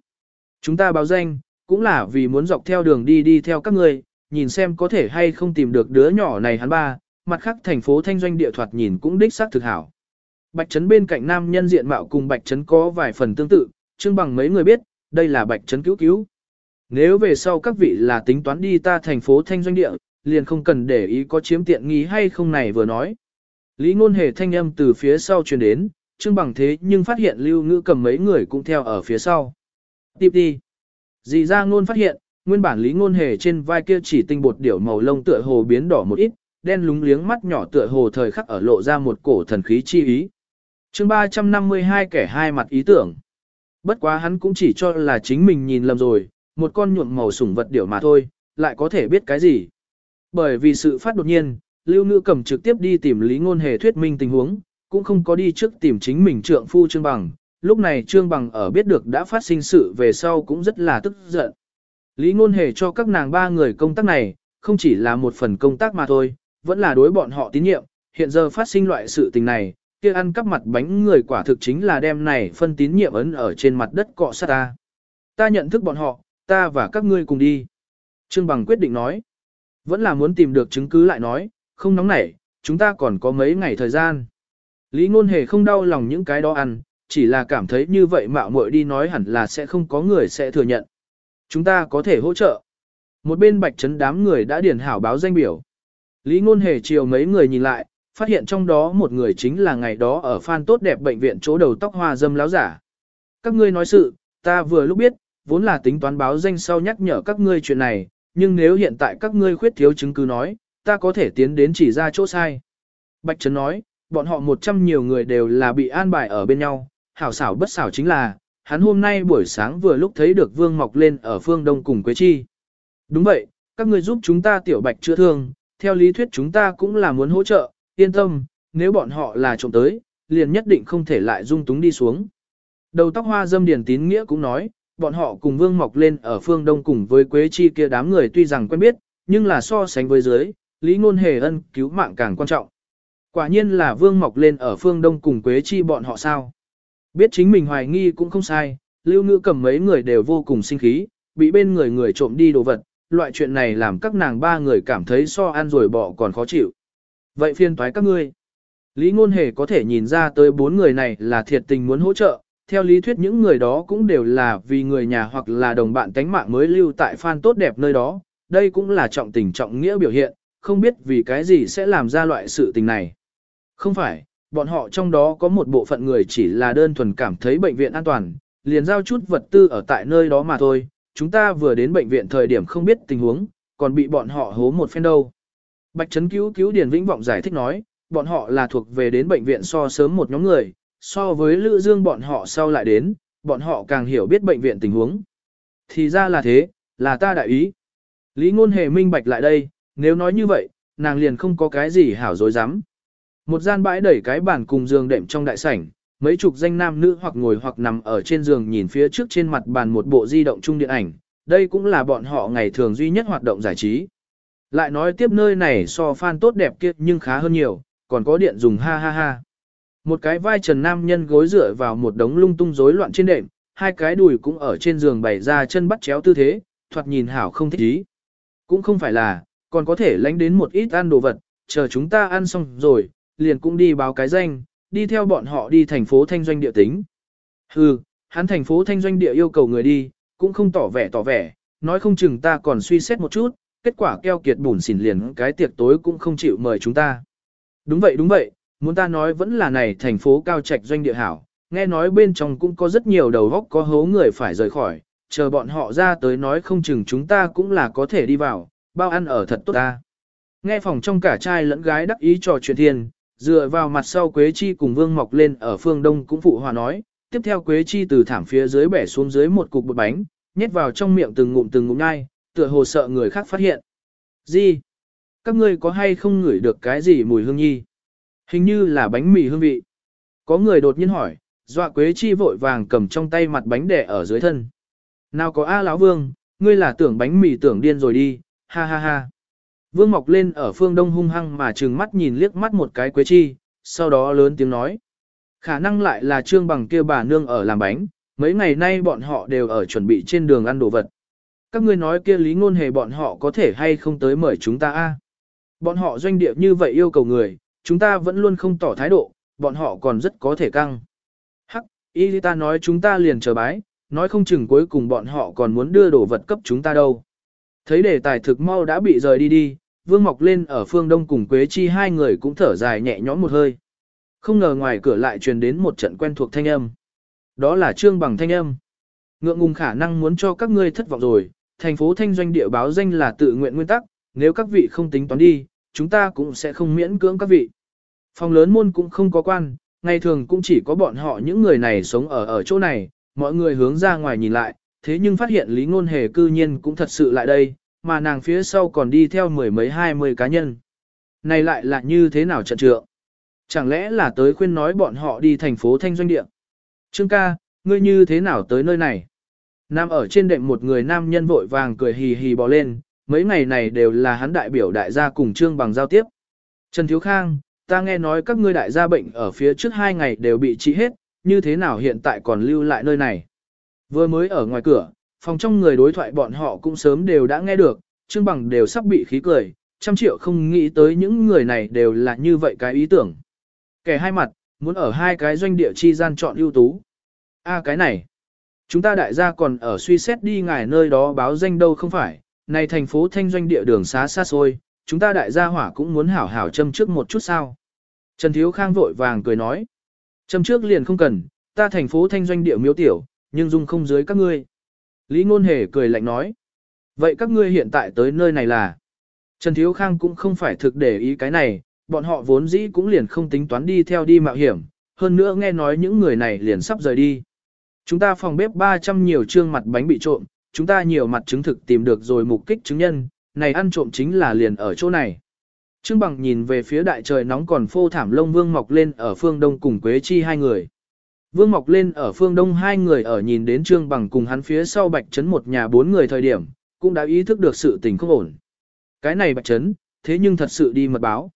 Chúng ta báo danh, cũng là vì muốn dọc theo đường đi đi theo các ngươi, nhìn xem có thể hay không tìm được đứa nhỏ này hắn ba, mặt khác thành phố thanh doanh địa thoạt nhìn cũng đích xác thực hảo. Bạch Trấn bên cạnh nam nhân diện mạo cùng Bạch Trấn có vài phần tương tự, chương bằng mấy người biết, đây là Bạch Trấn cứu cứu. Nếu về sau các vị là tính toán đi ta thành phố thanh doanh địa, liền không cần để ý có chiếm tiện nghi hay không này vừa nói. Lý ngôn hề thanh âm từ phía sau truyền đến, chương bằng thế nhưng phát hiện lưu ngữ cầm mấy người cũng theo ở phía sau. Tiếp đi. Dì ra ngôn phát hiện, nguyên bản lý ngôn hề trên vai kia chỉ tinh bột điểu màu lông tựa hồ biến đỏ một ít, đen lúng liếng mắt nhỏ tựa hồ thời khắc ở lộ ra một cổ thần khí chi ý. chương 352 kẻ hai mặt ý tưởng. Bất quá hắn cũng chỉ cho là chính mình nhìn lầm rồi, một con nhuộm màu sủng vật điểu mà thôi, lại có thể biết cái gì. Bởi vì sự phát đột nhiên, Lưu Nữ Cầm trực tiếp đi tìm Lý Ngôn Hề thuyết minh tình huống, cũng không có đi trước tìm chính mình trượng phu Trương Bằng. Lúc này Trương Bằng ở biết được đã phát sinh sự về sau cũng rất là tức giận. Lý Ngôn Hề cho các nàng ba người công tác này, không chỉ là một phần công tác mà thôi, vẫn là đối bọn họ tín nhiệm. Hiện giờ phát sinh loại sự tình này, kia ăn cắp mặt bánh người quả thực chính là đem này phân tín nhiệm ấn ở trên mặt đất cọ sát ta. Ta nhận thức bọn họ, ta và các ngươi cùng đi. Trương Bằng quyết định nói. Vẫn là muốn tìm được chứng cứ lại nói, không nóng nảy, chúng ta còn có mấy ngày thời gian. Lý ngôn hề không đau lòng những cái đó ăn, chỉ là cảm thấy như vậy mạo muội đi nói hẳn là sẽ không có người sẽ thừa nhận. Chúng ta có thể hỗ trợ. Một bên bạch chấn đám người đã điền hảo báo danh biểu. Lý ngôn hề chiều mấy người nhìn lại, phát hiện trong đó một người chính là ngày đó ở Phan Tốt Đẹp bệnh viện chỗ đầu tóc hoa dâm láo giả. Các ngươi nói sự, ta vừa lúc biết, vốn là tính toán báo danh sau nhắc nhở các ngươi chuyện này, nhưng nếu hiện tại các ngươi khuyết thiếu chứng cứ nói, ta có thể tiến đến chỉ ra chỗ sai. Bạch Trấn nói, bọn họ một trăm nhiều người đều là bị an bài ở bên nhau, hảo xảo bất xảo chính là, hắn hôm nay buổi sáng vừa lúc thấy được Vương Mọc lên ở phương đông cùng Quế Chi. Đúng vậy, Các ngươi giúp chúng ta tiểu bạch chữa thương, theo lý thuyết chúng ta cũng là muốn hỗ trợ, yên tâm, nếu bọn họ là trộm tới, liền nhất định không thể lại dung túng đi xuống. Đầu tóc hoa dâm điển tín nghĩa cũng nói, bọn họ cùng vương mọc lên ở phương đông cùng với quế chi kia đám người tuy rằng quen biết, nhưng là so sánh với dưới, lý ngôn hề ân cứu mạng càng quan trọng. Quả nhiên là vương mọc lên ở phương đông cùng quế chi bọn họ sao. Biết chính mình hoài nghi cũng không sai, lưu ngữ cầm mấy người đều vô cùng sinh khí, bị bên người người trộm đi đồ vật, loại chuyện này làm các nàng ba người cảm thấy so ăn rồi bỏ còn khó chịu. Vậy phiên toái các ngươi. Lý ngôn hề có thể nhìn ra tới bốn người này là thiệt tình muốn hỗ trợ, theo lý thuyết những người đó cũng đều là vì người nhà hoặc là đồng bạn tánh mạng mới lưu tại phan tốt đẹp nơi đó, đây cũng là trọng tình trọng nghĩa biểu hiện, không biết vì cái gì sẽ làm ra loại sự tình này. Không phải, bọn họ trong đó có một bộ phận người chỉ là đơn thuần cảm thấy bệnh viện an toàn, liền giao chút vật tư ở tại nơi đó mà thôi, chúng ta vừa đến bệnh viện thời điểm không biết tình huống, còn bị bọn họ hố một phen đâu. Bạch Trấn cứu cứu Điền Vĩnh Vọng giải thích nói, bọn họ là thuộc về đến bệnh viện so sớm một nhóm người, so với Lữ Dương bọn họ sau lại đến, bọn họ càng hiểu biết bệnh viện tình huống. Thì ra là thế, là ta đại ý. Lý ngôn hề minh bạch lại đây, nếu nói như vậy, nàng liền không có cái gì hảo dối dám. Một gian bãi đẩy cái bàn cùng giường đệm trong đại sảnh, mấy chục danh nam nữ hoặc ngồi hoặc nằm ở trên giường nhìn phía trước trên mặt bàn một bộ di động chung điện ảnh, đây cũng là bọn họ ngày thường duy nhất hoạt động giải trí. Lại nói tiếp nơi này so fan tốt đẹp kia nhưng khá hơn nhiều, còn có điện dùng ha ha ha. Một cái vai trần nam nhân gối dựa vào một đống lung tung rối loạn trên đệm, hai cái đùi cũng ở trên giường bày ra chân bắt chéo tư thế, thoạt nhìn hảo không thích ý. Cũng không phải là, còn có thể lánh đến một ít ăn đồ vật, chờ chúng ta ăn xong rồi, liền cũng đi báo cái danh, đi theo bọn họ đi thành phố thanh doanh địa tính. Hừ, hắn thành phố thanh doanh địa yêu cầu người đi, cũng không tỏ vẻ tỏ vẻ, nói không chừng ta còn suy xét một chút, kết quả keo kiệt bùn xỉn liền cái tiệc tối cũng không chịu mời chúng ta. Đúng vậy đúng vậy, muốn ta nói vẫn là này thành phố cao trạch doanh địa hảo, nghe nói bên trong cũng có rất nhiều đầu góc có hố người phải rời khỏi, chờ bọn họ ra tới nói không chừng chúng ta cũng là có thể đi vào, bao ăn ở thật tốt ta. Nghe phòng trong cả trai lẫn gái đắc ý trò chuyện thiên, dựa vào mặt sau Quế Chi cùng Vương Mọc lên ở phương đông cũng phụ hòa nói, tiếp theo Quế Chi từ thảm phía dưới bẻ xuống dưới một cục bột bánh, nhét vào trong miệng từng ngụm từng ngụm nhai, tựa hồ sợ người khác phát hiện. Gì? Các ngươi có hay không ngửi được cái gì mùi hương nhi? Hình như là bánh mì hương vị. Có người đột nhiên hỏi, dọa Quế Chi vội vàng cầm trong tay mặt bánh đẻ ở dưới thân. Nào có A lão Vương, ngươi là tưởng bánh mì tưởng điên rồi đi, ha ha ha. Vương Mọc lên ở phương đông hung hăng mà trừng mắt nhìn liếc mắt một cái Quế Chi, sau đó lớn tiếng nói. Khả năng lại là trương bằng kia bà nương ở làm bánh, mấy ngày nay bọn họ đều ở chuẩn bị trên đường ăn đồ vật. Các ngươi nói kia lý ngôn hề bọn họ có thể hay không tới mời chúng ta a? Bọn họ doanh địa như vậy yêu cầu người, chúng ta vẫn luôn không tỏ thái độ, bọn họ còn rất có thể căng. Hắc, y ta nói chúng ta liền chờ bái, nói không chừng cuối cùng bọn họ còn muốn đưa đồ vật cấp chúng ta đâu. Thấy đề tài thực mau đã bị rời đi đi, Vương Mọc lên ở phương đông cùng Quế Chi hai người cũng thở dài nhẹ nhõm một hơi. Không ngờ ngoài cửa lại truyền đến một trận quen thuộc thanh âm. Đó là Trương Bằng thanh âm. Ngượng ngùng khả năng muốn cho các ngươi thất vọng rồi, thành phố thanh doanh địa báo danh là tự nguyện nguyên tắc, nếu các vị không tính toán đi, chúng ta cũng sẽ không miễn cưỡng các vị. Phòng lớn môn cũng không có quan, ngày thường cũng chỉ có bọn họ những người này sống ở ở chỗ này, mọi người hướng ra ngoài nhìn lại, thế nhưng phát hiện Lý Ngôn Hề cư nhiên cũng thật sự lại đây, mà nàng phía sau còn đi theo mười mấy hai mươi cá nhân. Này lại là như thế nào trận trượng? Chẳng lẽ là tới khuyên nói bọn họ đi thành phố Thanh Doanh Địa? Trương ca, ngươi như thế nào tới nơi này? Nam ở trên đệm một người nam nhân vội vàng cười hì hì bò lên, mấy ngày này đều là hắn đại biểu đại gia cùng Trương bằng giao tiếp. Trần Thiếu Khang, ta nghe nói các ngươi đại gia bệnh ở phía trước hai ngày đều bị trị hết, như thế nào hiện tại còn lưu lại nơi này? Vừa mới ở ngoài cửa, phòng trong người đối thoại bọn họ cũng sớm đều đã nghe được, Trương Bằng đều sắp bị khí cười, trăm triệu không nghĩ tới những người này đều là như vậy cái ý tưởng. Kẻ hai mặt, muốn ở hai cái doanh địa chi gian chọn ưu tú. a cái này, chúng ta đại gia còn ở suy xét đi ngài nơi đó báo danh đâu không phải, này thành phố thanh doanh địa đường xá xa xôi, chúng ta đại gia hỏa cũng muốn hảo hảo châm trước một chút sao. Trần Thiếu Khang vội vàng cười nói, châm trước liền không cần, ta thành phố thanh doanh địa miếu tiểu, nhưng dung không dưới các ngươi. Lý Ngôn Hề cười lạnh nói. Vậy các ngươi hiện tại tới nơi này là? Trần Thiếu Khang cũng không phải thực để ý cái này, bọn họ vốn dĩ cũng liền không tính toán đi theo đi mạo hiểm, hơn nữa nghe nói những người này liền sắp rời đi. Chúng ta phòng bếp 300 nhiều trương mặt bánh bị trộm, chúng ta nhiều mặt chứng thực tìm được rồi mục kích chứng nhân, này ăn trộm chính là liền ở chỗ này. Trương Bằng nhìn về phía đại trời nóng còn phô thảm lông Vương Mọc lên ở phương đông cùng Quế Chi hai người. Vương Mọc lên ở phương đông hai người ở nhìn đến Trương Bằng cùng hắn phía sau Bạch Trấn một nhà bốn người thời điểm, cũng đã ý thức được sự tình không ổn. Cái này Bạch Trấn, thế nhưng thật sự đi mật báo.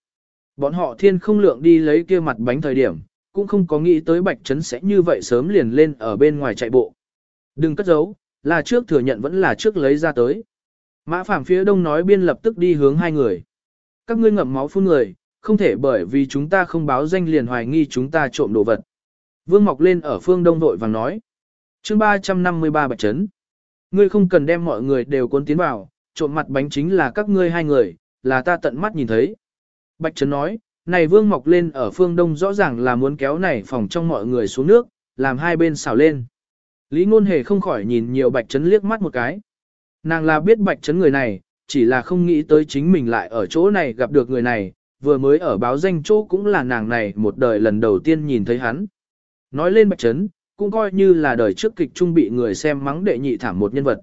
Bọn họ thiên không lượng đi lấy kia mặt bánh thời điểm, cũng không có nghĩ tới Bạch Trấn sẽ như vậy sớm liền lên ở bên ngoài chạy bộ. Đừng cất giấu, là trước thừa nhận vẫn là trước lấy ra tới. Mã Phạm phía đông nói biên lập tức đi hướng hai người. Các ngươi ngậm máu phun người, không thể bởi vì chúng ta không báo danh liền hoài nghi chúng ta trộm đồ vật. Vương Mọc lên ở phương đông vội vàng nói. chương 353 Bạch Trấn. Ngươi không cần đem mọi người đều cuốn tiến vào, trộm mặt bánh chính là các ngươi hai người, là ta tận mắt nhìn thấy. Bạch Trấn nói, này Vương Mọc lên ở phương đông rõ ràng là muốn kéo này phòng trong mọi người xuống nước, làm hai bên xào lên. Lý Ngôn Hề không khỏi nhìn nhiều Bạch Trấn liếc mắt một cái. Nàng là biết Bạch Trấn người này, chỉ là không nghĩ tới chính mình lại ở chỗ này gặp được người này, vừa mới ở báo danh chỗ cũng là nàng này một đời lần đầu tiên nhìn thấy hắn. Nói lên Bạch Trấn, cũng coi như là đời trước kịch trung bị người xem mắng đệ nhị thảm một nhân vật.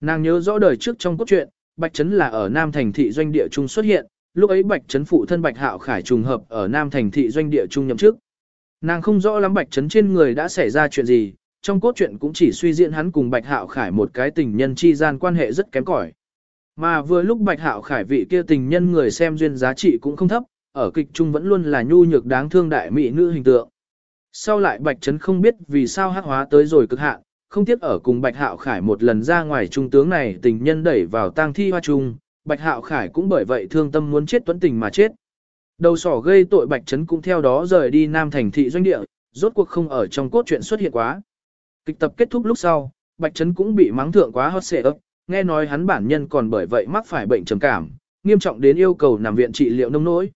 Nàng nhớ rõ đời trước trong cốt truyện, Bạch Trấn là ở Nam Thành thị doanh địa trung xuất hiện, lúc ấy Bạch Trấn phụ thân Bạch Hạo Khải trùng hợp ở Nam Thành thị doanh địa trung nhậm chức. Nàng không rõ lắm Bạch Trấn trên người đã xảy ra chuyện gì, trong cốt truyện cũng chỉ suy diễn hắn cùng Bạch Hạo Khải một cái tình nhân chi gian quan hệ rất kém cỏi. Mà vừa lúc Bạch Hạo Khải vị kia tình nhân người xem duyên giá trị cũng không thấp, ở kịch trung vẫn luôn là nhu nhược đáng thương đại mỹ nữ hình tượng. Sau lại Bạch Trấn không biết vì sao hắc hóa tới rồi cực hạn, không tiếc ở cùng Bạch Hạo Khải một lần ra ngoài trung tướng này tình nhân đẩy vào tang thi hoa trung, Bạch Hạo Khải cũng bởi vậy thương tâm muốn chết tuấn tình mà chết. Đầu sỏ gây tội Bạch Trấn cũng theo đó rời đi Nam thành thị doanh địa, rốt cuộc không ở trong cốt truyện xuất hiện quá. Kịch tập kết thúc lúc sau, Bạch Trấn cũng bị mắng thượng quá hot xệ ấp, nghe nói hắn bản nhân còn bởi vậy mắc phải bệnh trầm cảm, nghiêm trọng đến yêu cầu nằm viện trị liệu nông nỗi.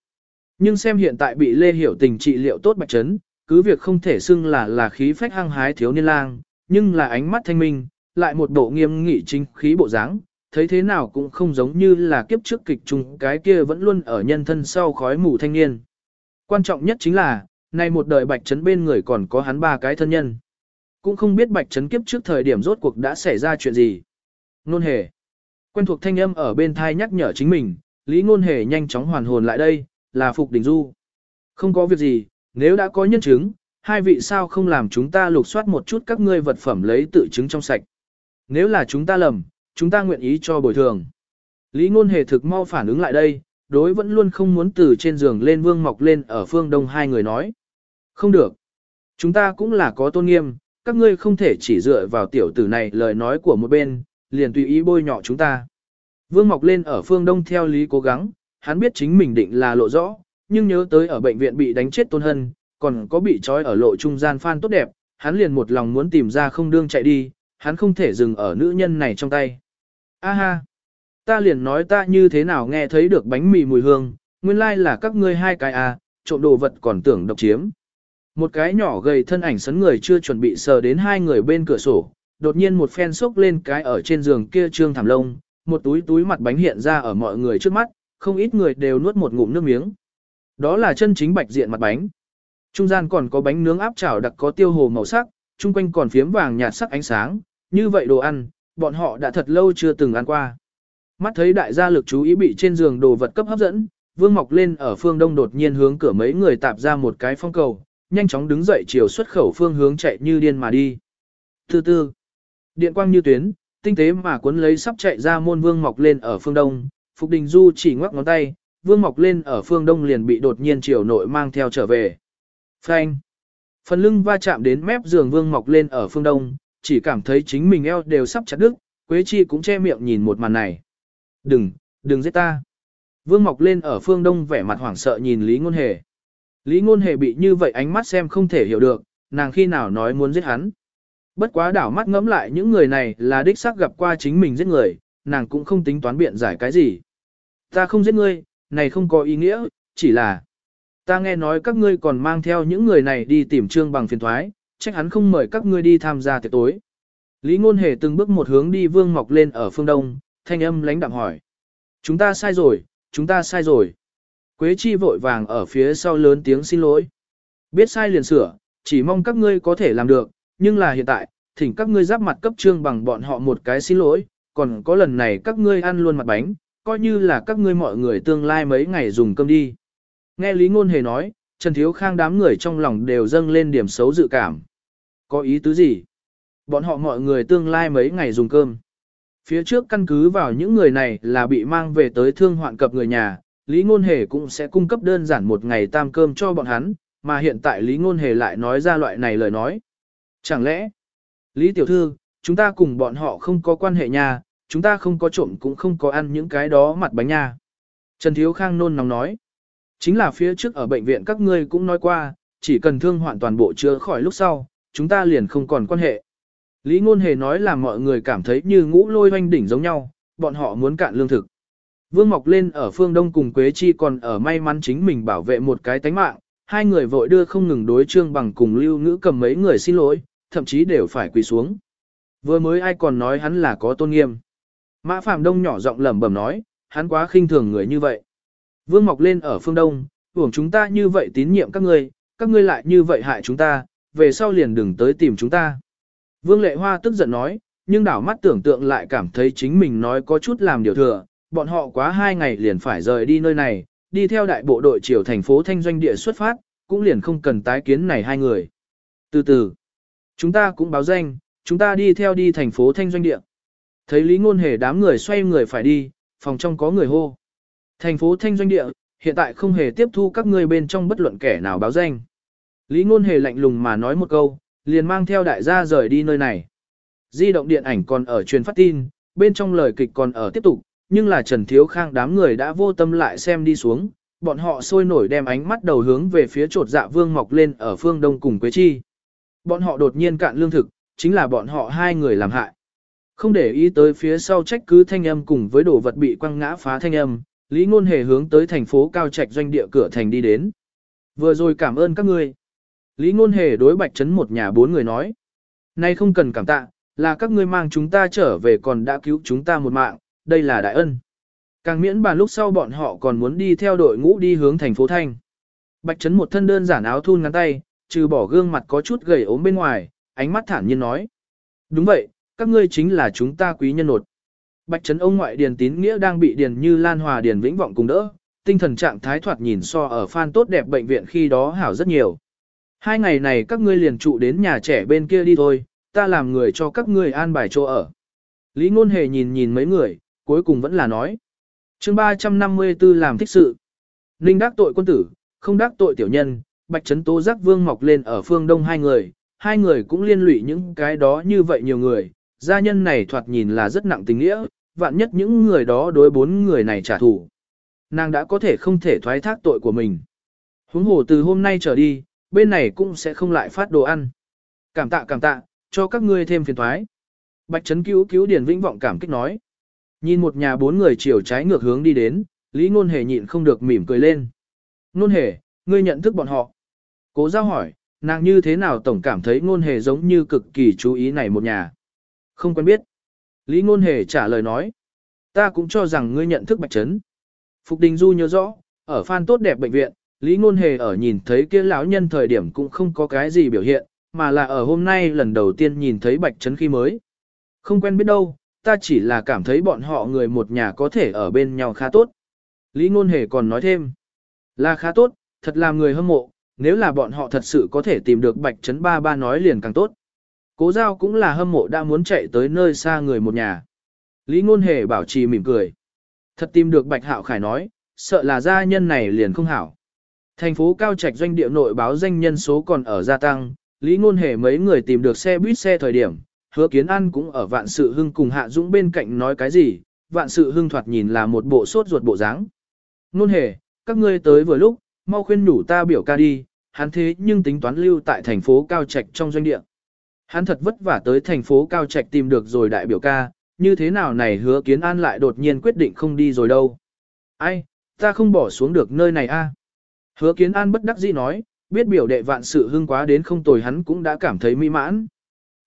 Nhưng xem hiện tại bị Lê Hiểu Tình trị liệu tốt Bạch Trấn, cứ việc không thể xưng là là khí phách hăng hái thiếu niên lang, nhưng là ánh mắt thanh minh, lại một bộ nghiêm nghị chính khí bộ dáng, thấy thế nào cũng không giống như là kiếp trước kịch trùng cái kia vẫn luôn ở nhân thân sau khói mù thanh niên. Quan trọng nhất chính là, nay một đời Bạch Trấn bên người còn có hắn ba cái thân nhân. Cũng không biết Bạch Trấn kiếp trước thời điểm rốt cuộc đã xảy ra chuyện gì. Nôn hề. Quen thuộc thanh âm ở bên thai nhắc nhở chính mình, Lý Ngôn hề nhanh chóng hoàn hồn lại đây, là Phục Đình Du. Không có việc gì, nếu đã có nhân chứng, hai vị sao không làm chúng ta lục soát một chút các ngươi vật phẩm lấy tự chứng trong sạch. Nếu là chúng ta lầm, chúng ta nguyện ý cho bồi thường. Lý Ngôn hề thực mau phản ứng lại đây, đối vẫn luôn không muốn từ trên giường lên vương mọc lên ở phương đông hai người nói. Không được. Chúng ta cũng là có tôn nghiêm, các ngươi không thể chỉ dựa vào tiểu tử này lời nói của một bên, liền tùy ý bôi nhọ chúng ta. Vương Mọc lên ở phương đông theo lý cố gắng, hắn biết chính mình định là lộ rõ, nhưng nhớ tới ở bệnh viện bị đánh chết tôn hân, còn có bị trói ở lộ trung gian phan tốt đẹp, hắn liền một lòng muốn tìm ra không đương chạy đi, hắn không thể dừng ở nữ nhân này trong tay. A ha! Ta liền nói ta như thế nào nghe thấy được bánh mì mùi hương, nguyên lai là các ngươi hai cái à, trộm đồ vật còn tưởng độc chiếm. Một cái nhỏ gầy thân ảnh sấn người chưa chuẩn bị sờ đến hai người bên cửa sổ, đột nhiên một phen sốc lên cái ở trên giường kia trương thảm lông, một túi túi mặt bánh hiện ra ở mọi người trước mắt, không ít người đều nuốt một ngụm nước miếng. Đó là chân chính bạch diện mặt bánh. Trung gian còn có bánh nướng áp chảo đặc có tiêu hồ màu sắc, chung quanh còn phiếm vàng nhạt sắc ánh sáng, như vậy đồ ăn, bọn họ đã thật lâu chưa từng ăn qua. Mắt thấy đại gia lực chú ý bị trên giường đồ vật cấp hấp dẫn, Vương Mọc lên ở phương đông đột nhiên hướng cửa mấy người tạp ra một cái phong cầu, nhanh chóng đứng dậy chiều xuất khẩu phương hướng chạy như điên mà đi. Từ từ, điện quang như tuyến, tinh tế mà cuốn lấy sắp chạy ra môn Vương Mọc lên ở phương đông, Phục Đình Du chỉ ngoắc ngón tay, Vương Mọc lên ở phương đông liền bị đột nhiên chiều nội mang theo trở về. Phanh. Phần lưng va chạm đến mép giường Vương Mọc lên ở phương đông, chỉ cảm thấy chính mình eo đều sắp chặt đứt, Quế Chi cũng che miệng nhìn một màn này. Đừng, đừng giết ta. Vương Mọc lên ở phương đông vẻ mặt hoảng sợ nhìn Lý Ngôn Hề. Lý Ngôn Hề bị như vậy ánh mắt xem không thể hiểu được, nàng khi nào nói muốn giết hắn. Bất quá đảo mắt ngẫm lại những người này là đích xác gặp qua chính mình giết người, nàng cũng không tính toán biện giải cái gì. Ta không giết ngươi, này không có ý nghĩa, chỉ là ta nghe nói các ngươi còn mang theo những người này đi tìm trương bằng phiền thoái, trách hắn không mời các ngươi đi tham gia tiệc tối. Lý Ngôn Hề từng bước một hướng đi vương mọc lên ở phương đông, thanh âm lãnh đạm hỏi. Chúng ta sai rồi, chúng ta sai rồi. Quế Chi vội vàng ở phía sau lớn tiếng xin lỗi. Biết sai liền sửa, chỉ mong các ngươi có thể làm được, nhưng là hiện tại, thỉnh các ngươi giáp mặt cấp trương bằng bọn họ một cái xin lỗi, còn có lần này các ngươi ăn luôn mặt bánh, coi như là các ngươi mọi người tương lai mấy ngày dùng cơm đi. Nghe Lý Ngôn Hề nói, Trần Thiếu Khang đám người trong lòng đều dâng lên điểm xấu dự cảm. Có ý tứ gì? Bọn họ mọi người tương lai mấy ngày dùng cơm. Phía trước căn cứ vào những người này là bị mang về tới thương hoạn cập người nhà, Lý Ngôn Hề cũng sẽ cung cấp đơn giản một ngày tam cơm cho bọn hắn, mà hiện tại Lý Ngôn Hề lại nói ra loại này lời nói. Chẳng lẽ, Lý Tiểu Thư, chúng ta cùng bọn họ không có quan hệ nhà? Chúng ta không có trộm cũng không có ăn những cái đó mặt bánh nha. Trần Thiếu Khang nôn nóng nói. Chính là phía trước ở bệnh viện các ngươi cũng nói qua, chỉ cần thương hoạn toàn bộ chữa khỏi lúc sau, chúng ta liền không còn quan hệ. Lý Ngôn Hề nói là mọi người cảm thấy như ngũ lôi hoanh đỉnh giống nhau, bọn họ muốn cạn lương thực. Vương Mọc lên ở phương Đông cùng Quế Chi còn ở may mắn chính mình bảo vệ một cái tánh mạng, hai người vội đưa không ngừng đối trương bằng cùng lưu ngữ cầm mấy người xin lỗi, thậm chí đều phải quỳ xuống. Vừa mới ai còn nói hắn là có tôn nghiêm. Mã Phạm Đông nhỏ giọng lẩm bẩm nói, hắn quá khinh thường người như vậy. Vương Mọc lên ở phương Đông, tưởng chúng ta như vậy tín nhiệm các ngươi, các ngươi lại như vậy hại chúng ta, về sau liền đừng tới tìm chúng ta. Vương Lệ Hoa tức giận nói, nhưng đảo mắt tưởng tượng lại cảm thấy chính mình nói có chút làm điều thừa, bọn họ quá hai ngày liền phải rời đi nơi này, đi theo đại bộ đội triều thành phố Thanh Doanh Địa xuất phát, cũng liền không cần tái kiến này hai người. Từ từ, chúng ta cũng báo danh, chúng ta đi theo đi thành phố Thanh Doanh Địa. Thấy Lý Ngôn Hề đám người xoay người phải đi, phòng trong có người hô. Thành phố Thanh Doanh Địa, hiện tại không hề tiếp thu các ngươi bên trong bất luận kẻ nào báo danh. Lý Ngôn Hề lạnh lùng mà nói một câu, liền mang theo đại gia rời đi nơi này. Di động điện ảnh còn ở truyền phát tin, bên trong lời kịch còn ở tiếp tục, nhưng là Trần Thiếu Khang đám người đã vô tâm lại xem đi xuống, bọn họ sôi nổi đem ánh mắt đầu hướng về phía trột dạ vương mọc lên ở phương đông cùng Quế Chi. Bọn họ đột nhiên cạn lương thực, chính là bọn họ hai người làm hại. Không để ý tới phía sau trách cứ thanh âm cùng với đồ vật bị quăng ngã phá thanh âm, Lý Ngôn Hề hướng tới thành phố Cao Trạch doanh địa cửa thành đi đến. Vừa rồi cảm ơn các ngươi. Lý Ngôn Hề đối Bạch Trấn một nhà bốn người nói. Nay không cần cảm tạ, là các ngươi mang chúng ta trở về còn đã cứu chúng ta một mạng, đây là đại ân. Càng miễn bàn lúc sau bọn họ còn muốn đi theo đội ngũ đi hướng thành phố Thanh. Bạch Trấn một thân đơn giản áo thun ngắn tay, trừ bỏ gương mặt có chút gầy ốm bên ngoài, ánh mắt thản nhiên nói. Đúng vậy, các ngươi chính là chúng ta quý nhân nột. Bạch Trấn ông ngoại Điền Tín Nghĩa đang bị Điền Như Lan Hòa Điền Vĩnh Vọng cùng đỡ, tinh thần trạng thái thoạt nhìn so ở phan tốt đẹp bệnh viện khi đó hảo rất nhiều. Hai ngày này các ngươi liền trụ đến nhà trẻ bên kia đi thôi, ta làm người cho các ngươi an bài chỗ ở. Lý Ngôn Hề nhìn nhìn mấy người, cuối cùng vẫn là nói. chương 354 làm thích sự. Ninh đắc tội quân tử, không đắc tội tiểu nhân, Bạch Trấn Tố giác vương mọc lên ở phương đông hai người, hai người cũng liên lụy những cái đó như vậy nhiều người, gia nhân này thoạt nhìn là rất nặng tình nghĩa, vạn nhất những người đó đối bốn người này trả thù. Nàng đã có thể không thể thoái thác tội của mình. Huống hồ từ hôm nay trở đi, bên này cũng sẽ không lại phát đồ ăn. Cảm tạ cảm tạ, cho các ngươi thêm phiền thoái. Bạch Trấn cứu cứu Điền Vĩnh Vọng cảm kích nói. Nhìn một nhà bốn người chiều trái ngược hướng đi đến, Lý Ngôn Hề nhịn không được mỉm cười lên. Ngôn Hề, ngươi nhận thức bọn họ. Cố giao hỏi, nàng như thế nào tổng cảm thấy Ngôn Hề giống như cực kỳ chú ý này một nhà. Không quen biết. Lý Ngôn Hề trả lời nói. Ta cũng cho rằng ngươi nhận thức Bạch Trấn. Phục Đình Du nhớ rõ, ở Phan Tốt Đẹp Bệnh viện, Lý Ngôn Hề ở nhìn thấy kia lão nhân thời điểm cũng không có cái gì biểu hiện, mà là ở hôm nay lần đầu tiên nhìn thấy Bạch Trấn khi mới. Không quen biết đâu, ta chỉ là cảm thấy bọn họ người một nhà có thể ở bên nhau khá tốt. Lý Ngôn Hề còn nói thêm, là khá tốt, thật là người hâm mộ, nếu là bọn họ thật sự có thể tìm được Bạch Trấn ba ba nói liền càng tốt. Cố giao cũng là hâm mộ đã muốn chạy tới nơi xa người một nhà. Lý Ngôn Hề bảo trì mỉm cười. Thật tìm được Bạch Hạo Khải nói, sợ là gia nhân này liền không hảo. Thành phố Cao Trạch doanh địa nội báo danh nhân số còn ở gia tăng, Lý Ngôn Hề mấy người tìm được xe buýt xe thời điểm, hứa kiến ăn cũng ở vạn sự hưng cùng Hạ Dũng bên cạnh nói cái gì, vạn sự hưng thoạt nhìn là một bộ sốt ruột bộ dáng. Ngôn Hề, các ngươi tới vừa lúc, mau khuyên nhủ ta biểu ca đi, hắn thế nhưng tính toán lưu tại thành phố Cao Trạch trong doanh địa. Hắn thật vất vả tới thành phố Cao Trạch tìm được rồi đại biểu ca, như thế nào này hứa kiến an lại đột nhiên quyết định không đi rồi đâu. Ai, ta không bỏ xuống được nơi này a. Hứa kiến an bất đắc dĩ nói, biết biểu đệ vạn sự hưng quá đến không tồi hắn cũng đã cảm thấy mỹ mãn.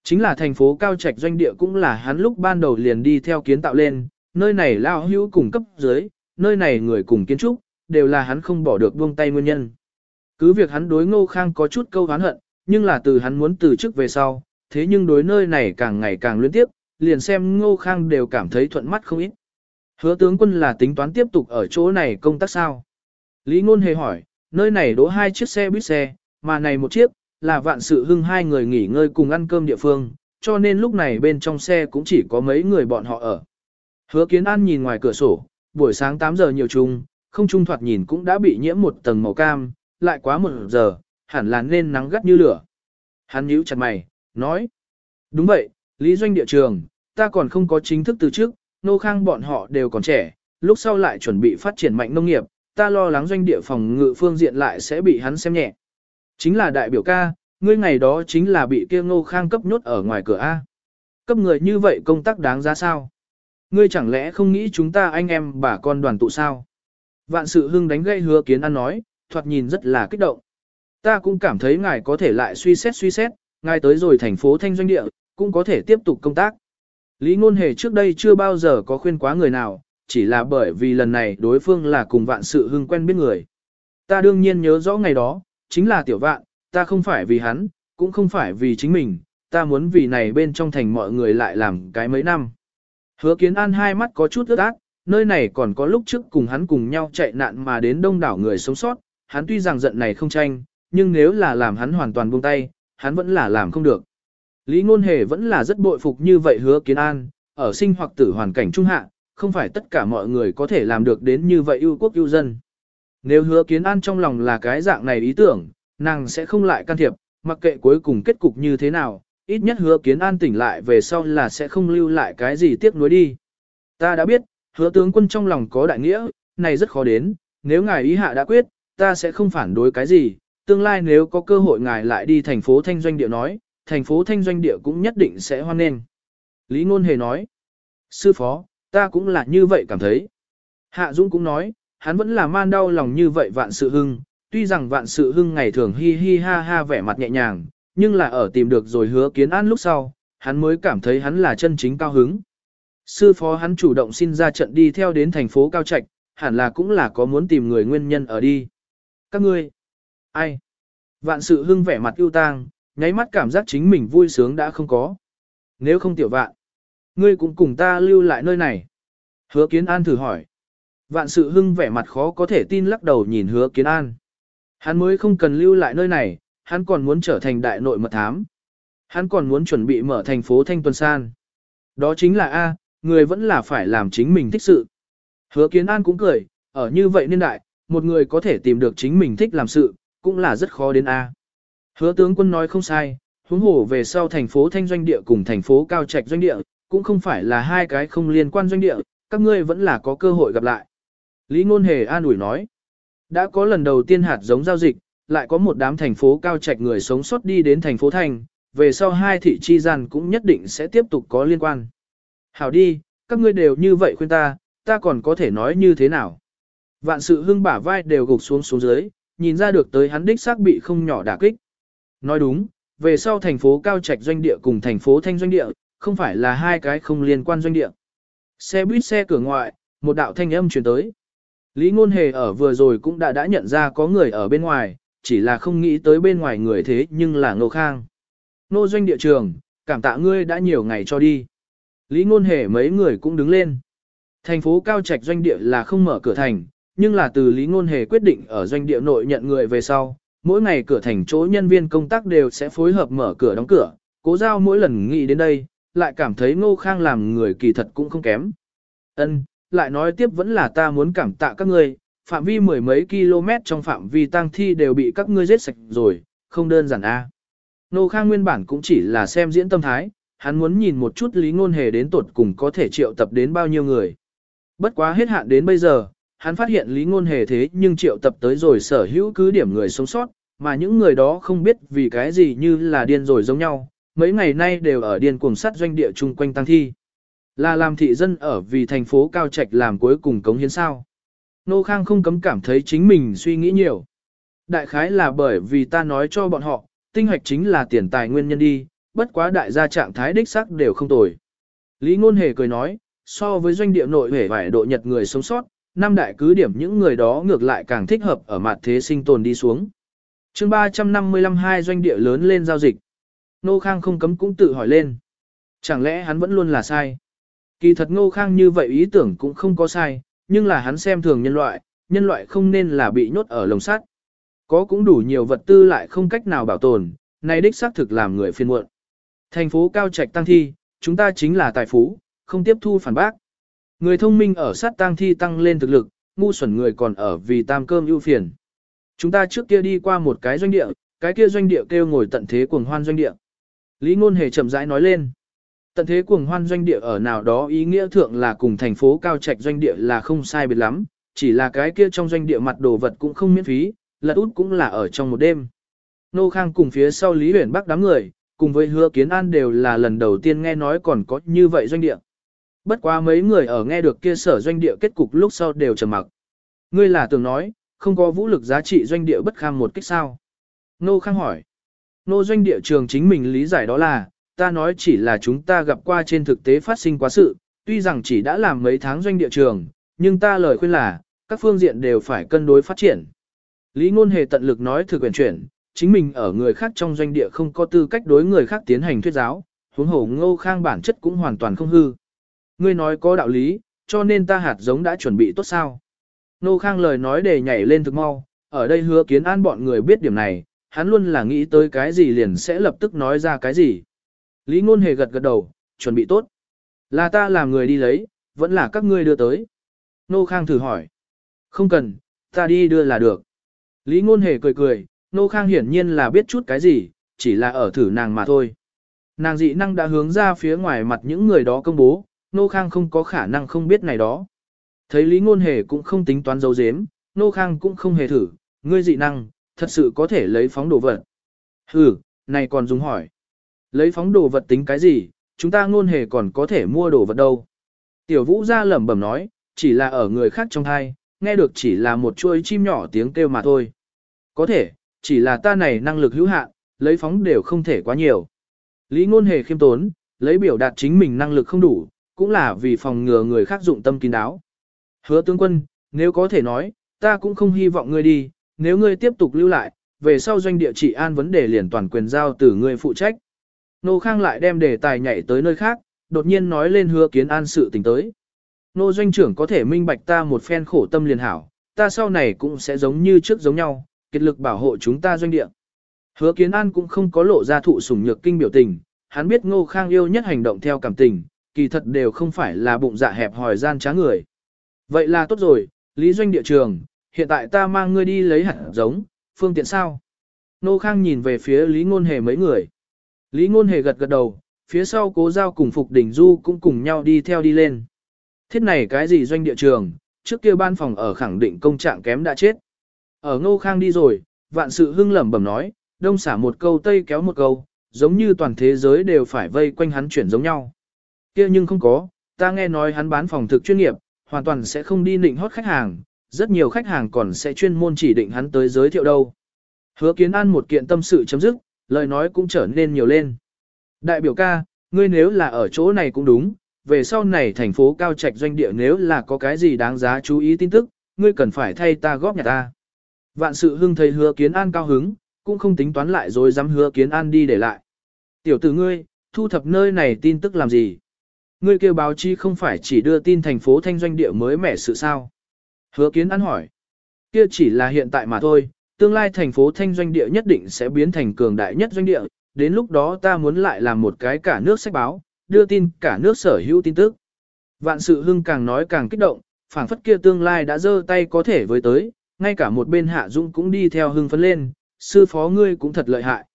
Chính là thành phố cao trạch doanh địa cũng là hắn lúc ban đầu liền đi theo kiến tạo lên, nơi này lao hữu cùng cấp dưới, nơi này người cùng kiến trúc, đều là hắn không bỏ được buông tay nguyên nhân. Cứ việc hắn đối ngô khang có chút câu hán hận, nhưng là từ hắn muốn từ chức về sau, thế nhưng đối nơi này càng ngày càng liên tiếp, liền xem ngô khang đều cảm thấy thuận mắt không ít. Hứa tướng quân là tính toán tiếp tục ở chỗ này công tác sao? Lý Ngôn hề hỏi, nơi này đỗ hai chiếc xe buýt xe, mà này một chiếc, là vạn sự hưng hai người nghỉ ngơi cùng ăn cơm địa phương, cho nên lúc này bên trong xe cũng chỉ có mấy người bọn họ ở. Hứa kiến an nhìn ngoài cửa sổ, buổi sáng 8 giờ nhiều chung, không trung thoạt nhìn cũng đã bị nhiễm một tầng màu cam, lại quá một giờ, hẳn là nên nắng gắt như lửa. Hắn nhíu chặt mày, nói. Đúng vậy, Lý Doanh địa trường, ta còn không có chính thức từ trước, nô khang bọn họ đều còn trẻ, lúc sau lại chuẩn bị phát triển mạnh nông nghiệp, ta lo lắng doanh địa phòng ngự phương diện lại sẽ bị hắn xem nhẹ. Chính là đại biểu ca, ngươi ngày đó chính là bị kia ngô khang cấp nhốt ở ngoài cửa A. Cấp người như vậy công tác đáng giá sao? Ngươi chẳng lẽ không nghĩ chúng ta anh em bà con đoàn tụ sao? Vạn sự hưng đánh gây hứa kiến ăn nói, thoạt nhìn rất là kích động. Ta cũng cảm thấy ngài có thể lại suy xét suy xét, ngài tới rồi thành phố thanh doanh địa, cũng có thể tiếp tục công tác. Lý ngôn hề trước đây chưa bao giờ có khuyên quá người nào, chỉ là bởi vì lần này đối phương là cùng vạn sự hưng quen biết người. Ta đương nhiên nhớ rõ ngày đó, chính là tiểu vạn, ta không phải vì hắn, cũng không phải vì chính mình, ta muốn vì này bên trong thành mọi người lại làm cái mấy năm. Hứa kiến an hai mắt có chút ướt át, nơi này còn có lúc trước cùng hắn cùng nhau chạy nạn mà đến đông đảo người sống sót, hắn tuy rằng giận này không tranh, nhưng nếu là làm hắn hoàn toàn buông tay, hắn vẫn là làm không được. Lý Ngôn Hề vẫn là rất bội phục như vậy hứa kiến an, ở sinh hoặc tử hoàn cảnh trung hạ, không phải tất cả mọi người có thể làm được đến như vậy ưu quốc ưu dân. Nếu hứa kiến an trong lòng là cái dạng này ý tưởng, nàng sẽ không lại can thiệp, mặc kệ cuối cùng kết cục như thế nào, ít nhất hứa kiến an tỉnh lại về sau là sẽ không lưu lại cái gì tiếc nuối đi. Ta đã biết, hứa tướng quân trong lòng có đại nghĩa, này rất khó đến, nếu ngài ý hạ đã quyết, ta sẽ không phản đối cái gì, tương lai nếu có cơ hội ngài lại đi thành phố Thanh Doanh Địa nói, thành phố Thanh Doanh Địa cũng nhất định sẽ hoan nghênh. Lý Ngôn Hề nói, sư phó, ta cũng là như vậy cảm thấy. Hạ Dũng cũng nói, hắn vẫn là man đau lòng như vậy vạn sự hưng, tuy rằng vạn sự hưng ngày thường hi hi ha ha vẻ mặt nhẹ nhàng, nhưng là ở tìm được rồi hứa kiến an lúc sau, hắn mới cảm thấy hắn là chân chính cao hứng. Sư phó hắn chủ động xin ra trận đi theo đến thành phố Cao Trạch, hẳn là cũng là có muốn tìm người nguyên nhân ở đi. Các ngươi, ai? Vạn sự hưng vẻ mặt ưu tang, nháy mắt cảm giác chính mình vui sướng đã không có. Nếu không tiểu vạn, ngươi cũng cùng ta lưu lại nơi này. Hứa kiến an thử hỏi. Vạn sự hưng vẻ mặt khó có thể tin lắc đầu nhìn hứa kiến an. Hắn mới không cần lưu lại nơi này, hắn còn muốn trở thành đại nội mật thám. Hắn còn muốn chuẩn bị mở thành phố Thanh Tuần San. Đó chính là A, người vẫn là phải làm chính mình thích sự. Hứa kiến an cũng cười, ở như vậy niên đại, một người có thể tìm được chính mình thích làm sự, cũng là rất khó đến A. Hứa tướng quân nói không sai, huống hồ về sau thành phố Thanh Doanh Địa cùng thành phố Cao Trạch Doanh Địa, cũng không phải là hai cái không liên quan doanh địa, các ngươi vẫn là có cơ hội gặp lại. Lý Ngôn Hề an ủi nói, đã có lần đầu tiên hạt giống giao dịch, lại có một đám thành phố Cao Trạch người sống sót đi đến thành phố Thanh, về sau hai thị chi gian cũng nhất định sẽ tiếp tục có liên quan. Hảo đi, các ngươi đều như vậy khuyên ta, ta còn có thể nói như thế nào. Vạn sự hưng bả vai đều gục xuống xuống dưới, nhìn ra được tới hắn đích xác bị không nhỏ đả kích. Nói đúng, về sau thành phố Cao Trạch doanh địa cùng thành phố Thanh doanh địa, không phải là hai cái không liên quan doanh địa. Xe buýt xe cửa ngoại, một đạo thanh âm truyền tới. Lý Ngôn Hề ở vừa rồi cũng đã đã nhận ra có người ở bên ngoài, chỉ là không nghĩ tới bên ngoài người thế nhưng là Ngô Khang. Nô doanh địa trường, cảm tạ ngươi đã nhiều ngày cho đi. Lý Ngôn Hề mấy người cũng đứng lên. Thành phố Cao Trạch doanh địa là không mở cửa thành, nhưng là từ Lý Ngôn Hề quyết định ở doanh địa nội nhận người về sau, mỗi ngày cửa thành chỗ nhân viên công tác đều sẽ phối hợp mở cửa đóng cửa, cố giao mỗi lần nghĩ đến đây, lại cảm thấy Ngô Khang làm người kỳ thật cũng không kém. Ân, lại nói tiếp vẫn là ta muốn cảm tạ các ngươi, phạm vi mười mấy km trong phạm vi tang thi đều bị các ngươi giết sạch rồi, không đơn giản a. Ngô Khang nguyên bản cũng chỉ là xem diễn tâm thái, hắn muốn nhìn một chút lý ngôn hề đến tuột cùng có thể triệu tập đến bao nhiêu người. Bất quá hết hạn đến bây giờ, hắn phát hiện lý ngôn hề thế nhưng triệu tập tới rồi sở hữu cứ điểm người sống sót, mà những người đó không biết vì cái gì như là điên rồi giống nhau, mấy ngày nay đều ở điên cuồng sát doanh địa chung quanh tăng thi. Là làm thị dân ở vì thành phố cao trạch làm cuối cùng cống hiến sao. Nô Khang không cấm cảm thấy chính mình suy nghĩ nhiều. Đại khái là bởi vì ta nói cho bọn họ, tinh hoạch chính là tiền tài nguyên nhân đi, bất quá đại gia trạng thái đích sắc đều không tồi. Lý Ngôn Hề cười nói, so với doanh địa nội hề vải độ nhật người sống sót, năm đại cứ điểm những người đó ngược lại càng thích hợp ở mặt thế sinh tồn đi xuống. chương 355 hai doanh địa lớn lên giao dịch. Nô Khang không cấm cũng tự hỏi lên. Chẳng lẽ hắn vẫn luôn là sai? Kỳ thật ngô khang như vậy ý tưởng cũng không có sai, nhưng là hắn xem thường nhân loại, nhân loại không nên là bị nhốt ở lồng sắt. Có cũng đủ nhiều vật tư lại không cách nào bảo tồn, này đích xác thực làm người phiền muộn. Thành phố cao trạch tăng thi, chúng ta chính là tài phú, không tiếp thu phản bác. Người thông minh ở sát tang thi tăng lên thực lực, ngu xuẩn người còn ở vì tam cơm ưu phiền. Chúng ta trước kia đi qua một cái doanh địa, cái kia doanh địa kêu ngồi tận thế cuồng hoan doanh địa. Lý ngôn hề chậm rãi nói lên. Tận thế cuồng hoan doanh địa ở nào đó ý nghĩa thượng là cùng thành phố cao trạch doanh địa là không sai biệt lắm, chỉ là cái kia trong doanh địa mặt đồ vật cũng không miễn phí, lật út cũng là ở trong một đêm. Nô Khang cùng phía sau Lý Huyền Bắc đám người, cùng với hứa kiến an đều là lần đầu tiên nghe nói còn có như vậy doanh địa. Bất quá mấy người ở nghe được kia sở doanh địa kết cục lúc sau đều trầm mặc. Ngươi là tưởng nói, không có vũ lực giá trị doanh địa bất kham một cách sao? Nô Khang hỏi. Nô doanh địa trường chính mình lý giải đó là, ta nói chỉ là chúng ta gặp qua trên thực tế phát sinh quá sự, tuy rằng chỉ đã làm mấy tháng doanh địa trường, nhưng ta lời khuyên là, các phương diện đều phải cân đối phát triển. Lý Ngôn Hề tận lực nói thực quyền chuyển, chính mình ở người khác trong doanh địa không có tư cách đối người khác tiến hành thuyết giáo, huống hồ ngô khang bản chất cũng hoàn toàn không hư. Ngươi nói có đạo lý, cho nên ta hạt giống đã chuẩn bị tốt sao. Nô khang lời nói để nhảy lên thực mau, ở đây hứa kiến an bọn người biết điểm này, hắn luôn là nghĩ tới cái gì liền sẽ lập tức nói ra cái gì. Lý ngôn hề gật gật đầu, chuẩn bị tốt. Là ta làm người đi lấy, vẫn là các ngươi đưa tới. Nô Khang thử hỏi. Không cần, ta đi đưa là được. Lý ngôn hề cười cười, Nô Khang hiển nhiên là biết chút cái gì, chỉ là ở thử nàng mà thôi. Nàng dị năng đã hướng ra phía ngoài mặt những người đó công bố, Nô Khang không có khả năng không biết này đó. Thấy Lý Ngôn Hề cũng không tính toán dấu dếm, Nô Khang cũng không hề thử, ngươi dị năng, thật sự có thể lấy phóng đồ vật. Hừ, này còn dùng hỏi. Lấy phóng đồ vật tính cái gì, chúng ta ngôn hề còn có thể mua đồ vật đâu. Tiểu vũ ra lẩm bẩm nói, chỉ là ở người khác trong thai, nghe được chỉ là một chuỗi chim nhỏ tiếng kêu mà thôi. Có thể, chỉ là ta này năng lực hữu hạn, lấy phóng đều không thể quá nhiều. Lý ngôn hề khiêm tốn, lấy biểu đạt chính mình năng lực không đủ, cũng là vì phòng ngừa người khác dụng tâm kín đáo. Hứa tướng quân, nếu có thể nói, ta cũng không hy vọng ngươi đi, nếu ngươi tiếp tục lưu lại, về sau doanh địa trị an vấn đề liền toàn quyền giao từ ngươi phụ trách. Nô Khang lại đem đề tài nhảy tới nơi khác, đột nhiên nói lên hứa kiến an sự tình tới. Nô doanh trưởng có thể minh bạch ta một phen khổ tâm liền hảo, ta sau này cũng sẽ giống như trước giống nhau, kết lực bảo hộ chúng ta doanh địa. Hứa kiến an cũng không có lộ ra thụ sủng nhược kinh biểu tình, hắn biết ngô khang yêu nhất hành động theo cảm tình, kỳ thật đều không phải là bụng dạ hẹp hòi gian trá người. Vậy là tốt rồi, lý doanh địa trường, hiện tại ta mang ngươi đi lấy hạt giống, phương tiện sao? Nô khang nhìn về phía lý ngôn hề mấy người. Lý ngôn hề gật gật đầu, phía sau cố giao cùng Phục Đỉnh Du cũng cùng nhau đi theo đi lên. Thiết này cái gì doanh địa trường, trước kia ban phòng ở khẳng định công trạng kém đã chết. Ở ngô khang đi rồi, vạn sự hưng lẩm bẩm nói, đông xả một câu tây kéo một câu, giống như toàn thế giới đều phải vây quanh hắn chuyển giống nhau kia nhưng không có, ta nghe nói hắn bán phòng thực chuyên nghiệp, hoàn toàn sẽ không đi nịnh hót khách hàng, rất nhiều khách hàng còn sẽ chuyên môn chỉ định hắn tới giới thiệu đâu. Hứa kiến an một kiện tâm sự chấm dứt, lời nói cũng trở nên nhiều lên. Đại biểu ca, ngươi nếu là ở chỗ này cũng đúng, về sau này thành phố cao trạch doanh địa nếu là có cái gì đáng giá chú ý tin tức, ngươi cần phải thay ta góp nhà ta. Vạn sự hưng thấy hứa kiến an cao hứng, cũng không tính toán lại rồi dám hứa kiến an đi để lại. Tiểu tử ngươi, thu thập nơi này tin tức làm gì? Ngươi kêu báo chí không phải chỉ đưa tin thành phố thanh doanh địa mới mẻ sự sao? Hứa kiến an hỏi. Kia chỉ là hiện tại mà thôi, tương lai thành phố thanh doanh địa nhất định sẽ biến thành cường đại nhất doanh địa, đến lúc đó ta muốn lại làm một cái cả nước sách báo, đưa tin cả nước sở hữu tin tức. Vạn sự hưng càng nói càng kích động, phảng phất kia tương lai đã giơ tay có thể với tới, ngay cả một bên hạ dung cũng đi theo hưng phấn lên, sư phó ngươi cũng thật lợi hại.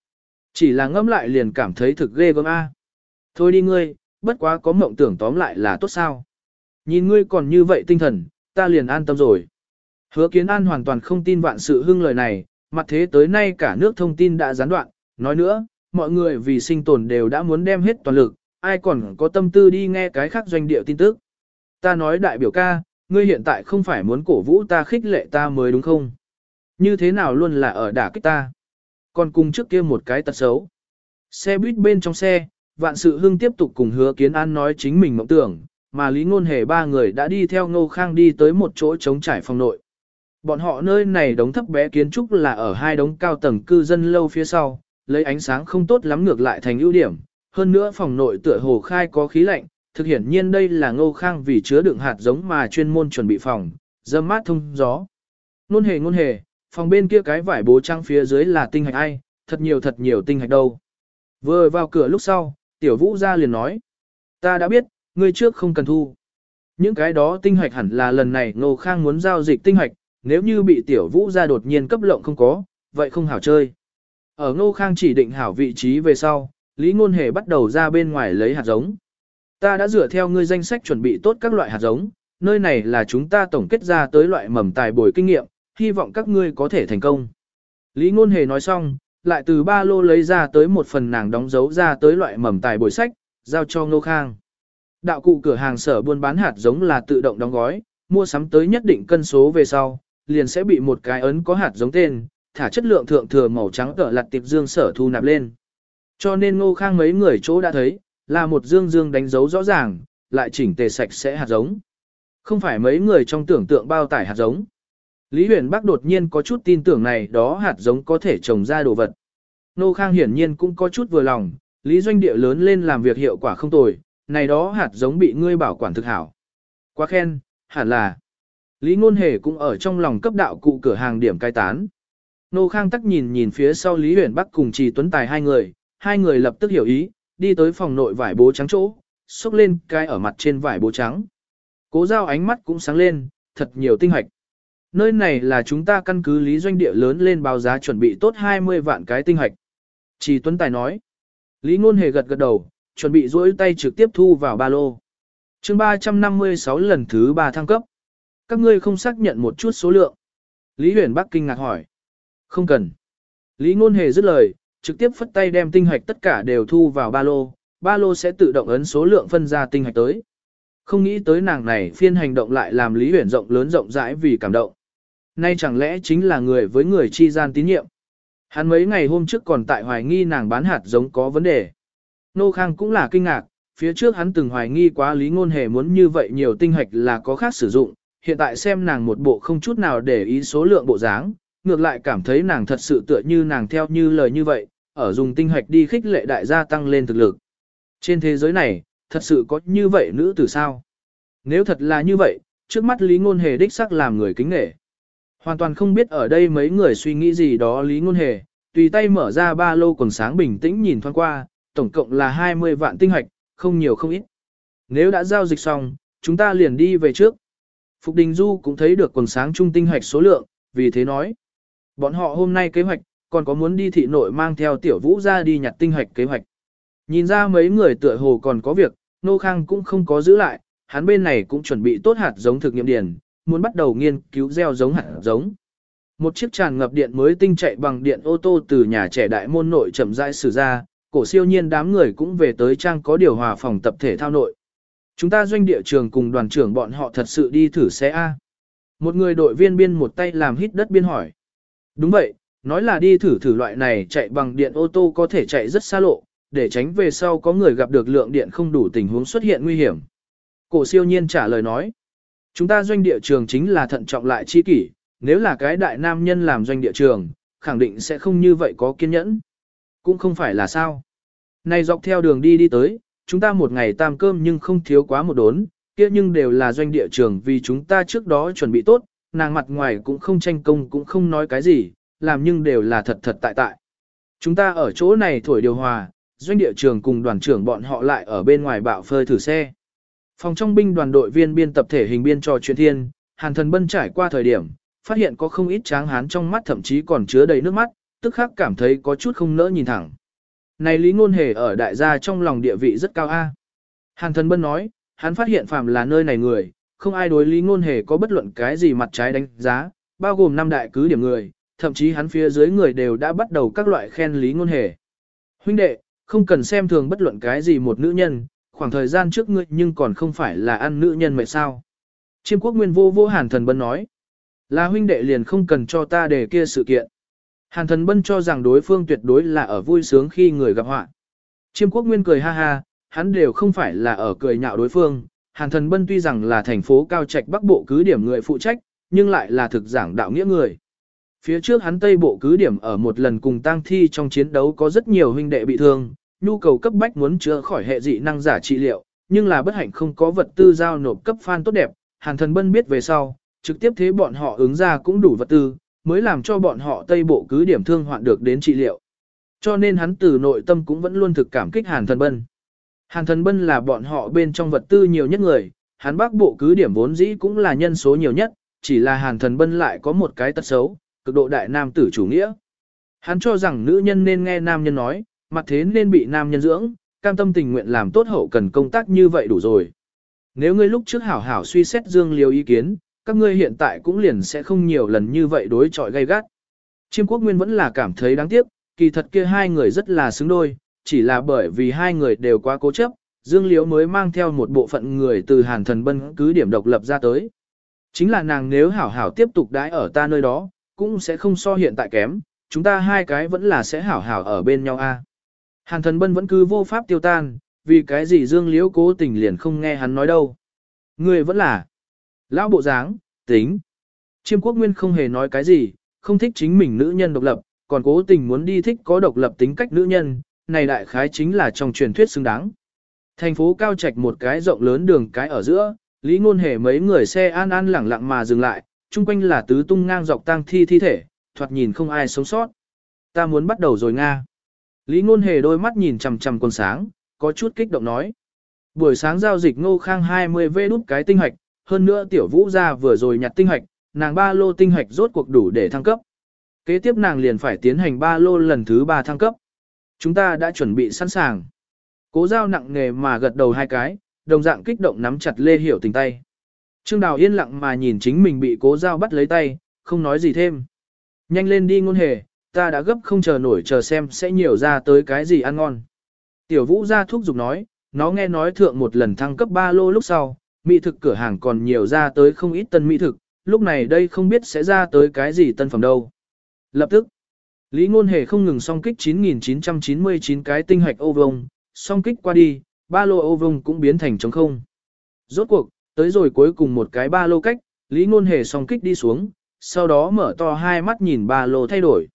Chỉ là ngâm lại liền cảm thấy thực ghê gớm a. Thôi đi ngươi, bất quá có mộng tưởng tóm lại là tốt sao. Nhìn ngươi còn như vậy tinh thần, ta liền an tâm rồi. Hứa kiến an hoàn toàn không tin vạn sự hưng lời này, mặt thế tới nay cả nước thông tin đã gián đoạn, nói nữa, mọi người vì sinh tồn đều đã muốn đem hết toàn lực, ai còn có tâm tư đi nghe cái khác doanh địa tin tức. Ta nói đại biểu ca, ngươi hiện tại không phải muốn cổ vũ ta khích lệ ta mới đúng không? Như thế nào luôn là ở đả kích ta? Còn cùng trước kia một cái tật xấu. Xe buýt bên trong xe, vạn sự hưng tiếp tục cùng hứa kiến an nói chính mình mộng tưởng, mà Lý Ngôn Hề ba người đã đi theo Ngô Khang đi tới một chỗ trống trải phòng nội. Bọn họ nơi này đống thấp bé kiến trúc là ở hai đống cao tầng cư dân lâu phía sau, lấy ánh sáng không tốt lắm ngược lại thành ưu điểm. Hơn nữa phòng nội tựa hồ khai có khí lạnh, thực hiển nhiên đây là ngô khang vì chứa đựng hạt giống mà chuyên môn chuẩn bị phòng, dâm mát thông gió. Nôn hề ngôn hề, phòng bên kia cái vải bố trang phía dưới là tinh hạch ai, thật nhiều thật nhiều tinh hạch đâu. Vừa vào cửa lúc sau, tiểu vũ ra liền nói. Ta đã biết, ngươi trước không cần thu. Những cái đó tinh hạch hẳn là lần này ngô khang muốn giao dịch tinh hạch, nếu như bị tiểu vũ ra đột nhiên cấp lộng không có, vậy không hảo chơi. Ở ngô khang chỉ định hảo vị trí về sau, Lý Ngôn Hề bắt đầu ra bên ngoài lấy hạt giống. Ta đã dựa theo ngươi danh sách chuẩn bị tốt các loại hạt giống, nơi này là chúng ta tổng kết ra tới loại mầm tài bồi kinh nghiệm, hy vọng các ngươi có thể thành công. Lý Ngôn Hề nói xong, lại từ ba lô lấy ra tới một phần nàng đóng dấu ra tới loại mầm tài bồi sách, giao cho Ngô Khang. Đạo cụ cửa hàng sở buôn bán hạt giống là tự động đóng gói, mua sắm tới nhất định cân số về sau, liền sẽ bị một cái ấn có hạt giống tên, thả chất lượng thượng thừa màu trắng cỡ lặt tiệp dương sở thu nạp lên. Cho nên Ngô Khang mấy người chỗ đã thấy, là một dương dương đánh dấu rõ ràng, lại chỉnh tề sạch sẽ hạt giống. Không phải mấy người trong tưởng tượng bao tải hạt giống. Lý huyền Bác đột nhiên có chút tin tưởng này đó hạt giống có thể trồng ra đồ vật. Nô Khang hiển nhiên cũng có chút vừa lòng, Lý doanh địa lớn lên làm việc hiệu quả không tồi, này đó hạt giống bị ngươi bảo quản thực hảo. Quá khen, hẳn là. Lý ngôn hề cũng ở trong lòng cấp đạo cụ cửa hàng điểm cai tán. Nô Khang tắc nhìn nhìn phía sau Lý huyền Bắc cùng Trì Tuấn Tài hai người, hai người lập tức hiểu ý, đi tới phòng nội vải bố trắng chỗ, xúc lên cái ở mặt trên vải bố trắng. Cố giao ánh mắt cũng sáng lên, thật nhiều tinh hoạch. Nơi này là chúng ta căn cứ lý doanh địa lớn lên báo giá chuẩn bị tốt 20 vạn cái tinh hạch. Chỉ Tuấn Tài nói. Lý Ngôn Hề gật gật đầu, chuẩn bị duỗi tay trực tiếp thu vào ba lô. chương 356 lần thứ 3 thăng cấp. Các ngươi không xác nhận một chút số lượng. Lý Huyền Bắc kinh ngạc hỏi. Không cần. Lý Ngôn Hề dứt lời, trực tiếp phất tay đem tinh hạch tất cả đều thu vào ba lô, ba lô sẽ tự động ấn số lượng phân ra tinh hạch tới. Không nghĩ tới nàng này phiên hành động lại làm Lý Huyền rộng lớn rộng rãi vì cảm động. Nay chẳng lẽ chính là người với người chi gian tín nhiệm. Hắn mấy ngày hôm trước còn tại hoài nghi nàng bán hạt giống có vấn đề. Nô Khang cũng là kinh ngạc, phía trước hắn từng hoài nghi quá lý ngôn hề muốn như vậy nhiều tinh hạch là có khác sử dụng, hiện tại xem nàng một bộ không chút nào để ý số lượng bộ dáng, ngược lại cảm thấy nàng thật sự tựa như nàng theo như lời như vậy, ở dùng tinh hạch đi khích lệ đại gia tăng lên thực lực. Trên thế giới này, thật sự có như vậy nữ tử sao? Nếu thật là như vậy, trước mắt Lý Ngôn Hề đích sắc làm người kính nể. Hoàn toàn không biết ở đây mấy người suy nghĩ gì đó Lý Ngôn Hề, tùy tay mở ra ba lô quần sáng bình tĩnh nhìn thoáng qua, tổng cộng là 20 vạn tinh hạch, không nhiều không ít. Nếu đã giao dịch xong, chúng ta liền đi về trước. Phục Đình Du cũng thấy được quần sáng trung tinh hạch số lượng, vì thế nói. Bọn họ hôm nay kế hoạch, còn có muốn đi thị nội mang theo tiểu vũ ra đi nhặt tinh hạch kế hoạch. Nhìn ra mấy người tựa hồ còn có việc, Nô Khang cũng không có giữ lại, hắn bên này cũng chuẩn bị tốt hạt giống thực nghiệm điển, muốn bắt đầu nghiên cứu gieo giống hạt giống. Một chiếc tràn ngập điện mới tinh chạy bằng điện ô tô từ nhà trẻ đại môn nội chậm rãi xử ra, cổ siêu nhiên đám người cũng về tới trang có điều hòa phòng tập thể thao nội. Chúng ta doanh địa trường cùng đoàn trưởng bọn họ thật sự đi thử xe A. Một người đội viên biên một tay làm hít đất biên hỏi. Đúng vậy, nói là đi thử thử loại này chạy bằng điện ô tô có thể chạy rất xa lộ, để tránh về sau có người gặp được lượng điện không đủ tình huống xuất hiện nguy hiểm. Cổ siêu nhiên trả lời nói. Chúng ta doanh địa trường chính là thận trọng lại chi kỷ, nếu là cái đại nam nhân làm doanh địa trường, khẳng định sẽ không như vậy có kiên nhẫn. Cũng không phải là sao. Này dọc theo đường đi đi tới, chúng ta một ngày tam cơm nhưng không thiếu quá một đốn, kia nhưng đều là doanh địa trường vì chúng ta trước đó chuẩn bị tốt, nàng mặt ngoài cũng không tranh công cũng không nói cái gì, làm nhưng đều là thật thật tại tại. Chúng ta ở chỗ này thổi điều hòa, doanh địa trường cùng đoàn trưởng bọn họ lại ở bên ngoài bạo phơi thử xe. Phòng trong binh đoàn đội viên biên tập thể hình biên trò chuyện thiên, Hàn Thần Bân trải qua thời điểm, phát hiện có không ít tráng hán trong mắt thậm chí còn chứa đầy nước mắt, tức khắc cảm thấy có chút không nỡ nhìn thẳng. Này Lý Ngôn Hề ở đại gia trong lòng địa vị rất cao a. Hàn Thần Bân nói, hắn phát hiện phàm là nơi này người, không ai đối Lý Ngôn Hề có bất luận cái gì mặt trái đánh giá, bao gồm năm đại cứ điểm người, thậm chí hắn phía dưới người đều đã bắt đầu các loại khen Lý Ngôn Hề. Huynh đệ, không cần xem thường bất luận cái gì một nữ nhân, khoảng thời gian trước ngươi nhưng còn không phải là ăn nữ nhân mệt sao. Chiêm quốc nguyên vô vô hàn thần bân nói. Là huynh đệ liền không cần cho ta để kia sự kiện. Hàn thần bân cho rằng đối phương tuyệt đối là ở vui sướng khi người gặp họa. Chiêm quốc nguyên cười ha ha, hắn đều không phải là ở cười nhạo đối phương. Hàn thần bân tuy rằng là thành phố cao trạch bắc bộ cứ điểm người phụ trách, nhưng lại là thực giảng đạo nghĩa người. Phía trước hắn Tây Bộ cứ điểm ở một lần cùng tang thi trong chiến đấu có rất nhiều huynh đệ bị thương, nhu cầu cấp bách muốn chữa khỏi hệ dị năng giả trị liệu, nhưng là bất hạnh không có vật tư giao nộp cấp fan tốt đẹp, Hàn Thần Bân biết về sau, trực tiếp thế bọn họ ứng ra cũng đủ vật tư, mới làm cho bọn họ Tây Bộ cứ điểm thương hoạn được đến trị liệu. Cho nên hắn từ nội tâm cũng vẫn luôn thực cảm kích Hàn Thần Bân. Hàn Thần Bân là bọn họ bên trong vật tư nhiều nhất người, hắn Bắc Bộ cứ điểm vốn dĩ cũng là nhân số nhiều nhất, chỉ là Hàn Thần Bân lại có một cái tật xấu, cực độ đại nam tử chủ nghĩa. Hắn cho rằng nữ nhân nên nghe nam nhân nói, mặt thế nên bị nam nhân dưỡng, cam tâm tình nguyện làm tốt hậu cần công tác như vậy đủ rồi. Nếu ngươi lúc trước hảo hảo suy xét dương Liêu ý kiến, các ngươi hiện tại cũng liền sẽ không nhiều lần như vậy đối chọi gay gắt. Chiêm quốc nguyên vẫn là cảm thấy đáng tiếc, kỳ thật kia hai người rất là xứng đôi, chỉ là bởi vì hai người đều quá cố chấp, Dương Liễu mới mang theo một bộ phận người từ Hàn Thần Bân cứ điểm độc lập ra tới. Chính là nàng nếu hảo hảo tiếp tục đãi ở ta nơi đó, cũng sẽ không so hiện tại kém, chúng ta hai cái vẫn là sẽ hảo hảo ở bên nhau a. Hàn Thần Bân vẫn cứ vô pháp tiêu tan, vì cái gì Dương Liễu cố tình liền không nghe hắn nói đâu. Người vẫn là lão bộ dáng, tính. Chiêm quốc nguyên không hề nói cái gì, không thích chính mình nữ nhân độc lập, còn cố tình muốn đi thích có độc lập tính cách nữ nhân, này đại khái chính là trong truyền thuyết xứng đáng. Thành phố cao trạch một cái rộng lớn đường cái ở giữa, Lý Ngôn Hề mấy người xe an an lẳng lặng mà dừng lại, chung quanh là tứ tung ngang dọc tang thi thi thể, thoạt nhìn không ai sống sót. Ta muốn bắt đầu rồi Nga. Lý Ngôn Hề đôi mắt nhìn chằm chằm quần sáng, có chút kích động nói. Buổi sáng giao dịch ngô khang 20 vê đút cái tinh hạch, hơn nữa tiểu vũ ra vừa rồi nhặt tinh hạch, nàng ba lô tinh hạch rốt cuộc đủ để thăng cấp. Kế tiếp nàng liền phải tiến hành ba lô lần thứ ba thăng cấp. Chúng ta đã chuẩn bị sẵn sàng. Cố giao nặng nghề mà gật đầu hai cái, đồng dạng kích động nắm chặt Lê Hiểu tình tay. Trương Đào yên lặng mà nhìn chính mình bị cố giao bắt lấy tay, không nói gì thêm. Nhanh lên đi ngôn hề, ta đã gấp không chờ nổi chờ xem sẽ nhiều ra tới cái gì ăn ngon. Tiểu vũ ra thuốc giục nói, nó nghe nói thượng một lần thăng cấp ba lô lúc sau, mỹ thực cửa hàng còn nhiều ra tới không ít tân mỹ thực, lúc này đây không biết sẽ ra tới cái gì tân phẩm đâu. Lập tức, Lý Ngôn Hề không ngừng song kích 9.999 cái tinh hạch ô vông, song kích qua đi, ba lô ô vông cũng biến thành trống không. Rốt cuộc, tới rồi cuối cùng một cái ba lô cách, Lý Ngôn Hề song kích đi xuống, sau đó mở to hai mắt nhìn ba lô thay đổi.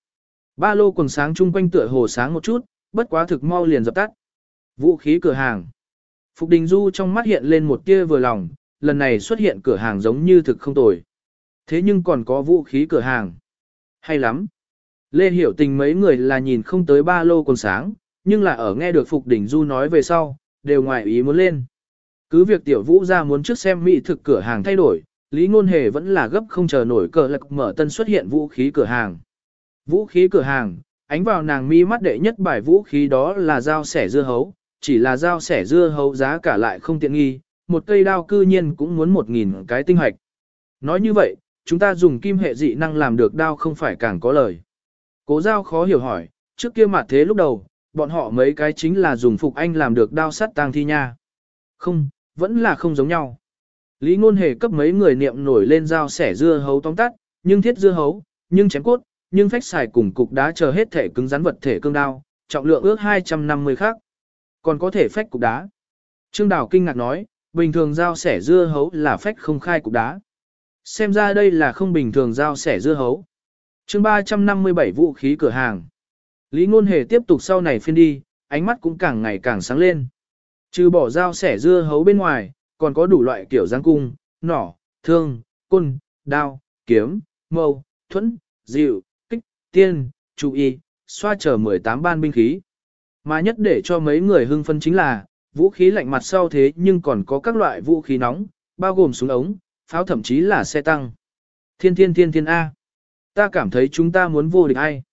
Ba lô quần sáng chung quanh tựa hồ sáng một chút, bất quá thực mau liền dập tắt. Vũ khí cửa hàng. Phục Đình Du trong mắt hiện lên một tia vừa lòng, lần này xuất hiện cửa hàng giống như thực không tồi. Thế nhưng còn có vũ khí cửa hàng. Hay lắm. Lê Hiểu Tình mấy người là nhìn không tới ba lô còn sáng, nhưng là ở nghe được Phục Đình Du nói về sau, đều ngoài ý muốn lên. Cứ việc tiểu vũ ra muốn trước xem mỹ thực cửa hàng thay đổi, Lý Ngôn Hề vẫn là gấp không chờ nổi cờ lạc mở tân xuất hiện vũ khí cửa hàng. Vũ khí cửa hàng, ánh vào nàng mi mắt đệ nhất bài vũ khí đó là dao sẻ dưa hấu, chỉ là dao sẻ dưa hấu giá cả lại không tiện nghi, một cây đao cư nhiên cũng muốn một nghìn cái tinh hoạch. Nói như vậy, chúng ta dùng kim hệ dị năng làm được đao không phải càng có lời. Cố giao khó hiểu hỏi, trước kia mặt thế lúc đầu, bọn họ mấy cái chính là dùng phục anh làm được đao sắt tang thi nha. Không, vẫn là không giống nhau. Lý ngôn hề cấp mấy người niệm nổi lên dao sẻ dưa hấu tóm tắt, nhưng thiết dưa hấu, nhưng chém cốt, nhưng phách xài cùng cục đá chờ hết thể cứng rắn vật thể cương đao, trọng lượng ước 250 khác. Còn có thể phách cục đá. Trương Đào kinh ngạc nói, bình thường dao sẻ dưa hấu là phách không khai cục đá. Xem ra đây là không bình thường dao sẻ dưa hấu. chương 357 vũ khí cửa hàng. Lý Ngôn Hề tiếp tục sau này phiên đi, ánh mắt cũng càng ngày càng sáng lên. Trừ bỏ dao sẻ dưa hấu bên ngoài, còn có đủ loại kiểu giang cung, nỏ, thương, côn, đao, kiếm, mâu, thuẫn, dịu, tiên, chú y, xoa trở 18 ban binh khí. Mà nhất để cho mấy người hưng phân chính là, vũ khí lạnh mặt sau thế nhưng còn có các loại vũ khí nóng, bao gồm súng ống, pháo thậm chí là xe tăng. Thiên thiên thiên thiên A. Ta cảm thấy chúng ta muốn vô địch ai.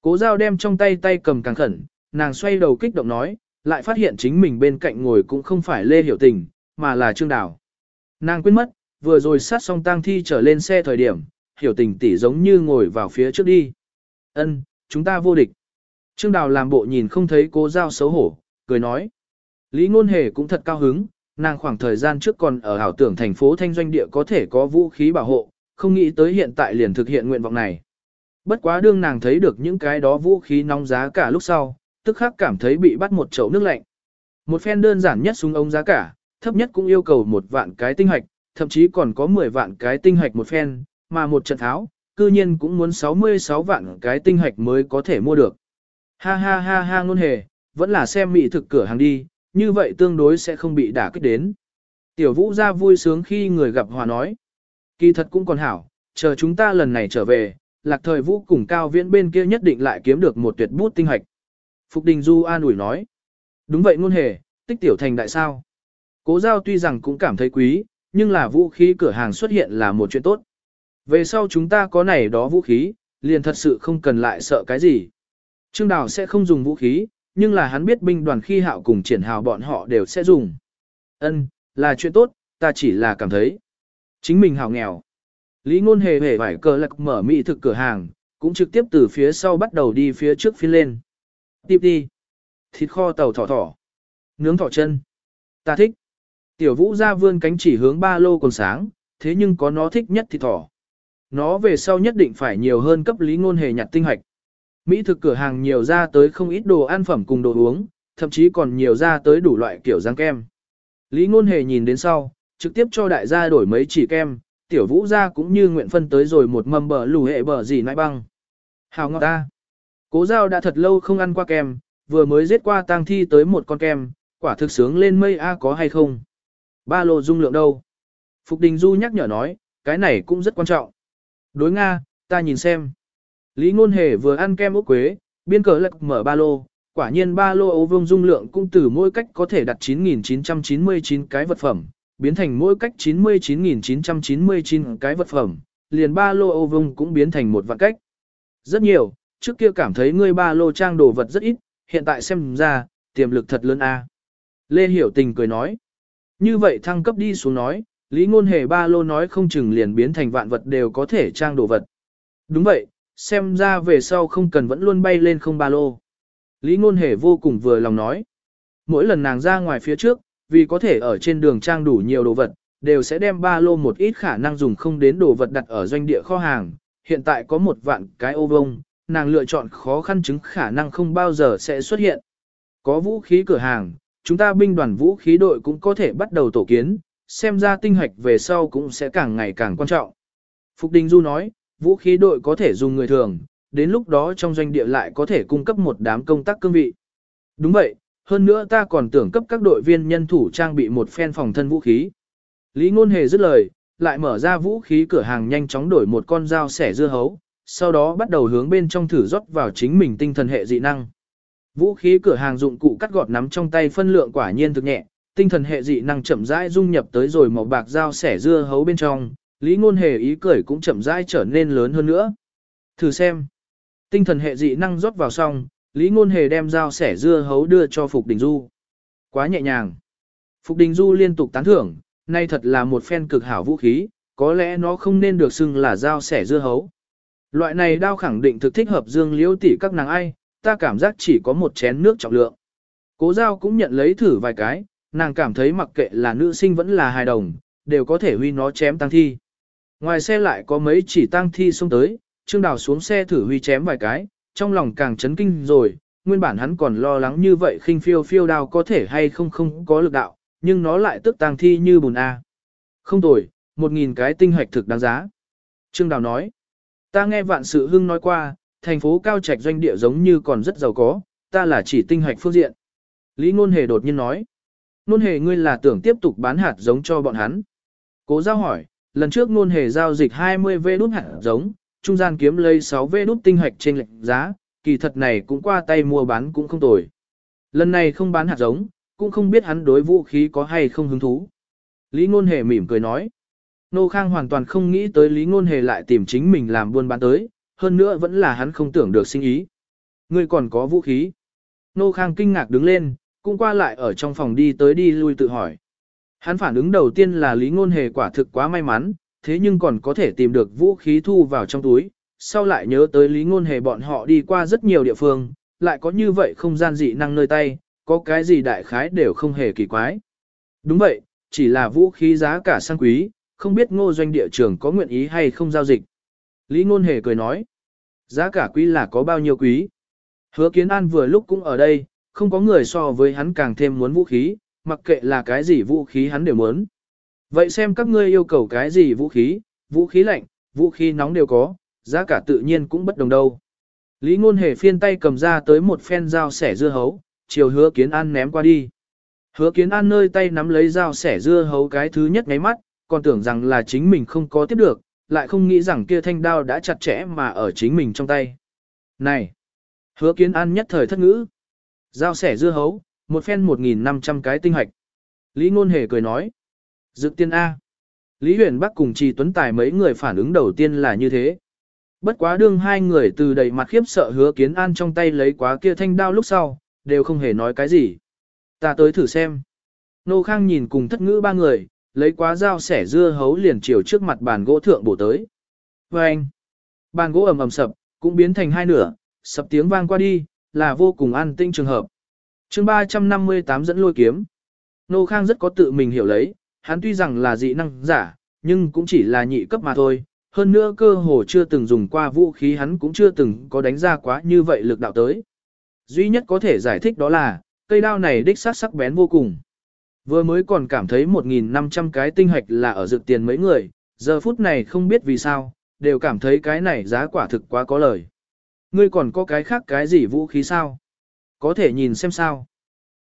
Cố giao đem trong tay tay cầm càng khẩn, nàng xoay đầu kích động nói, lại phát hiện chính mình bên cạnh ngồi cũng không phải Lê Hiểu Tình, mà là Trương Đào. Nàng quên mất, vừa rồi sát xong tang thi trở lên xe thời điểm, Hiểu Tình tỷ giống như ngồi vào phía trước đi. Ân, chúng ta vô địch. Trương Đào làm bộ nhìn không thấy cố giao xấu hổ, cười nói. Lý Ngôn Hề cũng thật cao hứng, nàng khoảng thời gian trước còn ở ảo tưởng thành phố Thanh Doanh Địa có thể có vũ khí bảo hộ, không nghĩ tới hiện tại liền thực hiện nguyện vọng này. Bất quá đương nàng thấy được những cái đó vũ khí nóng giá cả lúc sau, tức khắc cảm thấy bị bắt một chậu nước lạnh. Một phen đơn giản nhất súng ống giá cả, thấp nhất cũng yêu cầu một vạn cái tinh hạch, thậm chí còn có 10 vạn cái tinh hạch một phen, mà một trận tháo, cư nhiên cũng muốn 66 vạn cái tinh hạch mới có thể mua được. Ha ha ha ha ngôn hề, vẫn là xem mỹ thực cửa hàng đi, như vậy tương đối sẽ không bị đả kích đến. Tiểu vũ ra vui sướng khi người gặp hòa nói. Kỳ thật cũng còn hảo, chờ chúng ta lần này trở về, lạc thời vũ cùng cao viễn bên kia nhất định lại kiếm được một tuyệt bút tinh hạch. Phục Đình Du an ủi nói. Đúng vậy ngôn hề, tích tiểu thành đại sao. Cố giao tuy rằng cũng cảm thấy quý, nhưng là vũ khí cửa hàng xuất hiện là một chuyện tốt. Về sau chúng ta có này đó vũ khí, liền thật sự không cần lại sợ cái gì. Trương Đào sẽ không dùng vũ khí, nhưng là hắn biết binh đoàn khi hạo cùng triển hào bọn họ đều sẽ dùng. Ân, là chuyện tốt, ta chỉ là cảm thấy. Chính mình hào nghèo. Lý ngôn hề hề vải cờ lạc mở mỹ thực cửa hàng, cũng trực tiếp từ phía sau bắt đầu đi phía trước phía lên. Tiếp đi. Thịt kho tàu thỏ thỏ. Nướng thỏ chân. Ta thích. Tiểu vũ ra vươn cánh chỉ hướng ba lô còn sáng, thế nhưng có nó thích nhất thịt thỏ. Nó về sau nhất định phải nhiều hơn cấp lý ngôn hề nhặt tinh hoạch. Mỹ thực cửa hàng nhiều ra tới không ít đồ ăn phẩm cùng đồ uống, thậm chí còn nhiều ra tới đủ loại kiểu răng kem. Lý ngôn hề nhìn đến sau, trực tiếp cho đại gia đổi mấy chỉ kem, tiểu vũ gia cũng như nguyện phân tới rồi một mâm bờ lù hệ bờ gì nãi băng. Hào ngọt ta. Cố giao đã thật lâu không ăn qua kem, vừa mới giết qua tang thi tới một con kem, quả thực sướng lên mây A có hay không. Ba lô dung lượng đâu? Phục Đình Du nhắc nhở nói, cái này cũng rất quan trọng. Đối Nga, ta nhìn xem. Lý Ngôn Hề vừa ăn kem ốc quế, biên cờ lật mở ba lô, quả nhiên ba lô ấu vương dung lượng cũng từ mỗi cách có thể đặt 9.999 cái vật phẩm, biến thành mỗi cách 99.999 cái vật phẩm, liền ba lô ấu vương cũng biến thành một vạn cách. Rất nhiều, trước kia cảm thấy ngươi ba lô trang đồ vật rất ít, hiện tại xem ra, tiềm lực thật lớn a. Lê Hiểu Tình cười nói. Như vậy thăng cấp đi xuống nói, Lý Ngôn Hề ba lô nói không chừng liền biến thành vạn vật đều có thể trang đồ vật. Đúng vậy, xem ra về sau không cần vẫn luôn bay lên không ba lô. Lý Ngôn Hề vô cùng vừa lòng nói. Mỗi lần nàng ra ngoài phía trước, vì có thể ở trên đường trang đủ nhiều đồ vật, đều sẽ đem ba lô một ít khả năng dùng không đến đồ vật đặt ở doanh địa kho hàng. Hiện tại có một vạn cái ô vông, nàng lựa chọn khó khăn chứng khả năng không bao giờ sẽ xuất hiện. Có vũ khí cửa hàng, chúng ta binh đoàn vũ khí đội cũng có thể bắt đầu tổ kiến, xem ra tinh hoạch về sau cũng sẽ càng ngày càng quan trọng. Phục Đình Du nói, vũ khí đội có thể dùng người thường, đến lúc đó trong doanh địa lại có thể cung cấp một đám công tác cương vị. Đúng vậy, hơn nữa ta còn tưởng cấp các đội viên nhân thủ trang bị một phen phòng thân vũ khí. Lý Ngôn Hề dứt lời, lại mở ra vũ khí cửa hàng nhanh chóng đổi một con dao sẻ dưa hấu, sau đó bắt đầu hướng bên trong thử rót vào chính mình tinh thần hệ dị năng. Vũ khí cửa hàng dụng cụ cắt gọt nắm trong tay phân lượng quả nhiên thực nhẹ, tinh thần hệ dị năng chậm rãi dung nhập tới rồi màu bạc dao sẻ dưa hấu bên trong, Lý Ngôn Hề ý cười cũng chậm rãi trở nên lớn hơn nữa. Thử xem. Tinh thần hệ dị năng rót vào xong, Lý Ngôn Hề đem dao sẻ dưa hấu đưa cho Phục Đình Du. Quá nhẹ nhàng. Phục Đình Du liên tục tán thưởng, nay thật là một phen cực hảo vũ khí, có lẽ nó không nên được xưng là dao sẻ dưa hấu. Loại này đao khẳng định thực thích hợp dương liễu tỷ các nàng ai, ta cảm giác chỉ có một chén nước trọng lượng. Cố giao cũng nhận lấy thử vài cái, nàng cảm thấy mặc kệ là nữ sinh vẫn là hài đồng, đều có thể huy nó chém tăng thi. Ngoài xe lại có mấy chỉ tăng thi xông tới, Trương Đào xuống xe thử huy chém vài cái, trong lòng càng chấn kinh rồi, nguyên bản hắn còn lo lắng như vậy khinh phiêu phiêu đao có thể hay không không có lực đạo, nhưng nó lại tức tăng thi như bùn A. Không tồi, một nghìn cái tinh hoạch thực đáng giá. Trương Đào nói, ta nghe vạn sự hưng nói qua, thành phố cao trạch doanh địa giống như còn rất giàu có, ta là chỉ tinh hoạch phương diện. Lý Ngôn Hề đột nhiên nói, Nôn Hề ngươi là tưởng tiếp tục bán hạt giống cho bọn hắn. Cố giao hỏi, lần trước nôn Hề giao dịch 20 vê đút hạt giống, trung gian kiếm lấy 6 vê đút tinh hạch trên lệnh giá, kỳ thật này cũng qua tay mua bán cũng không tồi. Lần này không bán hạt giống, cũng không biết hắn đối vũ khí có hay không hứng thú. Lý Ngôn Hề mỉm cười nói. Nô Khang hoàn toàn không nghĩ tới Lý Ngôn Hề lại tìm chính mình làm buôn bán tới, hơn nữa vẫn là hắn không tưởng được sinh ý. Ngươi còn có vũ khí. Nô Khang kinh ngạc đứng lên, cũng qua lại ở trong phòng đi tới đi lui tự hỏi. Hắn phản ứng đầu tiên là Lý Ngôn Hề quả thực quá may mắn, thế nhưng còn có thể tìm được vũ khí thu vào trong túi. Sau lại nhớ tới Lý Ngôn Hề bọn họ đi qua rất nhiều địa phương, lại có như vậy không gian dị năng nơi tay, có cái gì đại khái đều không hề kỳ quái. Đúng vậy, chỉ là vũ khí giá cả sang quý, không biết ngô doanh địa trường có nguyện ý hay không giao dịch. Lý Ngôn Hề cười nói, giá cả quý là có bao nhiêu quý. Hứa Kiến An vừa lúc cũng ở đây, không có người so với hắn càng thêm muốn vũ khí, mặc kệ là cái gì vũ khí hắn đều muốn. Vậy xem các ngươi yêu cầu cái gì vũ khí, vũ khí lạnh, vũ khí nóng đều có, giá cả tự nhiên cũng bất đồng đâu. Lý Ngôn Hề phiên tay cầm ra tới một phen dao sẻ dưa hấu, chiều hứa kiến an ném qua đi. Hứa kiến an nơi tay nắm lấy dao sẻ dưa hấu cái thứ nhất ngáy mắt, còn tưởng rằng là chính mình không có tiếp được, lại không nghĩ rằng kia thanh đao đã chặt chẽ mà ở chính mình trong tay. Này! Hứa kiến an nhất thời thất ngữ giao sẻ dưa hấu, một phen 1.500 cái tinh hạch. Lý Ngôn Hề cười nói. Dực tiên A. Lý Huyền Bắc cùng Trì Tuấn Tài mấy người phản ứng đầu tiên là như thế. Bất quá đương hai người từ đầy mặt khiếp sợ hứa kiến an trong tay lấy quá kia thanh đao lúc sau, đều không hề nói cái gì. Ta tới thử xem. Nô Khang nhìn cùng thất ngữ ba người, lấy quá dao sẻ dưa hấu liền chiều trước mặt bàn gỗ thượng bổ tới. Và anh, bàn gỗ ầm ầm sập, cũng biến thành hai nửa, sập tiếng vang qua đi, là vô cùng an tinh trường hợp. chương 358 dẫn lôi kiếm. Nô Khang rất có tự mình hiểu lấy, hắn tuy rằng là dị năng giả, nhưng cũng chỉ là nhị cấp mà thôi. Hơn nữa cơ hồ chưa từng dùng qua vũ khí hắn cũng chưa từng có đánh ra quá như vậy lực đạo tới. Duy nhất có thể giải thích đó là, cây đao này đích sát sắc bén vô cùng. Vừa mới còn cảm thấy 1.500 cái tinh hạch là ở dự tiền mấy người, giờ phút này không biết vì sao, đều cảm thấy cái này giá quả thực quá có lời. Ngươi còn có cái khác cái gì vũ khí sao? Có thể nhìn xem sao.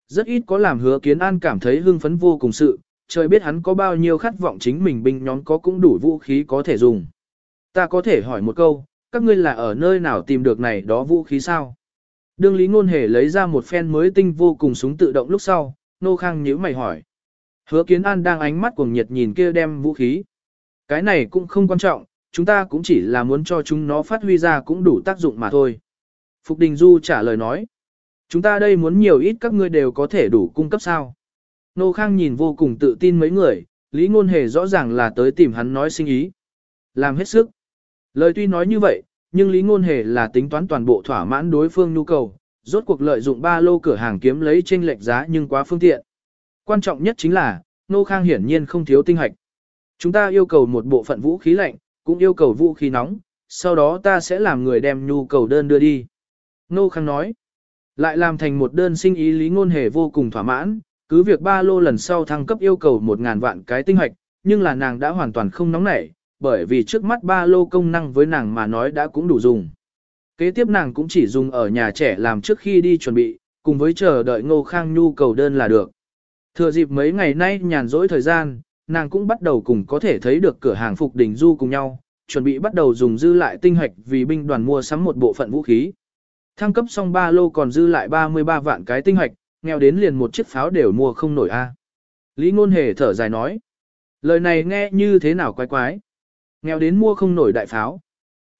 Rất ít có làm hứa kiến an cảm thấy hưng phấn vô cùng sự, trời biết hắn có bao nhiêu khát vọng chính mình binh nhóm có cũng đủ vũ khí có thể dùng. Ta có thể hỏi một câu, các ngươi là ở nơi nào tìm được này đó vũ khí sao? Đương Lý Ngôn Hề lấy ra một phen mới tinh vô cùng súng tự động lúc sau, Nô Khang nhíu mày hỏi. Hứa Kiến An đang ánh mắt cuồng nhiệt nhìn kia đem vũ khí. Cái này cũng không quan trọng, chúng ta cũng chỉ là muốn cho chúng nó phát huy ra cũng đủ tác dụng mà thôi. Phục Đình Du trả lời nói. Chúng ta đây muốn nhiều ít các ngươi đều có thể đủ cung cấp sao. Nô Khang nhìn vô cùng tự tin mấy người, Lý Ngôn Hề rõ ràng là tới tìm hắn nói sinh ý. Làm hết sức. Lời tuy nói như vậy, nhưng Lý Ngôn Hề là tính toán toàn bộ thỏa mãn đối phương nhu cầu, rốt cuộc lợi dụng ba lô cửa hàng kiếm lấy trên lệch giá nhưng quá phương tiện. Quan trọng nhất chính là, Nô Khang hiển nhiên không thiếu tinh hạch. Chúng ta yêu cầu một bộ phận vũ khí lạnh, cũng yêu cầu vũ khí nóng, sau đó ta sẽ làm người đem nhu cầu đơn đưa đi. Nô Khang nói, lại làm thành một đơn sinh ý Lý Ngôn Hề vô cùng thỏa mãn, cứ việc ba lô lần sau thăng cấp yêu cầu 1.000 vạn cái tinh hạch, nhưng là nàng đã hoàn toàn không nóng nảy, bởi vì trước mắt ba lô công năng với nàng mà nói đã cũng đủ dùng. Kế tiếp nàng cũng chỉ dùng ở nhà trẻ làm trước khi đi chuẩn bị, cùng với chờ đợi ngô khang nhu cầu đơn là được. Thừa dịp mấy ngày nay nhàn rỗi thời gian, nàng cũng bắt đầu cùng có thể thấy được cửa hàng Phục Đình Du cùng nhau, chuẩn bị bắt đầu dùng dư lại tinh hoạch vì binh đoàn mua sắm một bộ phận vũ khí. Thăng cấp xong ba lô còn dư lại 33 vạn cái tinh hoạch, nghèo đến liền một chiếc pháo đều mua không nổi a. Lý Ngôn Hề thở dài nói. Lời này nghe như thế nào quái quái. Nghèo đến mua không nổi đại pháo.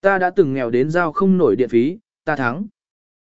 Ta đã từng nghèo đến giao không nổi điện phí, ta thắng.